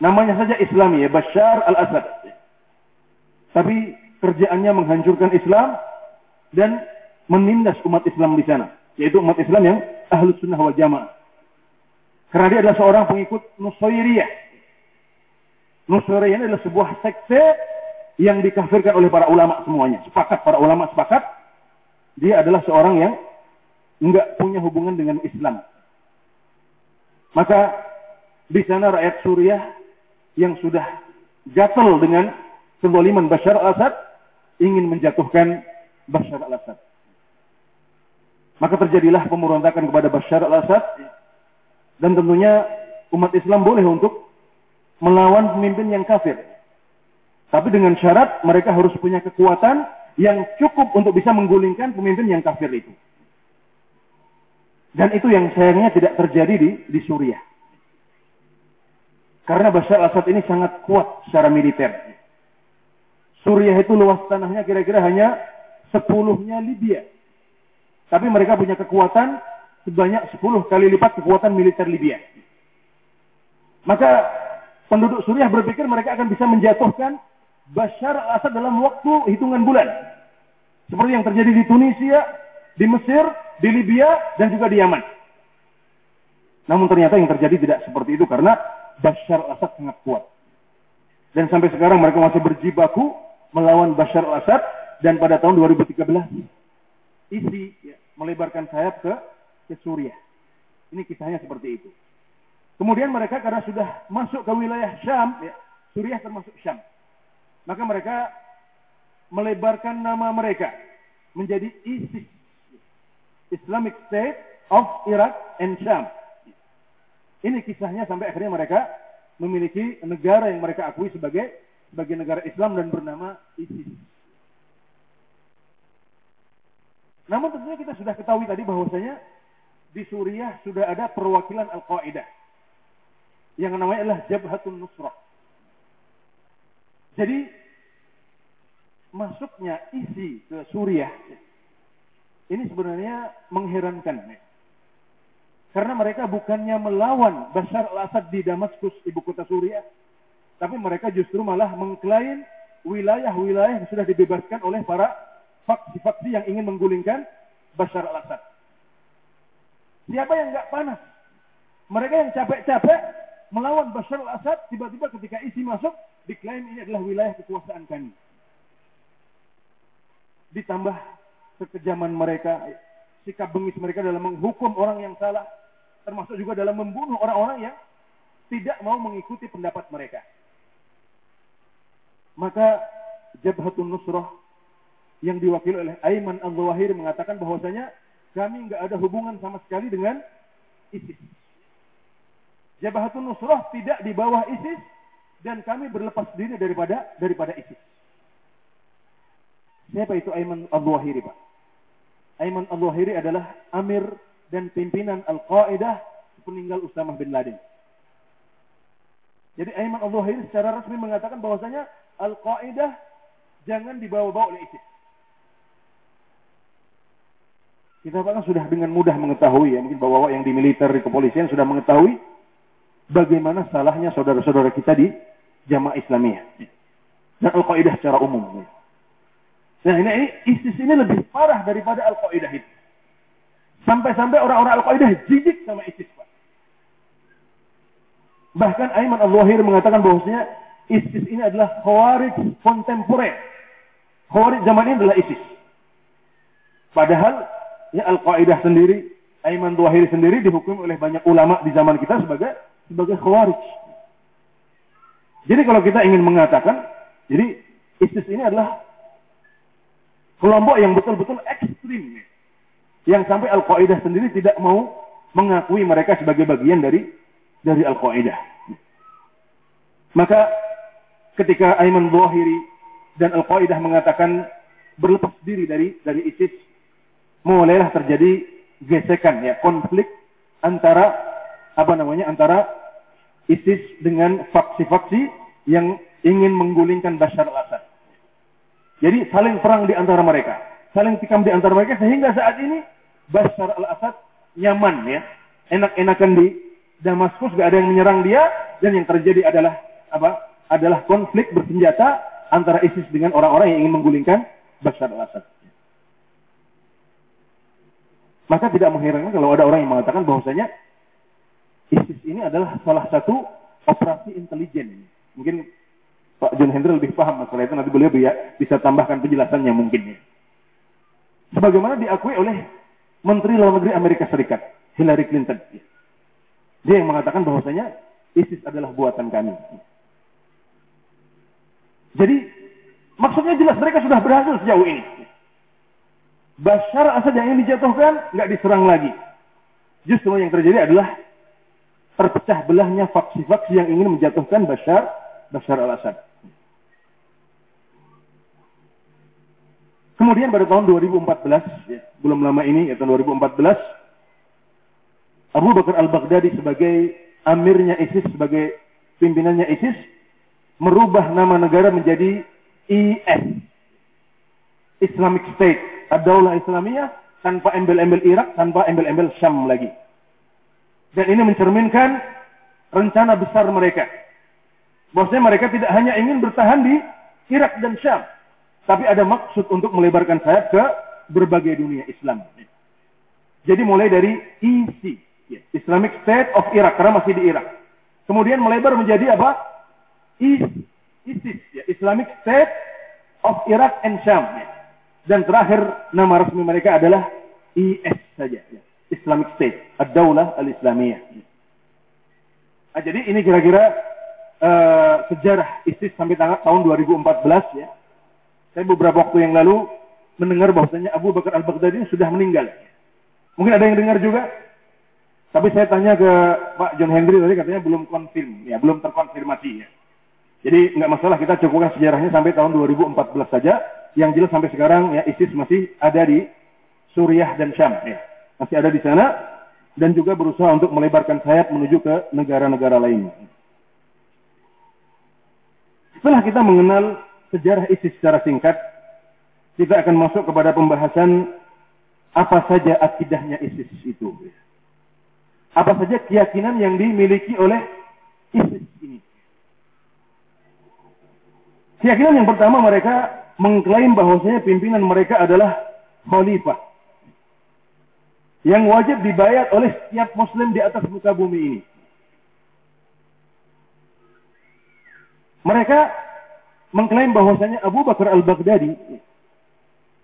Namanya saja Islam ya, Bashar al-Assad. Tapi kerjaannya menghancurkan Islam dan menindas umat Islam di sana. Yaitu umat Islam yang ahlus sunnah wal jamaah. Karena dia adalah seorang pengikut Nusairiyah. Nusairiyah adalah sebuah sekte yang dikafirkan oleh para ulama semuanya. Sepakat para ulama sepakat dia adalah seorang yang enggak punya hubungan dengan Islam. Maka di sana rakyat Suriah yang sudah gatal dengan kezaliman Bashar al-Assad ingin menjatuhkan Bashar al-Assad. Maka terjadilah pemberontakan kepada Bashar al-Assad dan tentunya umat Islam boleh untuk melawan pemimpin yang kafir. Tapi dengan syarat mereka harus punya kekuatan yang cukup untuk bisa menggulingkan pemimpin yang kafir itu. Dan itu yang sayangnya tidak terjadi di, di Suriah. Karena Bashar al-Assad ini sangat kuat secara militer. Suriah itu luas tanahnya kira-kira hanya sepuluhnya Libya. Tapi mereka punya kekuatan sebanyak 10 kali lipat kekuatan militer Libya. Maka penduduk Suriah berpikir mereka akan bisa menjatuhkan Bashar al-Assad dalam waktu hitungan bulan. Seperti yang terjadi di Tunisia, di Mesir, di Libya, dan juga di Yaman. Namun ternyata yang terjadi tidak seperti itu karena Bashar al-Assad sangat kuat. Dan sampai sekarang mereka masih berjibaku melawan Bashar al-Assad dan pada tahun 2013 isi ya, melebarkan sayap ke ke Suriah. Ini kisahnya seperti itu. Kemudian mereka karena sudah masuk ke wilayah Syam, ya, Suriah termasuk Syam. Maka mereka melebarkan nama mereka menjadi ISIS. Islamic State of Iraq and Syam. Ini kisahnya sampai akhirnya mereka memiliki negara yang mereka akui sebagai sebagai negara Islam dan bernama ISIS. Namun tentunya kita sudah ketahui tadi bahwasanya di Suriah sudah ada perwakilan Al-Qaeda. Yang namanya adalah Jabhatun Nusrah. Jadi masuknya isi ke Suriah ini sebenarnya mengherankan. Karena mereka bukannya melawan Bashar al-Assad di Damaskus, ibu kota Suriah. Tapi mereka justru malah mengklaim wilayah-wilayah yang sudah dibebaskan oleh para faksi-faksi yang ingin menggulingkan Bashar al-Assad. Siapa yang nggak panas? Mereka yang capek-capek melawan Bashar al-Assad, tiba-tiba ketika isi masuk, diklaim ini adalah wilayah kekuasaan kami. Ditambah kekejaman mereka, sikap bengis mereka dalam menghukum orang yang salah, termasuk juga dalam membunuh orang-orang yang tidak mau mengikuti pendapat mereka. Maka Jabhatun Nusrah yang diwakili oleh Aiman Al-Zawahir mengatakan bahwasanya kami nggak ada hubungan sama sekali dengan ISIS. Jabhatun Nusrah tidak di bawah ISIS dan kami berlepas diri daripada daripada ISIS. Siapa itu Aiman Al-Zawahiri, Pak? Aiman Al-Zawahiri adalah amir dan pimpinan Al-Qaeda peninggal Usama bin Laden. Jadi Aiman Al-Zawahiri secara resmi mengatakan bahwasanya Al-Qaeda jangan dibawa-bawa oleh ISIS. Kita kan sudah dengan mudah mengetahui ya, mungkin bawa-bawa yang di militer, di kepolisian sudah mengetahui bagaimana salahnya saudara-saudara kita di jamaah Islamiyah. Dan Al-Qaeda secara umum. Nah ini, ini ISIS ini lebih parah daripada Al-Qaeda itu. Sampai-sampai orang-orang Al-Qaeda jijik sama ISIS. Pak. Bahkan Aiman Al-Wahir mengatakan bahwasanya ISIS ini adalah Khawarij kontemporer. Khawarij zaman ini adalah ISIS. Padahal ya Al-Qaeda sendiri, Aiman Al-Wahir sendiri dihukum oleh banyak ulama di zaman kita sebagai sebagai Khawarij. Jadi kalau kita ingin mengatakan, jadi ISIS ini adalah kelompok yang betul-betul ekstrim. Yang sampai Al-Qaeda sendiri tidak mau mengakui mereka sebagai bagian dari dari Al-Qaeda. Maka ketika Aiman Zawahiri dan Al-Qaeda mengatakan berlepas diri dari dari ISIS, mulailah terjadi gesekan ya, konflik antara apa namanya? antara ISIS dengan faksi-faksi yang ingin menggulingkan Bashar al-Assad. Jadi saling perang di antara mereka, saling tikam di antara mereka sehingga saat ini Bashar al-Assad nyaman ya, enak-enakan di Damaskus gak ada yang menyerang dia dan yang terjadi adalah apa? Adalah konflik bersenjata antara ISIS dengan orang-orang yang ingin menggulingkan Bashar al-Assad. Maka tidak mengherankan kalau ada orang yang mengatakan bahwasanya ISIS ini adalah salah satu operasi intelijen. Mungkin Pak John Hendry lebih paham masalah itu. Nanti beliau bisa tambahkan penjelasannya mungkin. Ya. Sebagaimana diakui oleh Menteri Luar Negeri Amerika Serikat, Hillary Clinton. Dia yang mengatakan bahwasanya ISIS adalah buatan kami. Jadi maksudnya jelas mereka sudah berhasil sejauh ini. Bashar Assad yang ingin dijatuhkan nggak diserang lagi. Justru yang terjadi adalah terpecah belahnya faksi-faksi yang ingin menjatuhkan Bashar Bashar al-Assad. Kemudian pada tahun 2014, ya, belum lama ini, ya, tahun 2014, Abu Bakar al-Baghdadi sebagai amirnya ISIS, sebagai pimpinannya ISIS, merubah nama negara menjadi IS. Islamic State. Ad-Daulah Islamiyah tanpa embel-embel Irak, tanpa embel-embel Syam lagi. Dan ini mencerminkan rencana besar mereka. Bahwasanya mereka tidak hanya ingin bertahan di Irak dan Syam, tapi ada maksud untuk melebarkan sayap ke berbagai dunia Islam. Jadi mulai dari IC, ya, Islamic State of Iraq, karena masih di Irak. Kemudian melebar menjadi apa? ISIS, ya, Islamic State of Iraq and Syam. Ya. Dan terakhir nama resmi mereka adalah IS saja. Ya. Islamic State, Ad-Daulah Al-Islamiyah. Nah, jadi ini kira-kira uh, sejarah ISIS sampai tahun 2014 ya. Saya beberapa waktu yang lalu mendengar bahwasanya Abu Bakar Al-Baghdadi sudah meninggal. Mungkin ada yang dengar juga. Tapi saya tanya ke Pak John Henry tadi katanya belum konfirm, ya belum terkonfirmasi ya. Jadi nggak masalah kita cukupkan sejarahnya sampai tahun 2014 saja. Yang jelas sampai sekarang ya ISIS masih ada di Suriah dan Syam ya. Masih ada di sana dan juga berusaha untuk melebarkan sayap menuju ke negara-negara lain. Setelah kita mengenal sejarah ISIS secara singkat, kita akan masuk kepada pembahasan apa saja akidahnya ISIS itu. apa saja keyakinan yang dimiliki oleh ISIS ini. Keyakinan yang pertama mereka mengklaim bahwasanya pimpinan mereka adalah khalifah yang wajib dibayar oleh setiap muslim di atas muka bumi ini. Mereka mengklaim bahwasanya Abu Bakar al-Baghdadi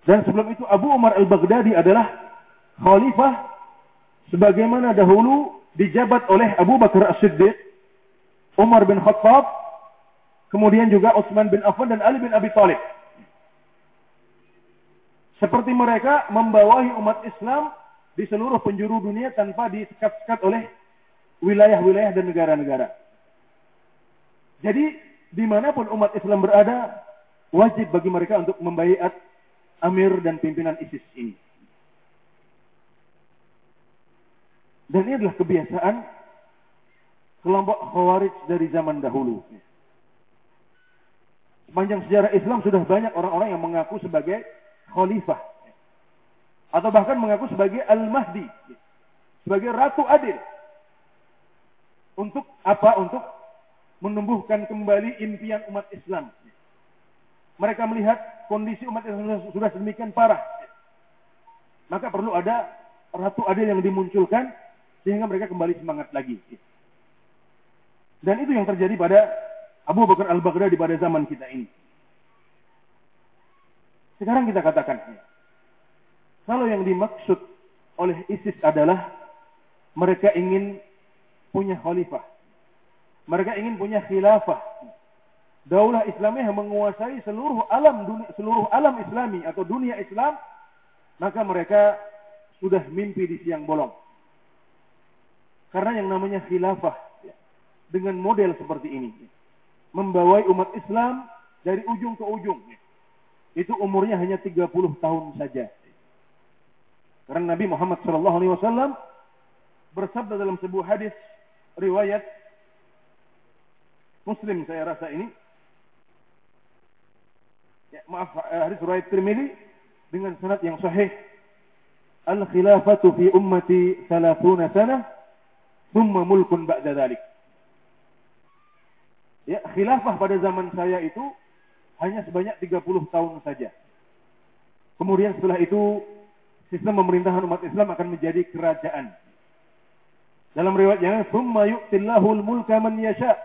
dan sebelum itu Abu Umar al-Baghdadi adalah khalifah sebagaimana dahulu dijabat oleh Abu Bakar As-Siddiq, Umar bin Khattab, kemudian juga Utsman bin Affan dan Ali bin Abi Thalib. Seperti mereka membawahi umat Islam di seluruh penjuru dunia tanpa disekat-sekat oleh wilayah-wilayah dan negara-negara. Jadi di mana pun umat Islam berada, wajib bagi mereka untuk membaiat amir dan pimpinan ISIS ini. Dan ini adalah kebiasaan kelompok Khawarij dari zaman dahulu. Sepanjang sejarah Islam sudah banyak orang-orang yang mengaku sebagai khalifah. Atau bahkan mengaku sebagai Al-Mahdi. Sebagai Ratu Adil. Untuk apa? Untuk menumbuhkan kembali impian umat Islam. Mereka melihat kondisi umat Islam sudah sedemikian parah. Maka perlu ada Ratu Adil yang dimunculkan sehingga mereka kembali semangat lagi. Dan itu yang terjadi pada Abu Bakar Al-Baghdadi pada zaman kita ini. Sekarang kita katakan, kalau yang dimaksud oleh ISIS adalah mereka ingin punya khalifah. Mereka ingin punya khilafah. Daulah Islamiyah menguasai seluruh alam dunia, seluruh alam Islami atau dunia Islam, maka mereka sudah mimpi di siang bolong. Karena yang namanya khilafah dengan model seperti ini membawai umat Islam dari ujung ke ujung. Itu umurnya hanya 30 tahun saja. Karena Nabi Muhammad sallallahu alaihi wasallam bersabda dalam sebuah hadis riwayat Muslim saya rasa ini ya, maaf hadis riwayat Tirmizi dengan sanad yang sahih al khilafatu fi ummati 30 sanah thumma mulkun ba'da dhalik. Ya, khilafah pada zaman saya itu hanya sebanyak 30 tahun saja. Kemudian setelah itu sistem pemerintahan umat Islam akan menjadi kerajaan. Dalam riwayat yang summa yu'tillahul mulka man yasha.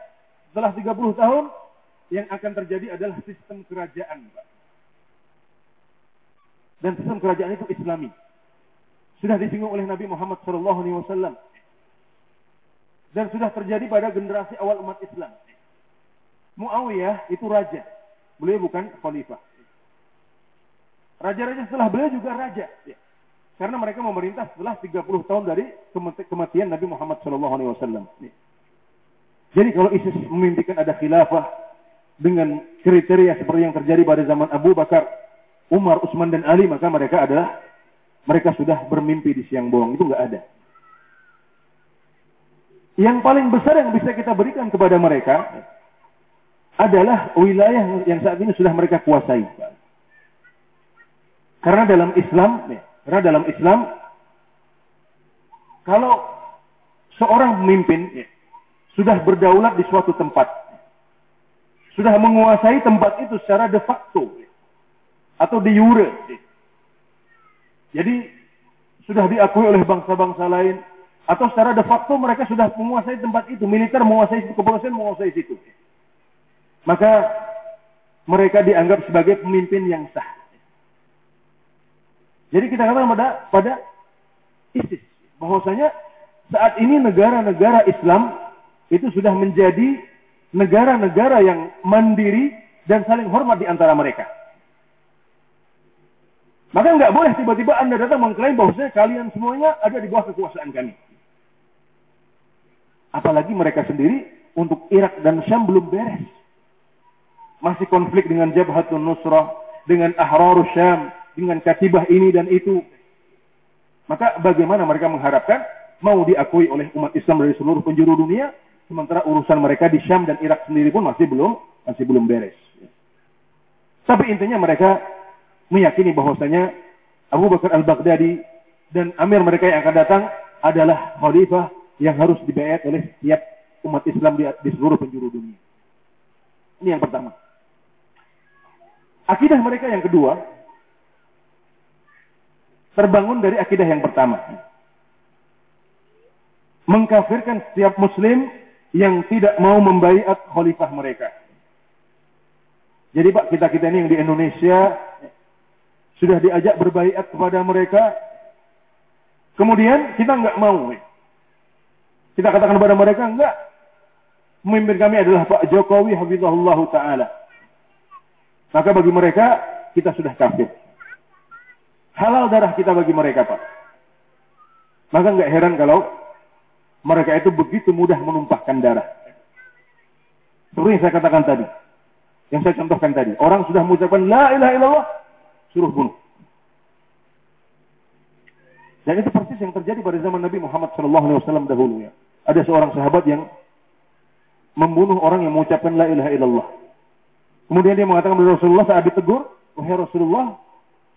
Setelah 30 tahun yang akan terjadi adalah sistem kerajaan. Dan sistem kerajaan itu Islami. Sudah disinggung oleh Nabi Muhammad SAW dan sudah terjadi pada generasi awal umat Islam. Muawiyah itu raja. Beliau bukan khalifah. Raja-raja setelah beliau juga raja. Ya. Karena mereka memerintah setelah 30 tahun dari kematian Nabi Muhammad SAW. Jadi kalau ISIS memimpikan ada khilafah dengan kriteria seperti yang terjadi pada zaman Abu Bakar, Umar, Utsman dan Ali, maka mereka adalah mereka sudah bermimpi di siang bolong. Itu nggak ada. Yang paling besar yang bisa kita berikan kepada mereka adalah wilayah yang saat ini sudah mereka kuasai. Karena dalam Islam, karena dalam Islam, kalau seorang pemimpin sudah berdaulat di suatu tempat, sudah menguasai tempat itu secara de facto atau de jure, jadi sudah diakui oleh bangsa-bangsa lain, atau secara de facto mereka sudah menguasai tempat itu, militer menguasai itu, kepolisian menguasai itu. Maka mereka dianggap sebagai pemimpin yang sah. Jadi kita katakan pada pada ISIS bahwasanya saat ini negara-negara Islam itu sudah menjadi negara-negara yang mandiri dan saling hormat di antara mereka. Maka nggak boleh tiba-tiba Anda datang mengklaim bahwasanya kalian semuanya ada di bawah kekuasaan kami. Apalagi mereka sendiri untuk Irak dan Syam belum beres. Masih konflik dengan Jabhatun Nusrah, dengan Ahrarus Syam, dengan katibah ini dan itu. Maka bagaimana mereka mengharapkan mau diakui oleh umat Islam dari seluruh penjuru dunia, sementara urusan mereka di Syam dan Irak sendiri pun masih belum masih belum beres. Tapi intinya mereka meyakini bahwasanya Abu Bakar al-Baghdadi dan amir mereka yang akan datang adalah khalifah yang harus dibayar oleh setiap umat Islam di seluruh penjuru dunia. Ini yang pertama. Akidah mereka yang kedua terbangun dari akidah yang pertama. Mengkafirkan setiap muslim yang tidak mau membaiat khalifah mereka. Jadi Pak, kita-kita ini yang di Indonesia sudah diajak berbaiat kepada mereka. Kemudian kita nggak mau. Kita katakan kepada mereka, enggak. Pemimpin kami adalah Pak Jokowi Hafizahullah Ta'ala. Maka bagi mereka, kita sudah kafir. Halal darah kita bagi mereka, Pak. Maka nggak heran kalau mereka itu begitu mudah menumpahkan darah. Seperti yang saya katakan tadi. Yang saya contohkan tadi. Orang sudah mengucapkan La ilaha illallah. Suruh bunuh. Dan itu persis yang terjadi pada zaman Nabi Muhammad SAW dahulu ya. Ada seorang sahabat yang membunuh orang yang mengucapkan La ilaha illallah. Kemudian dia mengatakan kepada Rasulullah saat ditegur, wahai Rasulullah,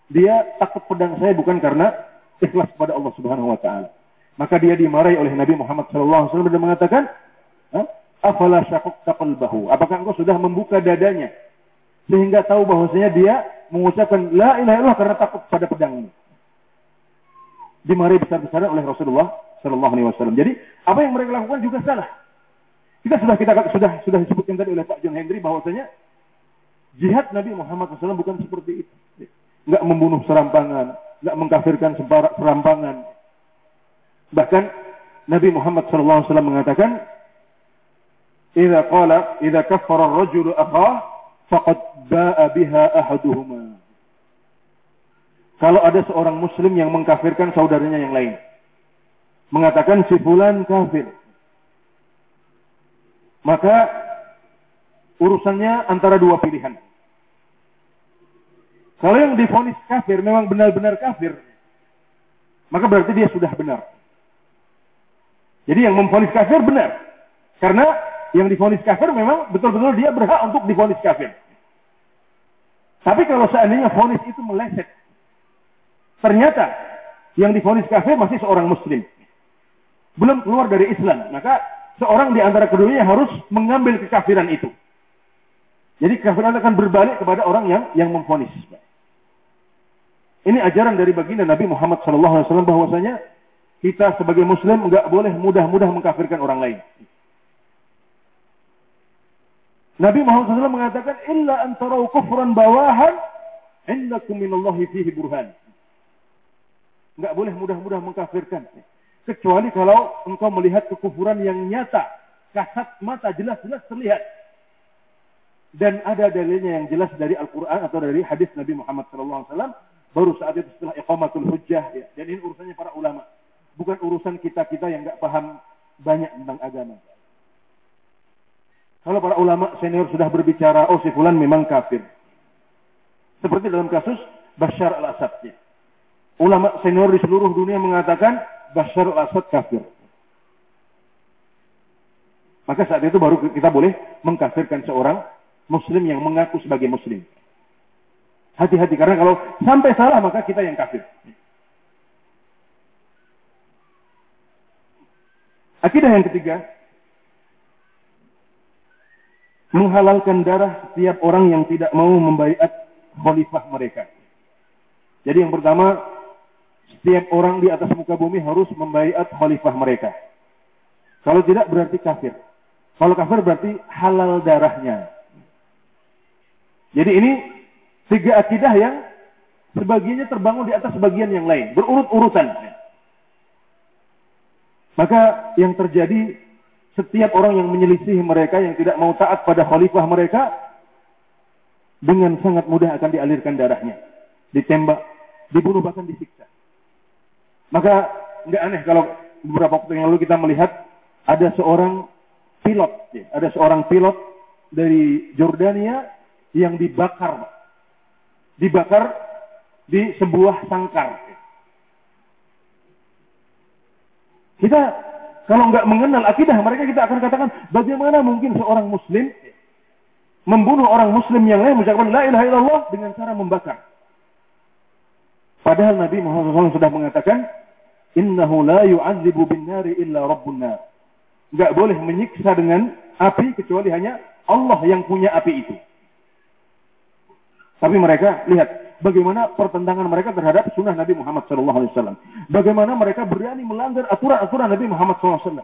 dia takut pedang saya bukan karena ikhlas kepada Allah Subhanahu wa taala. Maka dia dimarahi oleh Nabi Muhammad SAW dan mengatakan, "Afala syaqaqta qalbahu?" Apakah engkau sudah membuka dadanya sehingga tahu bahwasanya dia mengucapkan la ilaha illallah karena takut pada pedang ini? Dimarahi besar-besaran oleh Rasulullah Shallallahu alaihi wasallam. Jadi, apa yang mereka lakukan juga salah. Kita sudah kita sudah sudah disebutkan tadi oleh Pak John Henry bahwasanya Jihad Nabi Muhammad SAW bukan seperti itu. Enggak membunuh serampangan, enggak mengkafirkan serampangan. Bahkan Nabi Muhammad SAW mengatakan, "Idza qala idza kaffara ar-rajulu akhah faqad ba'a biha ahaduhuma." Kalau ada seorang muslim yang mengkafirkan saudaranya yang lain, mengatakan si fulan kafir, maka urusannya antara dua pilihan. Kalau yang difonis kafir memang benar-benar kafir, maka berarti dia sudah benar. Jadi yang memfonis kafir benar. Karena yang difonis kafir memang betul-betul dia berhak untuk difonis kafir. Tapi kalau seandainya fonis itu meleset, ternyata yang difonis kafir masih seorang muslim. Belum keluar dari Islam. Maka seorang di antara keduanya harus mengambil kekafiran itu. Jadi kekafiran akan berbalik kepada orang yang yang memfonis. Ini ajaran dari baginda Nabi Muhammad SAW bahwasanya kita sebagai Muslim nggak boleh mudah-mudah mengkafirkan orang lain. Nabi Muhammad SAW mengatakan, Illa antarau kufran bawahan, innakum minallahi fihi burhan. Nggak boleh mudah-mudah mengkafirkan. Kecuali kalau engkau melihat kekufuran yang nyata, kasat mata jelas-jelas terlihat. Dan ada dalilnya yang jelas dari Al-Quran atau dari hadis Nabi Muhammad SAW Baru saat itu setelah iqamatul hujjah ya. Dan ini urusannya para ulama. Bukan urusan kita-kita yang nggak paham banyak tentang agama. Kalau para ulama senior sudah berbicara, oh si fulan memang kafir. Seperti dalam kasus Bashar al-Assad. Ya. Ulama senior di seluruh dunia mengatakan Bashar al-Assad kafir. Maka saat itu baru kita boleh mengkafirkan seorang muslim yang mengaku sebagai muslim. Hati-hati karena kalau sampai salah maka kita yang kafir. Akidah yang ketiga, menghalalkan darah setiap orang yang tidak mau membaiat khalifah mereka. Jadi yang pertama, setiap orang di atas muka bumi harus membaiat khalifah mereka. Kalau tidak berarti kafir. Kalau kafir berarti halal darahnya. Jadi ini Tiga akidah yang sebagiannya terbangun di atas sebagian yang lain. Berurut-urutan. Maka yang terjadi setiap orang yang menyelisih mereka, yang tidak mau taat pada khalifah mereka, dengan sangat mudah akan dialirkan darahnya. Ditembak, dibunuh, bahkan disiksa. Maka nggak aneh kalau beberapa waktu yang lalu kita melihat ada seorang pilot, ya, ada seorang pilot dari Jordania yang dibakar dibakar di sebuah sangkar. Kita kalau nggak mengenal akidah mereka kita akan katakan bagaimana mungkin seorang muslim membunuh orang muslim yang lain mengucapkan la ilaha illallah dengan cara membakar. Padahal Nabi Muhammad SAW sudah mengatakan innahu la yu'adzibu bin nari illa rabbun nar. Enggak boleh menyiksa dengan api kecuali hanya Allah yang punya api itu. Tapi mereka lihat bagaimana pertentangan mereka terhadap sunnah Nabi Muhammad SAW. Bagaimana mereka berani melanggar aturan-aturan Nabi Muhammad SAW.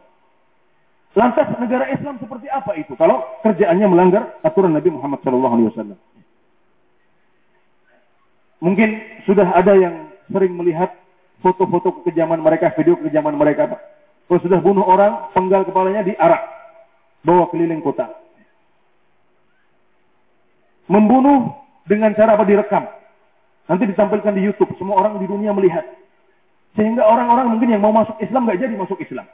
Lantas negara Islam seperti apa itu? Kalau kerjaannya melanggar aturan Nabi Muhammad SAW. Mungkin sudah ada yang sering melihat foto-foto kekejaman mereka, video kekejaman mereka. Kalau sudah bunuh orang, penggal kepalanya diarak. Bawa keliling kota. Membunuh dengan cara apa direkam. Nanti ditampilkan di Youtube. Semua orang di dunia melihat. Sehingga orang-orang mungkin yang mau masuk Islam nggak jadi masuk Islam.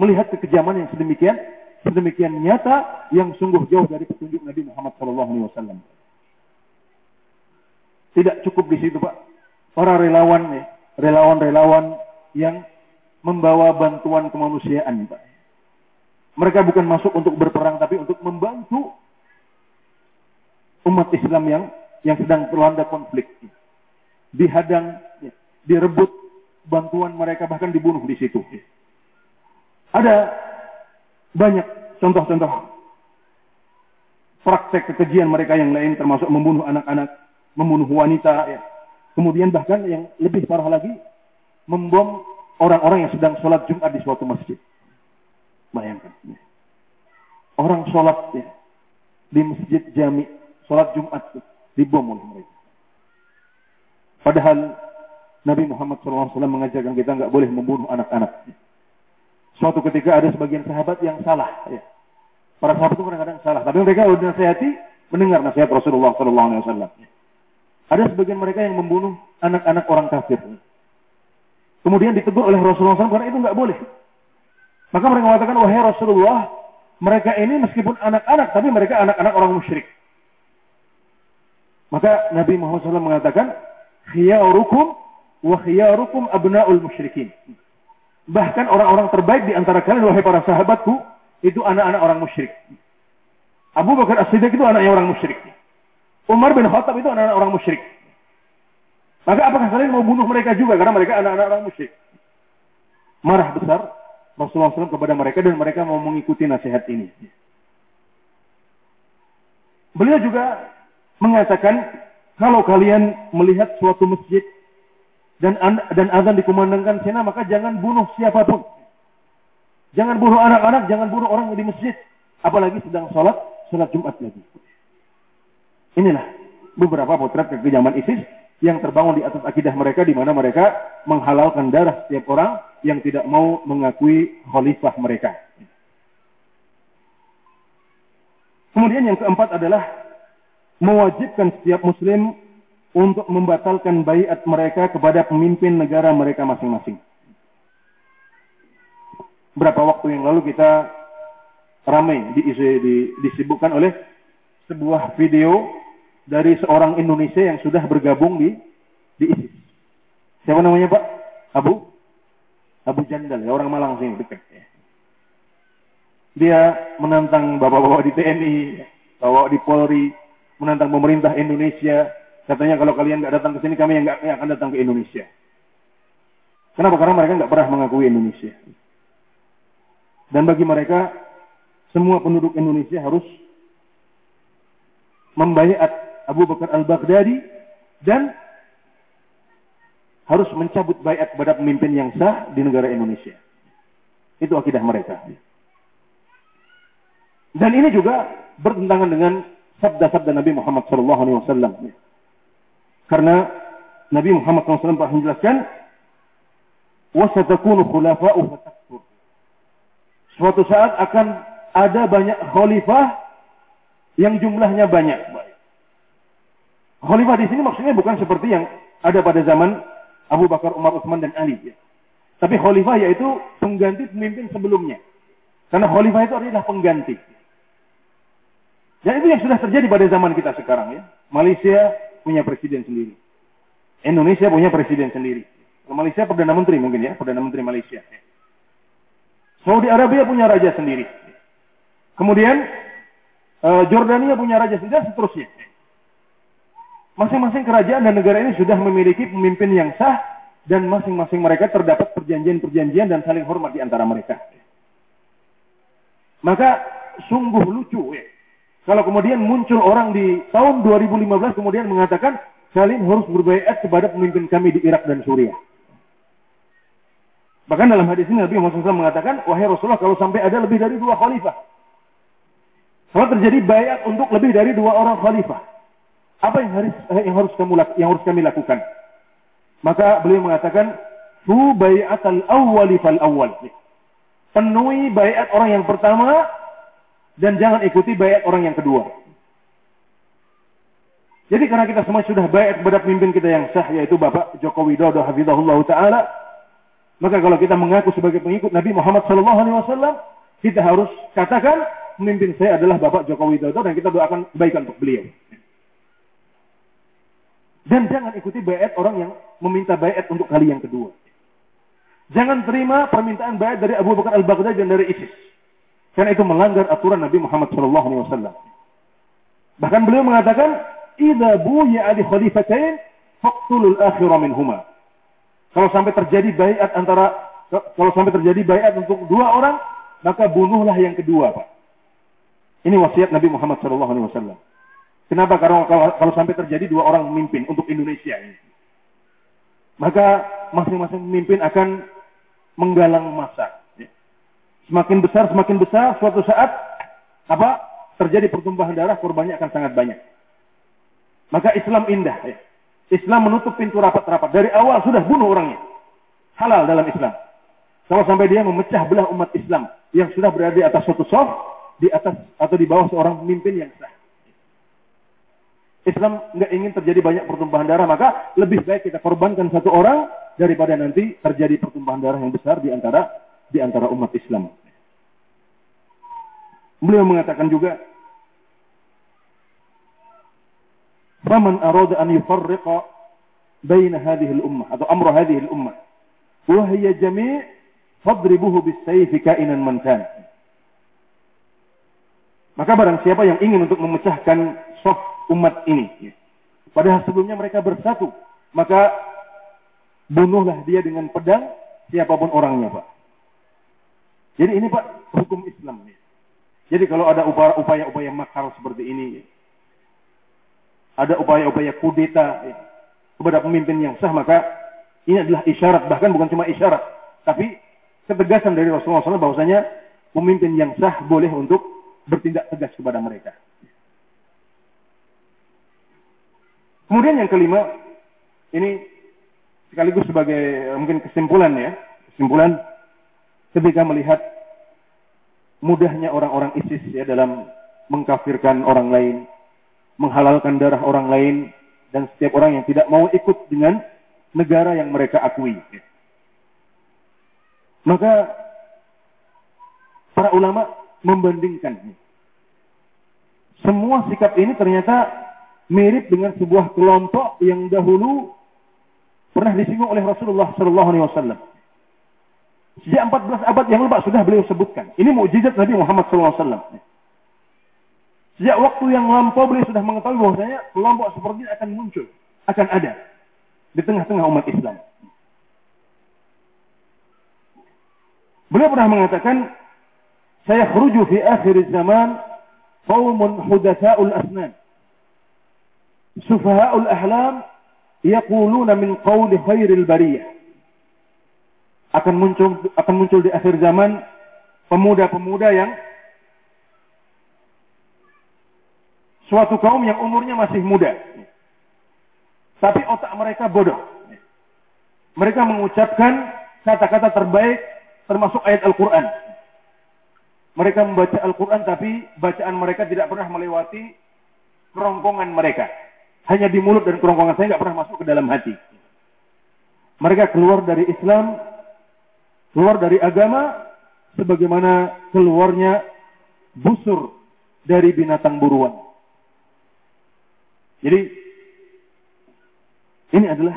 Melihat kekejaman yang sedemikian, sedemikian nyata yang sungguh jauh dari petunjuk Nabi Muhammad SAW. Tidak cukup di situ Pak. Para relawan nih, relawan-relawan yang membawa bantuan kemanusiaan Pak. Mereka bukan masuk untuk berperang tapi untuk membantu umat Islam yang yang sedang terlanda konflik. Dihadang, ya, direbut bantuan mereka bahkan dibunuh di situ. Ada banyak contoh-contoh praktek kekejian mereka yang lain termasuk membunuh anak-anak, membunuh wanita ya. Kemudian bahkan yang lebih parah lagi membom orang-orang yang sedang sholat Jumat di suatu masjid. Bayangkan. Ya. Orang sholat ya, di masjid jami, sholat Jumat dibom oleh mereka. Padahal Nabi Muhammad SAW mengajarkan kita nggak boleh membunuh anak-anak. Suatu ketika ada sebagian sahabat yang salah. Ya. Para sahabat itu kadang-kadang salah. Tapi mereka udah nasihati, mendengar nasihat Rasulullah SAW. Ada sebagian mereka yang membunuh anak-anak orang kafir. Kemudian ditegur oleh Rasulullah SAW karena itu nggak boleh. Maka mereka mengatakan, wahai Rasulullah, mereka ini meskipun anak-anak, tapi mereka anak-anak orang musyrik. Maka Nabi Muhammad SAW mengatakan, khiyarukum wa khiyarukum abna'ul musyrikin. Bahkan orang-orang terbaik di antara kalian, wahai para sahabatku, itu anak-anak orang musyrik. Abu Bakar As-Siddiq itu anaknya orang musyrik. Umar bin Khattab itu anak-anak orang musyrik. Maka apakah kalian mau bunuh mereka juga? Karena mereka anak-anak orang musyrik. Marah besar Rasulullah SAW kepada mereka dan mereka mau mengikuti nasihat ini. Beliau juga mengatakan, kalau kalian melihat suatu masjid dan dan azan dikumandangkan sana maka jangan bunuh siapa pun. Jangan bunuh anak-anak, jangan bunuh orang di masjid, apalagi sedang sholat, sholat Jumat lagi. Inilah beberapa potret kekejaman ISIS yang terbangun di atas akidah mereka di mana mereka menghalalkan darah setiap orang yang tidak mau mengakui khalifah mereka. Kemudian yang keempat adalah mewajibkan setiap muslim untuk membatalkan bayat mereka kepada pemimpin negara mereka masing-masing. Berapa waktu yang lalu kita ramai di, di, disibukkan oleh sebuah video dari seorang Indonesia yang sudah bergabung di di ISIS. Siapa namanya Pak? Abu? Abu Jandal, ya orang Malang sini dekat. Ya. Dia menantang bapak-bapak di TNI, bapak di Polri, menantang pemerintah Indonesia, Katanya kalau kalian nggak datang ke sini, kami yang nggak akan datang ke Indonesia. Kenapa? Karena mereka nggak pernah mengakui Indonesia. Dan bagi mereka, semua penduduk Indonesia harus membayat Abu Bakar al-Baghdadi dan harus mencabut bayat kepada pemimpin yang sah di negara Indonesia. Itu akidah mereka. Dan ini juga bertentangan dengan sabda-sabda Nabi Muhammad Shallallahu Alaihi Wasallam. Karena Nabi Muhammad SAW telah menjelaskan, wasatakunu khulafa'u. Suatu saat akan ada banyak khalifah yang jumlahnya banyak. Khalifah di sini maksudnya bukan seperti yang ada pada zaman Abu Bakar, Umar, Utsman dan Ali. Ya. Tapi khalifah yaitu pengganti pemimpin sebelumnya. Karena khalifah itu adalah pengganti. Dan itu yang sudah terjadi pada zaman kita sekarang ya. Malaysia punya presiden sendiri. Indonesia punya presiden sendiri. Malaysia Perdana Menteri mungkin ya, Perdana Menteri Malaysia. Saudi Arabia punya raja sendiri. Kemudian uh, Jordania punya raja sendiri dan seterusnya. Masing-masing kerajaan dan negara ini sudah memiliki pemimpin yang sah dan masing-masing mereka terdapat perjanjian-perjanjian dan saling hormat di antara mereka. Maka sungguh lucu ya. Kalau kemudian muncul orang di tahun 2015 kemudian mengatakan kalian harus berbaikat kepada pemimpin kami di Irak dan Suriah. Bahkan dalam hadis ini Nabi Muhammad SAW mengatakan, wahai Rasulullah kalau sampai ada lebih dari dua khalifah. Kalau terjadi bayat untuk lebih dari dua orang khalifah. Apa yang harus yang harus kamu yang harus kami lakukan? Maka beliau mengatakan, "Fu al awwali fal awwal." Penuhi bayat orang yang pertama dan jangan ikuti bayat orang yang kedua. Jadi karena kita semua sudah bayat kepada pemimpin kita yang sah yaitu Bapak Joko Widodo hafizahullah taala, maka kalau kita mengaku sebagai pengikut Nabi Muhammad sallallahu alaihi wasallam, kita harus katakan pemimpin saya adalah Bapak Joko Widodo dan kita doakan kebaikan untuk beliau. Dan jangan ikuti bayat orang yang meminta bayat untuk kali yang kedua. Jangan terima permintaan bayat dari Abu Bakar Al-Baghdadi dan dari ISIS. Karena itu melanggar aturan Nabi Muhammad SAW. Bahkan beliau mengatakan, "Idza buya ali khalifatain faqtulul akhira minhuma." Kalau sampai terjadi bayat antara kalau sampai terjadi bayat untuk dua orang, maka bunuhlah yang kedua, Pak. Ini wasiat Nabi Muhammad SAW. Kenapa? Karena kalau, kalau sampai terjadi dua orang memimpin untuk Indonesia ini, maka masing-masing pemimpin akan menggalang masa. Semakin besar, semakin besar, suatu saat apa terjadi pertumpahan darah, korbannya akan sangat banyak. Maka Islam indah. Ya. Islam menutup pintu rapat-rapat. Dari awal sudah bunuh orangnya. Halal dalam Islam. Kalau sampai dia memecah belah umat Islam yang sudah berada di atas suatu soft, di atas atau di bawah seorang pemimpin yang sah. Islam nggak ingin terjadi banyak pertumpahan darah, maka lebih baik kita korbankan satu orang daripada nanti terjadi pertumpahan darah yang besar di antara di antara umat Islam. Beliau mengatakan juga, "Faman arada an yufarriqa baina hadhihi al-ummah atau amra hadhihi al-ummah wa hiya jami' fadribuhu bis-sayfi ka'inan man kan." Maka barang siapa yang ingin untuk memecahkan soft umat ini, padahal sebelumnya mereka bersatu, maka bunuhlah dia dengan pedang siapa pun orangnya, Pak. Jadi ini Pak hukum Islam. Jadi kalau ada upaya-upaya makar seperti ini, ada upaya-upaya kudeta ya, kepada pemimpin yang sah, maka ini adalah isyarat, bahkan bukan cuma isyarat, tapi ketegasan dari Rasulullah SAW bahwasanya pemimpin yang sah boleh untuk bertindak tegas kepada mereka. Kemudian yang kelima, ini sekaligus sebagai mungkin kesimpulan ya, kesimpulan ketika melihat mudahnya orang-orang ISIS ya dalam mengkafirkan orang lain, menghalalkan darah orang lain, dan setiap orang yang tidak mau ikut dengan negara yang mereka akui. Maka para ulama membandingkan semua sikap ini ternyata mirip dengan sebuah kelompok yang dahulu pernah disinggung oleh Rasulullah Shallallahu Alaihi Wasallam. Sejak 14 abad yang lepas sudah beliau sebutkan. Ini mukjizat Nabi Muhammad SAW. Sejak waktu yang lampau beliau sudah mengetahui bahwasanya kelompok seperti ini akan muncul, akan ada di tengah-tengah umat Islam. Beliau pernah mengatakan, saya khruju fi akhir zaman qaumun hudatsa'ul asnan. Sufaha'ul ahlam yaquluna min qawli khairil bariyah akan muncul akan muncul di akhir zaman pemuda-pemuda yang suatu kaum yang umurnya masih muda. Tapi otak mereka bodoh. Mereka mengucapkan kata-kata terbaik termasuk ayat Al-Quran. Mereka membaca Al-Quran tapi bacaan mereka tidak pernah melewati kerongkongan mereka. Hanya di mulut dan kerongkongan saya nggak pernah masuk ke dalam hati. Mereka keluar dari Islam keluar dari agama sebagaimana keluarnya busur dari binatang buruan. Jadi ini adalah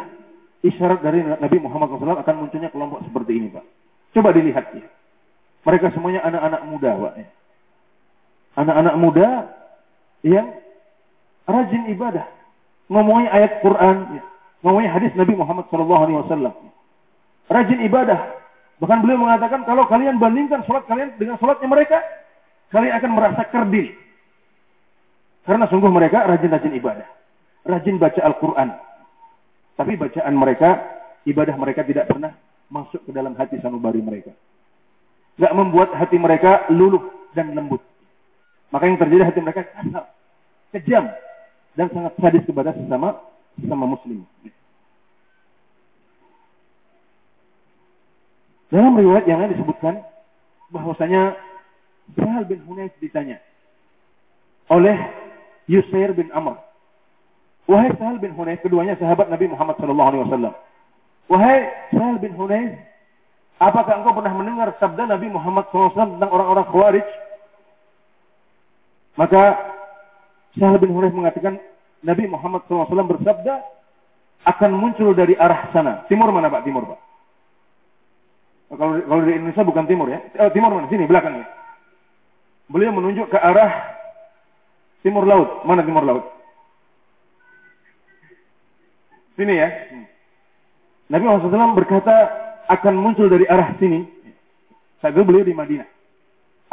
isyarat dari Nabi Muhammad SAW akan munculnya kelompok seperti ini, Pak. Coba dilihat ya. Mereka semuanya anak-anak muda, Pak. Ya. Anak-anak muda yang rajin ibadah, ngomongnya ayat Quran, ya. ngomongnya hadis Nabi Muhammad SAW. rajin ibadah. Bahkan beliau mengatakan kalau kalian bandingkan sholat kalian dengan sholatnya mereka, kalian akan merasa kerdil. Karena sungguh mereka rajin-rajin ibadah. Rajin baca Al-Quran. Tapi bacaan mereka, ibadah mereka tidak pernah masuk ke dalam hati sanubari mereka. Gak membuat hati mereka luluh dan lembut. Maka yang terjadi hati mereka kasar, kejam, dan sangat sadis kepada sesama sesama muslim. Dalam riwayat yang lain disebutkan bahwasanya Sahal bin Hunayf ditanya oleh Yusair bin Amr. Wahai Sahal bin Hunayf, keduanya sahabat Nabi Muhammad sallallahu alaihi wasallam. Wahai Sahal bin Hunayf, apakah engkau pernah mendengar sabda Nabi Muhammad SAW tentang orang-orang Khawarij? Maka Sahal bin Hunayf mengatakan Nabi Muhammad SAW bersabda akan muncul dari arah sana. Timur mana Pak? Timur Pak. Kalau, kalau di Indonesia bukan timur ya. Eh, timur mana? Sini belakangnya. Beliau menunjuk ke arah timur laut. Mana timur laut? Sini ya. Nabi Muhammad SAW berkata akan muncul dari arah sini. Itu beliau di Madinah.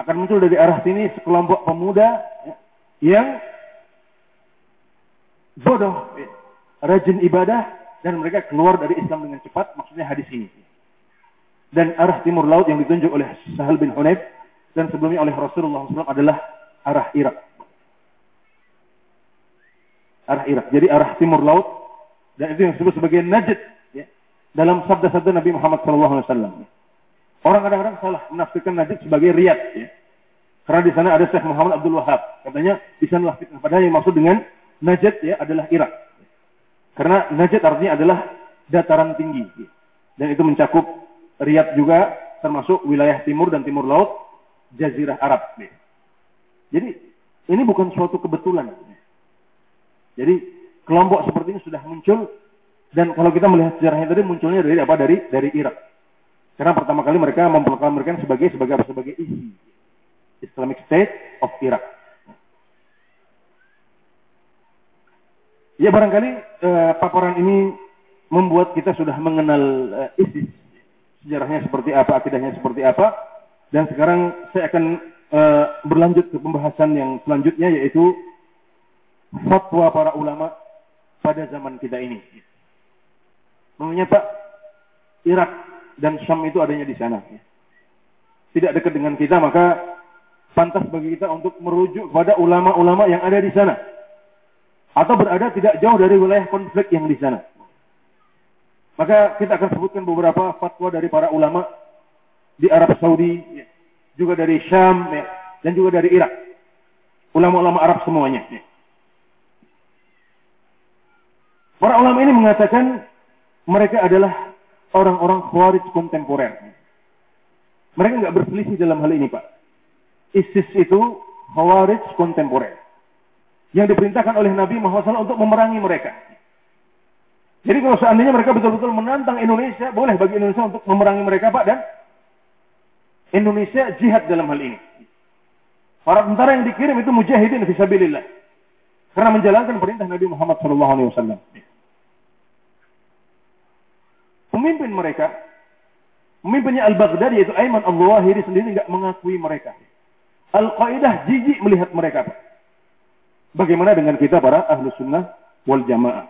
Akan muncul dari arah sini sekelompok pemuda ya, yang bodoh, rajin ibadah, dan mereka keluar dari Islam dengan cepat. Maksudnya hadis ini dan arah timur laut yang ditunjuk oleh Sahal bin Hunayf dan sebelumnya oleh Rasulullah SAW adalah arah Irak. Arah Irak. Jadi arah timur laut dan itu yang disebut sebagai Najd ya, dalam sabda-sabda Nabi Muhammad SAW. Orang kadang-kadang salah menafsirkan Najd sebagai Riyadh. Ya. Karena di sana ada Syekh Muhammad Abdul Wahab. Katanya di sana fitnah. Padahal yang maksud dengan Najd ya adalah Irak. Karena Najd artinya adalah dataran tinggi. Ya. Dan itu mencakup Riyadh juga termasuk wilayah timur dan timur laut Jazirah Arab. Jadi ini bukan suatu kebetulan. Jadi kelompok seperti ini sudah muncul dan kalau kita melihat sejarahnya tadi munculnya dari apa? Dari dari Irak. Karena pertama kali mereka memproklamirkan sebagai sebagai? Sebagai ISI, Islamic State of Iraq. Ya barangkali eh, paparan ini membuat kita sudah mengenal eh, ISIS sejarahnya seperti apa, akidahnya seperti apa. Dan sekarang saya akan uh, berlanjut ke pembahasan yang selanjutnya yaitu fatwa para ulama pada zaman kita ini. Menurutnya Pak, Irak dan Syam itu adanya di sana. Tidak dekat dengan kita, maka pantas bagi kita untuk merujuk kepada ulama-ulama yang ada di sana. Atau berada tidak jauh dari wilayah konflik yang di sana. Maka kita akan sebutkan beberapa fatwa dari para ulama di Arab Saudi, juga dari Syam, ya, dan juga dari Irak. Ulama-ulama Arab semuanya. Ya. Para ulama ini mengatakan mereka adalah orang-orang khawarij kontemporer. Mereka nggak berselisih dalam hal ini, Pak. ISIS itu khawarij kontemporer. Yang diperintahkan oleh Nabi Muhammad SAW untuk memerangi mereka. Jadi kalau seandainya mereka betul-betul menantang Indonesia, boleh bagi Indonesia untuk memerangi mereka, Pak, dan Indonesia jihad dalam hal ini. Para tentara yang dikirim itu mujahidin fisabilillah. Karena menjalankan perintah Nabi Muhammad SAW. Pemimpin mereka, pemimpinnya Al-Baghdadi yaitu Aiman Al-Zawahiri sendiri nggak mengakui mereka. Al-Qaeda jijik melihat mereka. Bagaimana dengan kita para ahlu sunnah wal jamaah.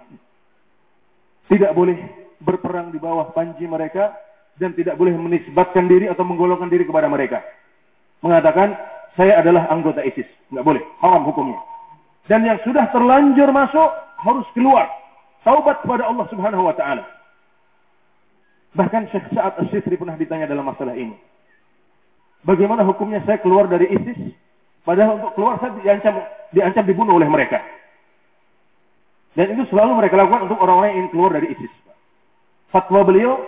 Tidak boleh berperang di bawah panji mereka dan tidak boleh menisbatkan diri atau menggolongkan diri kepada mereka. Mengatakan saya adalah anggota ISIS. Nggak boleh. Haram hukumnya. Dan yang sudah terlanjur masuk harus keluar. Taubat kepada Allah Subhanahu wa taala. Bahkan Syekh Sa'ad Asy-Syifri pernah ditanya dalam masalah ini. Bagaimana hukumnya saya keluar dari ISIS padahal untuk keluar saya diancam diancam dibunuh oleh mereka. Dan itu selalu mereka lakukan untuk orang-orang yang keluar dari ISIS. Fatwa beliau,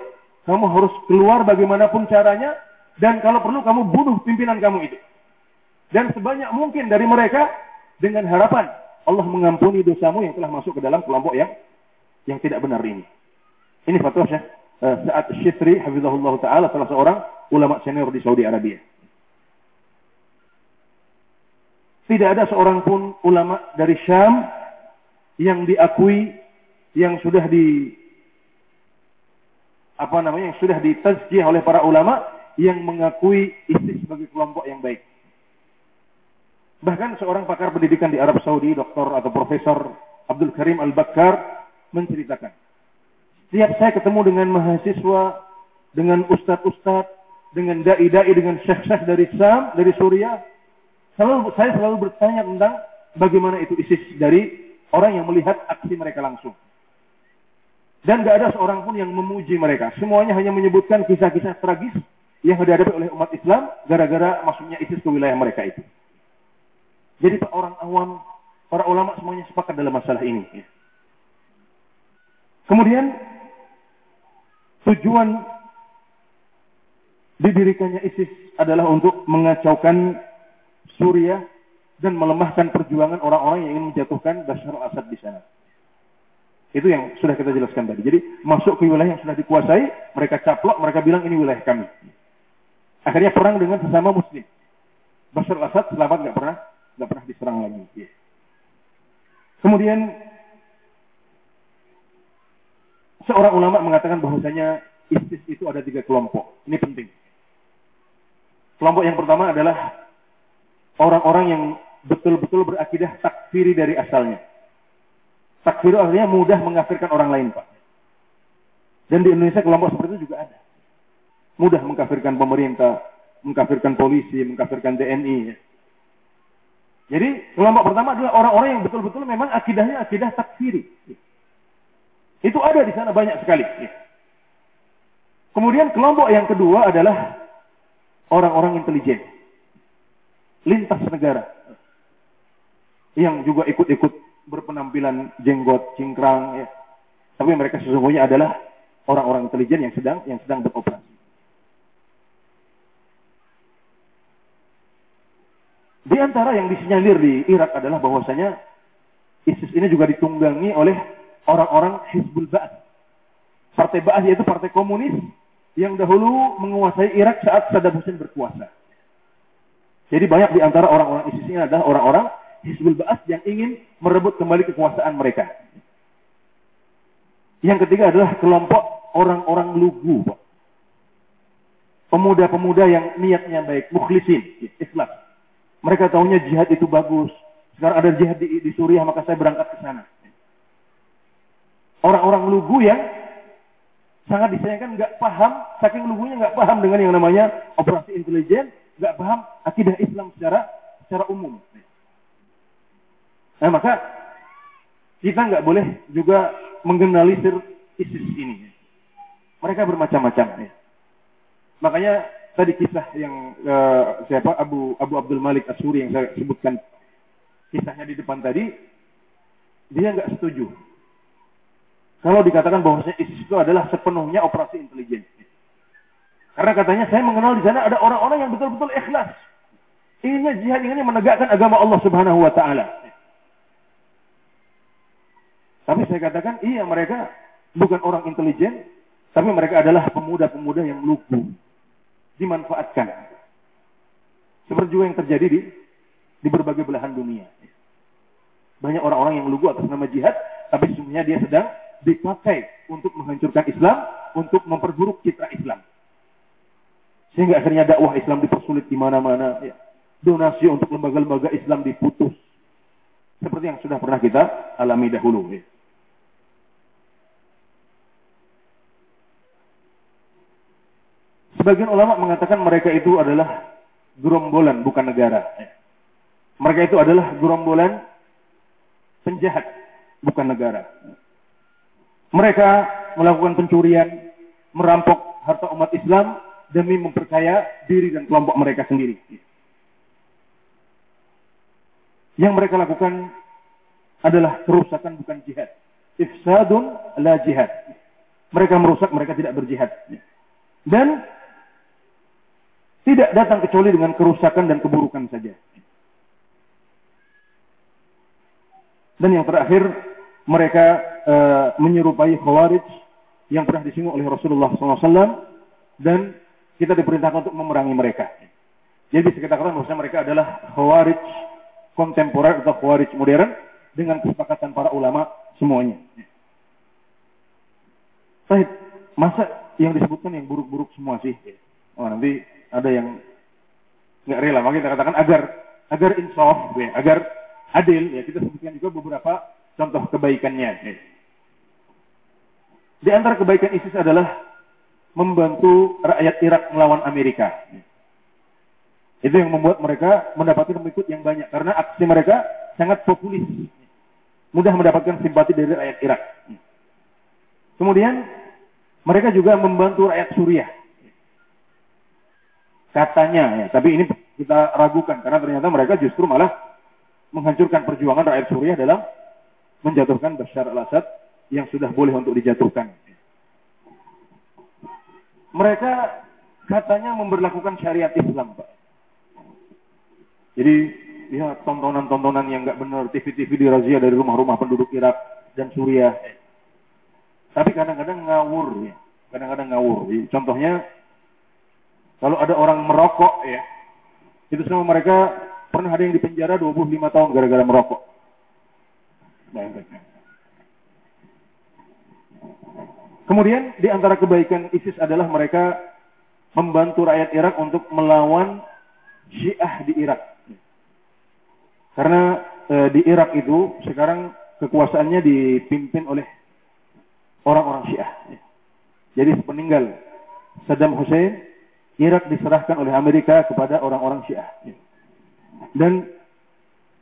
kamu harus keluar bagaimanapun caranya, dan kalau perlu kamu bunuh pimpinan kamu itu. Dan sebanyak mungkin dari mereka, dengan harapan Allah mengampuni dosamu yang telah masuk ke dalam kelompok yang yang tidak benar ini. Ini fatwa Syekh uh, Sa'ad Syifri, Hafizahullah Ta'ala, salah seorang ulama senior di Saudi Arabia. Tidak ada seorang pun ulama dari Syam yang diakui yang sudah di apa namanya yang sudah ditazkiyah oleh para ulama yang mengakui ISIS sebagai kelompok yang baik. Bahkan seorang pakar pendidikan di Arab Saudi, doktor atau profesor Abdul Karim Al-Bakkar menceritakan. Setiap saya ketemu dengan mahasiswa, dengan ustadz-ustadz, dengan dai-dai, dengan syekh-syekh dari Sam, dari Suriah, selalu, saya selalu bertanya tentang bagaimana itu ISIS dari orang yang melihat aksi mereka langsung. Dan gak ada seorang pun yang memuji mereka. Semuanya hanya menyebutkan kisah-kisah tragis yang dihadapi oleh umat Islam gara-gara masuknya ISIS ke wilayah mereka itu. Jadi orang awam, para ulama semuanya sepakat dalam masalah ini. Kemudian tujuan didirikannya ISIS adalah untuk mengacaukan Suriah dan melemahkan perjuangan orang-orang yang ingin menjatuhkan Bashar al-Assad di sana. Itu yang sudah kita jelaskan tadi. Jadi masuk ke wilayah yang sudah dikuasai, mereka caplok, mereka bilang ini wilayah kami. Akhirnya perang dengan sesama Muslim. Bashar al-Assad selamat nggak pernah nggak pernah diserang lagi. Ya. Kemudian seorang ulama mengatakan bahwasanya ISIS itu ada tiga kelompok. Ini penting. Kelompok yang pertama adalah orang-orang yang betul-betul berakidah takfiri dari asalnya. Takfir artinya mudah mengkafirkan orang lain, Pak. Dan di Indonesia kelompok seperti itu juga ada. Mudah mengkafirkan pemerintah, mengkafirkan polisi, mengkafirkan TNI. Ya. Jadi kelompok pertama adalah orang-orang yang betul-betul memang akidahnya akidah takfiri. Itu ada di sana banyak sekali. Ya. Kemudian kelompok yang kedua adalah orang-orang intelijen. Lintas negara. Yang juga ikut-ikut berpenampilan jenggot, cingkrang, ya. Tapi mereka sesungguhnya adalah orang-orang intelijen yang sedang yang sedang beroperasi. Di antara yang disinyalir di Irak adalah bahwasanya ISIS ini juga ditunggangi oleh orang-orang Hizbul. Partai Ba'ath yaitu partai komunis yang dahulu menguasai Irak saat Saddam Hussein berkuasa. Jadi banyak di antara orang-orang ISIS ini adalah orang-orang Hizbul Ba'as yang ingin merebut kembali kekuasaan mereka. Yang ketiga adalah kelompok orang-orang lugu. Pemuda-pemuda yang niatnya baik, mukhlisin, Islam. Mereka tahunya jihad itu bagus. Sekarang ada jihad di, di Suriah, maka saya berangkat ke sana. Orang-orang lugu yang sangat disayangkan nggak paham, saking lugunya nggak paham dengan yang namanya operasi intelijen, nggak paham akidah Islam secara secara umum. Nah maka kita nggak boleh juga menggenalisir ISIS ini. Mereka bermacam-macam. Ya. Makanya tadi kisah yang uh, siapa Abu Abu Abdul Malik Asuri yang saya sebutkan kisahnya di depan tadi, dia nggak setuju. Kalau dikatakan bahwa ISIS itu adalah sepenuhnya operasi intelijen. Karena katanya saya mengenal di sana ada orang-orang yang betul-betul ikhlas. Inginnya jihad ini menegakkan agama Allah Subhanahu wa taala. Tapi saya katakan, iya mereka bukan orang intelijen, tapi mereka adalah pemuda-pemuda yang lugu. Dimanfaatkan. Seperti juga yang terjadi di di berbagai belahan dunia. Banyak orang-orang yang lugu atas nama jihad, tapi sesungguhnya dia sedang dipakai untuk menghancurkan Islam, untuk memperburuk citra Islam. Sehingga akhirnya dakwah Islam dipersulit di mana-mana. Ya. Donasi untuk lembaga-lembaga Islam diputus. Seperti yang sudah pernah kita alami dahulu. Ya. Sebagian ulama mengatakan mereka itu adalah gerombolan, bukan negara. Mereka itu adalah gerombolan penjahat, bukan negara. Mereka melakukan pencurian, merampok harta umat Islam demi memperkaya diri dan kelompok mereka sendiri. Yang mereka lakukan adalah kerusakan bukan jihad. Ifsadun la jihad. Mereka merusak, mereka tidak berjihad. Dan tidak datang kecuali dengan kerusakan dan keburukan saja. Dan yang terakhir, mereka e, menyerupai khawarij yang pernah disinggung oleh Rasulullah SAW dan kita diperintahkan untuk memerangi mereka. Jadi bisa kita katakan mereka adalah khawarij kontemporer atau khawarij modern dengan kesepakatan para ulama semuanya. Baik, masa yang disebutkan yang buruk-buruk semua sih. Oh nanti ada yang nggak rela. Makanya kita katakan agar agar insaf, ya, agar adil, ya kita sebutkan juga beberapa contoh kebaikannya. Ya. Di antara kebaikan ISIS adalah membantu rakyat Irak melawan Amerika. Itu yang membuat mereka mendapatkan pengikut yang banyak karena aksi mereka sangat populis. Mudah mendapatkan simpati dari rakyat Irak. Kemudian mereka juga membantu rakyat Suriah. Katanya ya, tapi ini kita ragukan karena ternyata mereka justru malah menghancurkan perjuangan rakyat Suriah dalam menjatuhkan Bashar al-Assad yang sudah boleh untuk dijatuhkan. Mereka katanya memperlakukan syariat Islam, Pak. Jadi ya tontonan-tontonan yang nggak benar, TV-TV dirazia dari rumah-rumah penduduk Irak dan Suriah. Tapi kadang-kadang ngawur ya. Kadang-kadang ngawur. Contohnya kalau ada orang merokok ya, itu semua mereka pernah ada yang dipenjara 25 tahun gara-gara merokok. Kemudian di antara kebaikan ISIS adalah mereka membantu rakyat Irak untuk melawan Syiah di Irak. Karena e, di Irak itu sekarang kekuasaannya dipimpin oleh orang-orang Syiah. Jadi sepeninggal Saddam Hussein, Irak diserahkan oleh Amerika kepada orang-orang Syiah. Dan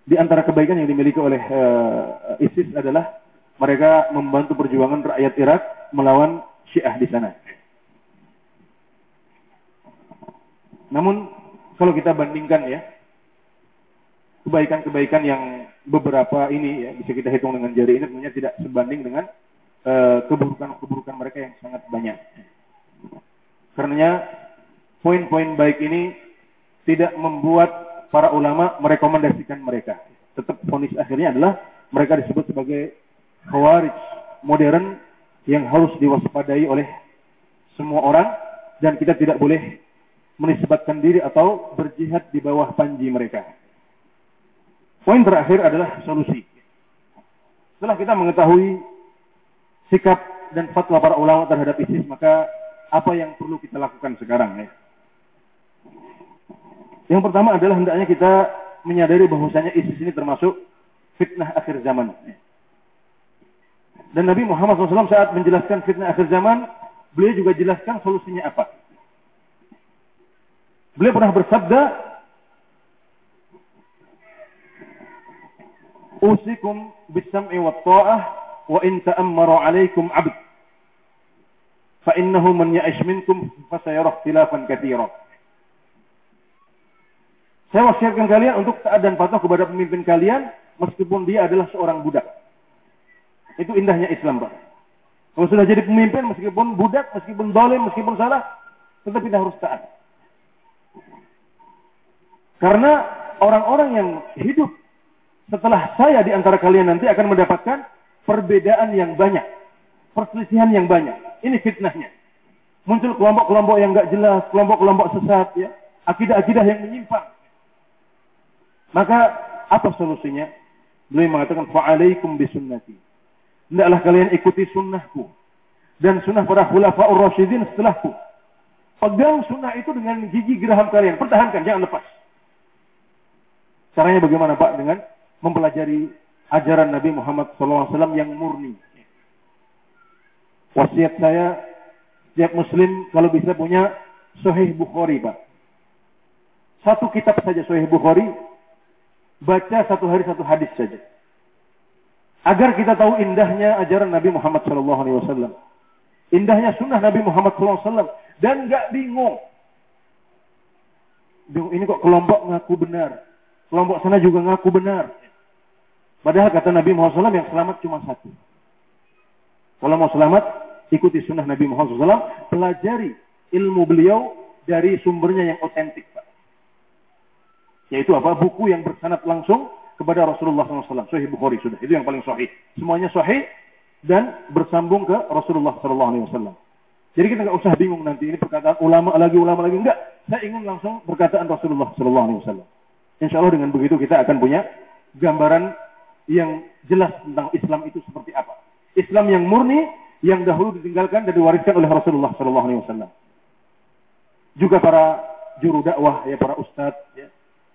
di antara kebaikan yang dimiliki oleh uh, ISIS adalah mereka membantu perjuangan rakyat Irak melawan Syiah di sana. Namun kalau kita bandingkan ya kebaikan-kebaikan yang beberapa ini ya bisa kita hitung dengan jari ini tentunya tidak sebanding dengan keburukan-keburukan uh, mereka yang sangat banyak. Karena poin-poin baik ini tidak membuat para ulama merekomendasikan mereka. Tetap fonis akhirnya adalah mereka disebut sebagai khawarij modern yang harus diwaspadai oleh semua orang dan kita tidak boleh menisbatkan diri atau berjihad di bawah panji mereka. Poin terakhir adalah solusi. Setelah kita mengetahui sikap dan fatwa para ulama terhadap ISIS, maka apa yang perlu kita lakukan sekarang ya? Yang pertama adalah hendaknya kita menyadari bahwasanya ISIS ini termasuk fitnah akhir zaman. Dan Nabi Muhammad SAW saat menjelaskan fitnah akhir zaman, beliau juga jelaskan solusinya apa. Beliau pernah bersabda, Usikum bisam'i wa ta'ah wa in ta'ammaru alaikum abd. Innahu man ya'ish minkum fasayara ikhtilafan katsira. Saya wasiatkan kalian untuk taat dan patuh kepada pemimpin kalian meskipun dia adalah seorang budak. Itu indahnya Islam, Pak. Kalau sudah jadi pemimpin, meskipun budak, meskipun dolim, meskipun salah, tetap kita harus taat. Karena orang-orang yang hidup setelah saya di antara kalian nanti akan mendapatkan perbedaan yang banyak. Perselisihan yang banyak. Ini fitnahnya. Muncul kelompok-kelompok yang gak jelas, kelompok-kelompok sesat, ya. Akidah-akidah yang menyimpang. Maka apa solusinya? Beliau mengatakan, fa'alaikum bisunnati hendaklah kalian ikuti sunnahku dan sunnah para khulafa'ur rasyidin setelahku. Pegang sunnah itu dengan gigi geraham kalian, pertahankan, jangan lepas. Caranya bagaimana Pak? Dengan mempelajari ajaran Nabi Muhammad SAW yang murni. Wasiat saya, setiap muslim kalau bisa punya Sahih Bukhari Pak. Satu kitab saja Sahih Bukhari, baca satu hari satu hadis saja agar kita tahu indahnya ajaran Nabi Muhammad SAW. Indahnya sunnah Nabi Muhammad SAW dan nggak bingung. Bingung ini kok kelompok ngaku benar, kelompok sana juga ngaku benar. Padahal kata Nabi Muhammad SAW yang selamat cuma satu. Kalau mau selamat, ikuti sunnah Nabi Muhammad SAW, pelajari ilmu beliau dari sumbernya yang otentik, Pak. Yaitu apa? Buku yang bersanat langsung kepada Rasulullah SAW. Sahih Bukhari sudah. Itu yang paling sahih. Semuanya sahih dan bersambung ke Rasulullah SAW. Jadi kita nggak usah bingung nanti ini perkataan ulama lagi ulama lagi enggak. Saya ingin langsung perkataan Rasulullah SAW. Insya Allah dengan begitu kita akan punya gambaran yang jelas tentang Islam itu seperti apa. Islam yang murni yang dahulu ditinggalkan dan diwariskan oleh Rasulullah Wasallam. Juga para juru dakwah, ya para ustadz, ya,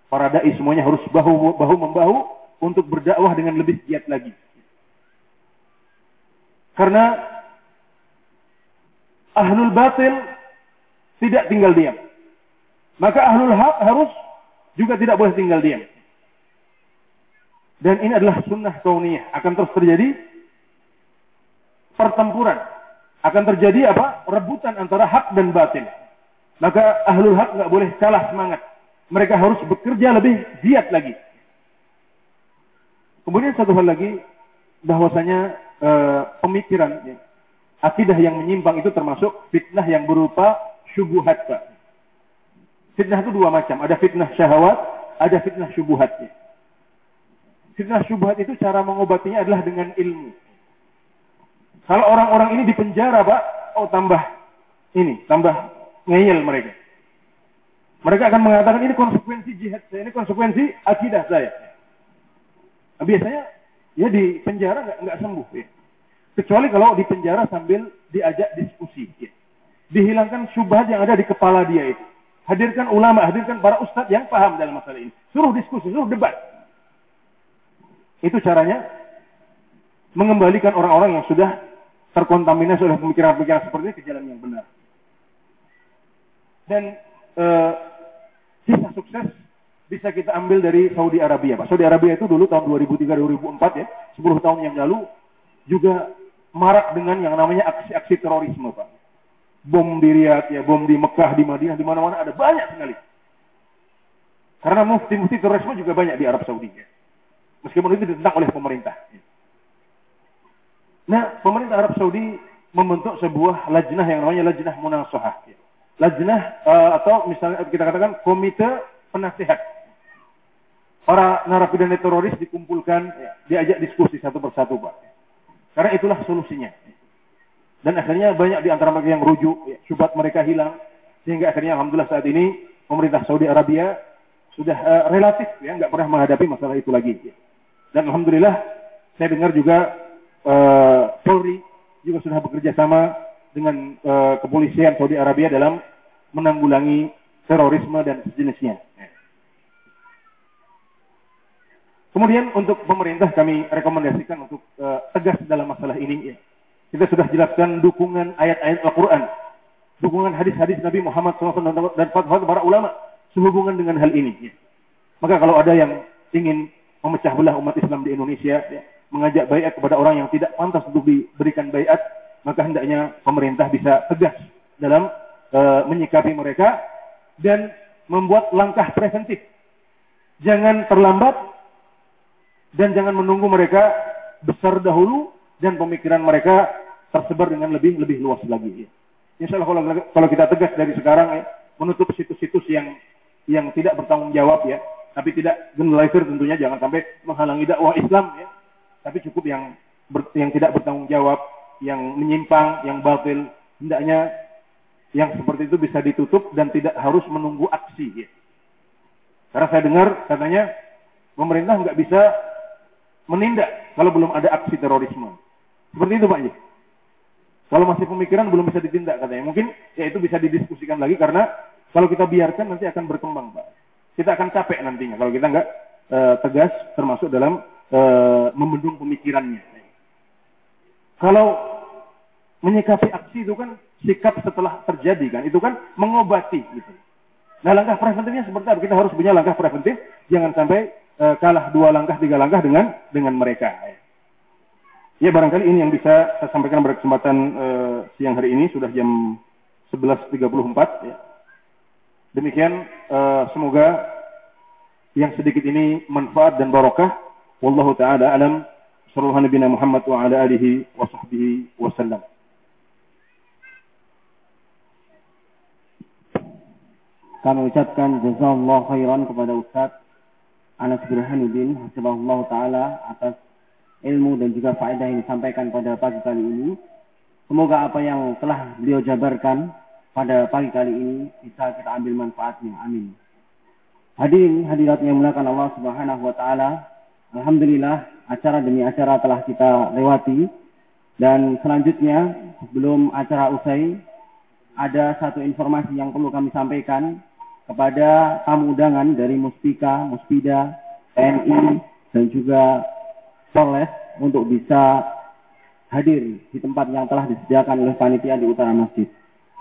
para dai semuanya harus bahu bahu membahu untuk berdakwah dengan lebih giat lagi. Karena ahlul batil tidak tinggal diam. Maka ahlul hak harus juga tidak boleh tinggal diam. Dan ini adalah sunnah kauniyah. Akan terus terjadi pertempuran. Akan terjadi apa? Rebutan antara hak dan batil. Maka ahlul hak nggak boleh kalah semangat. Mereka harus bekerja lebih giat lagi. Kemudian satu hal lagi, bahwasanya e, pemikiran, ya, akidah yang menyimpang itu termasuk fitnah yang berupa syubuhat, Pak. Fitnah itu dua macam. Ada fitnah syahwat, ada fitnah syubuhatnya. Fitnah syubuhat itu cara mengobatinya adalah dengan ilmu. Kalau orang-orang ini dipenjara, Pak, oh tambah ini, tambah ngeyel mereka. Mereka akan mengatakan ini konsekuensi jihad saya, ini konsekuensi akidah saya. Nah, biasanya ya di penjara nggak nggak sembuh ya. Kecuali kalau di penjara sambil diajak diskusi. Ya. Dihilangkan syubhat yang ada di kepala dia itu. Hadirkan ulama, hadirkan para ustadz yang paham dalam masalah ini. Suruh diskusi, suruh debat. Itu caranya mengembalikan orang-orang yang sudah terkontaminasi oleh pemikiran-pemikiran seperti ini ke jalan yang benar. Dan e, kisah sukses bisa kita ambil dari Saudi Arabia. Pak. Saudi Arabia itu dulu tahun 2003-2004 ya, 10 tahun yang lalu juga marak dengan yang namanya aksi-aksi terorisme, Pak bom di Riyadh, ya, bom di Mekah, di Madinah, di mana-mana ada banyak sekali. Karena mufti-mufti terorisme juga banyak di Arab Saudi. Ya. Meskipun itu ditentang oleh pemerintah. Nah, pemerintah Arab Saudi membentuk sebuah lajnah yang namanya lajnah munasahah. Ya. Lajnah uh, atau misalnya kita katakan komite penasihat. Para narapidana teroris dikumpulkan, ya, diajak diskusi satu persatu, Pak. Karena itulah solusinya. Dan akhirnya banyak di antara mereka yang rujuk, ya, syubhat mereka hilang. Sehingga akhirnya Alhamdulillah saat ini pemerintah Saudi Arabia sudah uh, relatif ya nggak pernah menghadapi masalah itu lagi. Ya. Dan Alhamdulillah saya dengar juga uh, Polri juga sudah bekerja sama dengan uh, kepolisian Saudi Arabia dalam menanggulangi terorisme dan sejenisnya. Ya. Kemudian untuk pemerintah kami rekomendasikan untuk uh, tegas dalam masalah ini. Ya. Kita sudah jelaskan dukungan ayat-ayat Al-Quran. Dukungan hadis-hadis Nabi Muhammad SAW dan fatwa para ulama sehubungan dengan hal ini. Ya. Maka kalau ada yang ingin memecah belah umat Islam di Indonesia, ya, mengajak bayat kepada orang yang tidak pantas untuk diberikan bayat, maka hendaknya pemerintah bisa tegas dalam e, menyikapi mereka dan membuat langkah preventif. Jangan terlambat dan jangan menunggu mereka besar dahulu dan pemikiran mereka tersebar dengan lebih lebih luas lagi. Ya. Insya Allah kalau, kalau kita tegas dari sekarang ya, menutup situs-situs yang yang tidak bertanggung jawab ya, tapi tidak generalizer tentunya jangan sampai menghalangi dakwah Islam ya, tapi cukup yang ber, yang tidak bertanggung jawab, yang menyimpang, yang batil, hendaknya yang seperti itu bisa ditutup dan tidak harus menunggu aksi ya. Karena saya dengar katanya pemerintah nggak bisa menindak kalau belum ada aksi terorisme. Seperti itu Pak Ji. Kalau masih pemikiran belum bisa ditindak katanya. Mungkin ya itu bisa didiskusikan lagi karena kalau kita biarkan nanti akan berkembang Pak. Kita akan capek nantinya kalau kita nggak e, tegas termasuk dalam e, membendung pemikirannya. Kalau menyikapi aksi itu kan sikap setelah terjadi kan, itu kan mengobati gitu. Nah langkah preventifnya seperti apa? Kita harus punya langkah preventif, jangan sampai e, kalah dua langkah, tiga langkah dengan dengan mereka. Ya barangkali ini yang bisa saya sampaikan pada kesempatan uh, siang hari ini sudah jam 11.34 ya. Demikian uh, semoga yang sedikit ini manfaat dan barokah. Wallahu taala alam. Muhammad wa ala alihi wa sahbihi wasallam. Kami ucapkan jazakallahu khairan kepada Ustaz Anas Burhanuddin Hasibahullah Ta'ala atas ilmu dan juga faedah yang disampaikan pada pagi kali ini. Semoga apa yang telah beliau jabarkan pada pagi kali ini bisa kita ambil manfaatnya. Amin. Hadirin hadirat yang mulakan Allah Subhanahu wa taala. Alhamdulillah acara demi acara telah kita lewati Dan selanjutnya, sebelum acara usai, ada satu informasi yang perlu kami sampaikan kepada tamu undangan dari Muspika, Muspida, TNI, dan juga Polres untuk bisa hadir di tempat yang telah disediakan oleh panitia di utara masjid.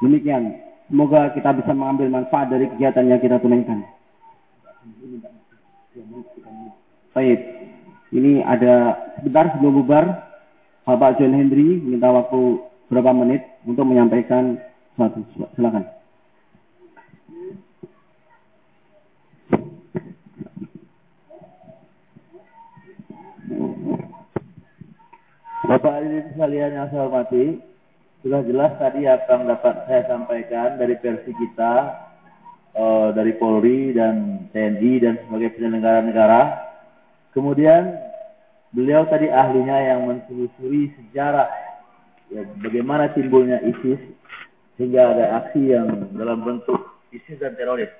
Demikian, semoga kita bisa mengambil manfaat dari kegiatan yang kita tunaikan. Baik, ini ada sebentar sebelum bubar, Bapak John Henry minta waktu berapa menit untuk menyampaikan sesuatu. Silakan. Bapak hadirin sekalian yang saya hormati, sudah jelas tadi apa yang dapat saya sampaikan dari versi kita, eh, dari Polri dan TNI dan sebagai penyelenggara negara. Kemudian beliau tadi ahlinya yang mentelusuri sejarah ya, bagaimana timbulnya ISIS sehingga ada aksi yang dalam bentuk ISIS dan teroris.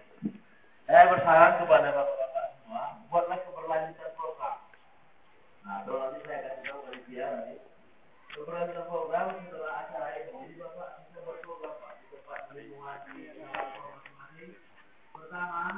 Saya bersaran kepada bapak-bapak semua, buatlah keberlanjutan program. Nah, kalau nanti saya kasih tahu dari dia nanti keberlanjutan program setelah acara ini. Jadi bapak bisa buat program di tempat lingkungan di masing-masing. Pertama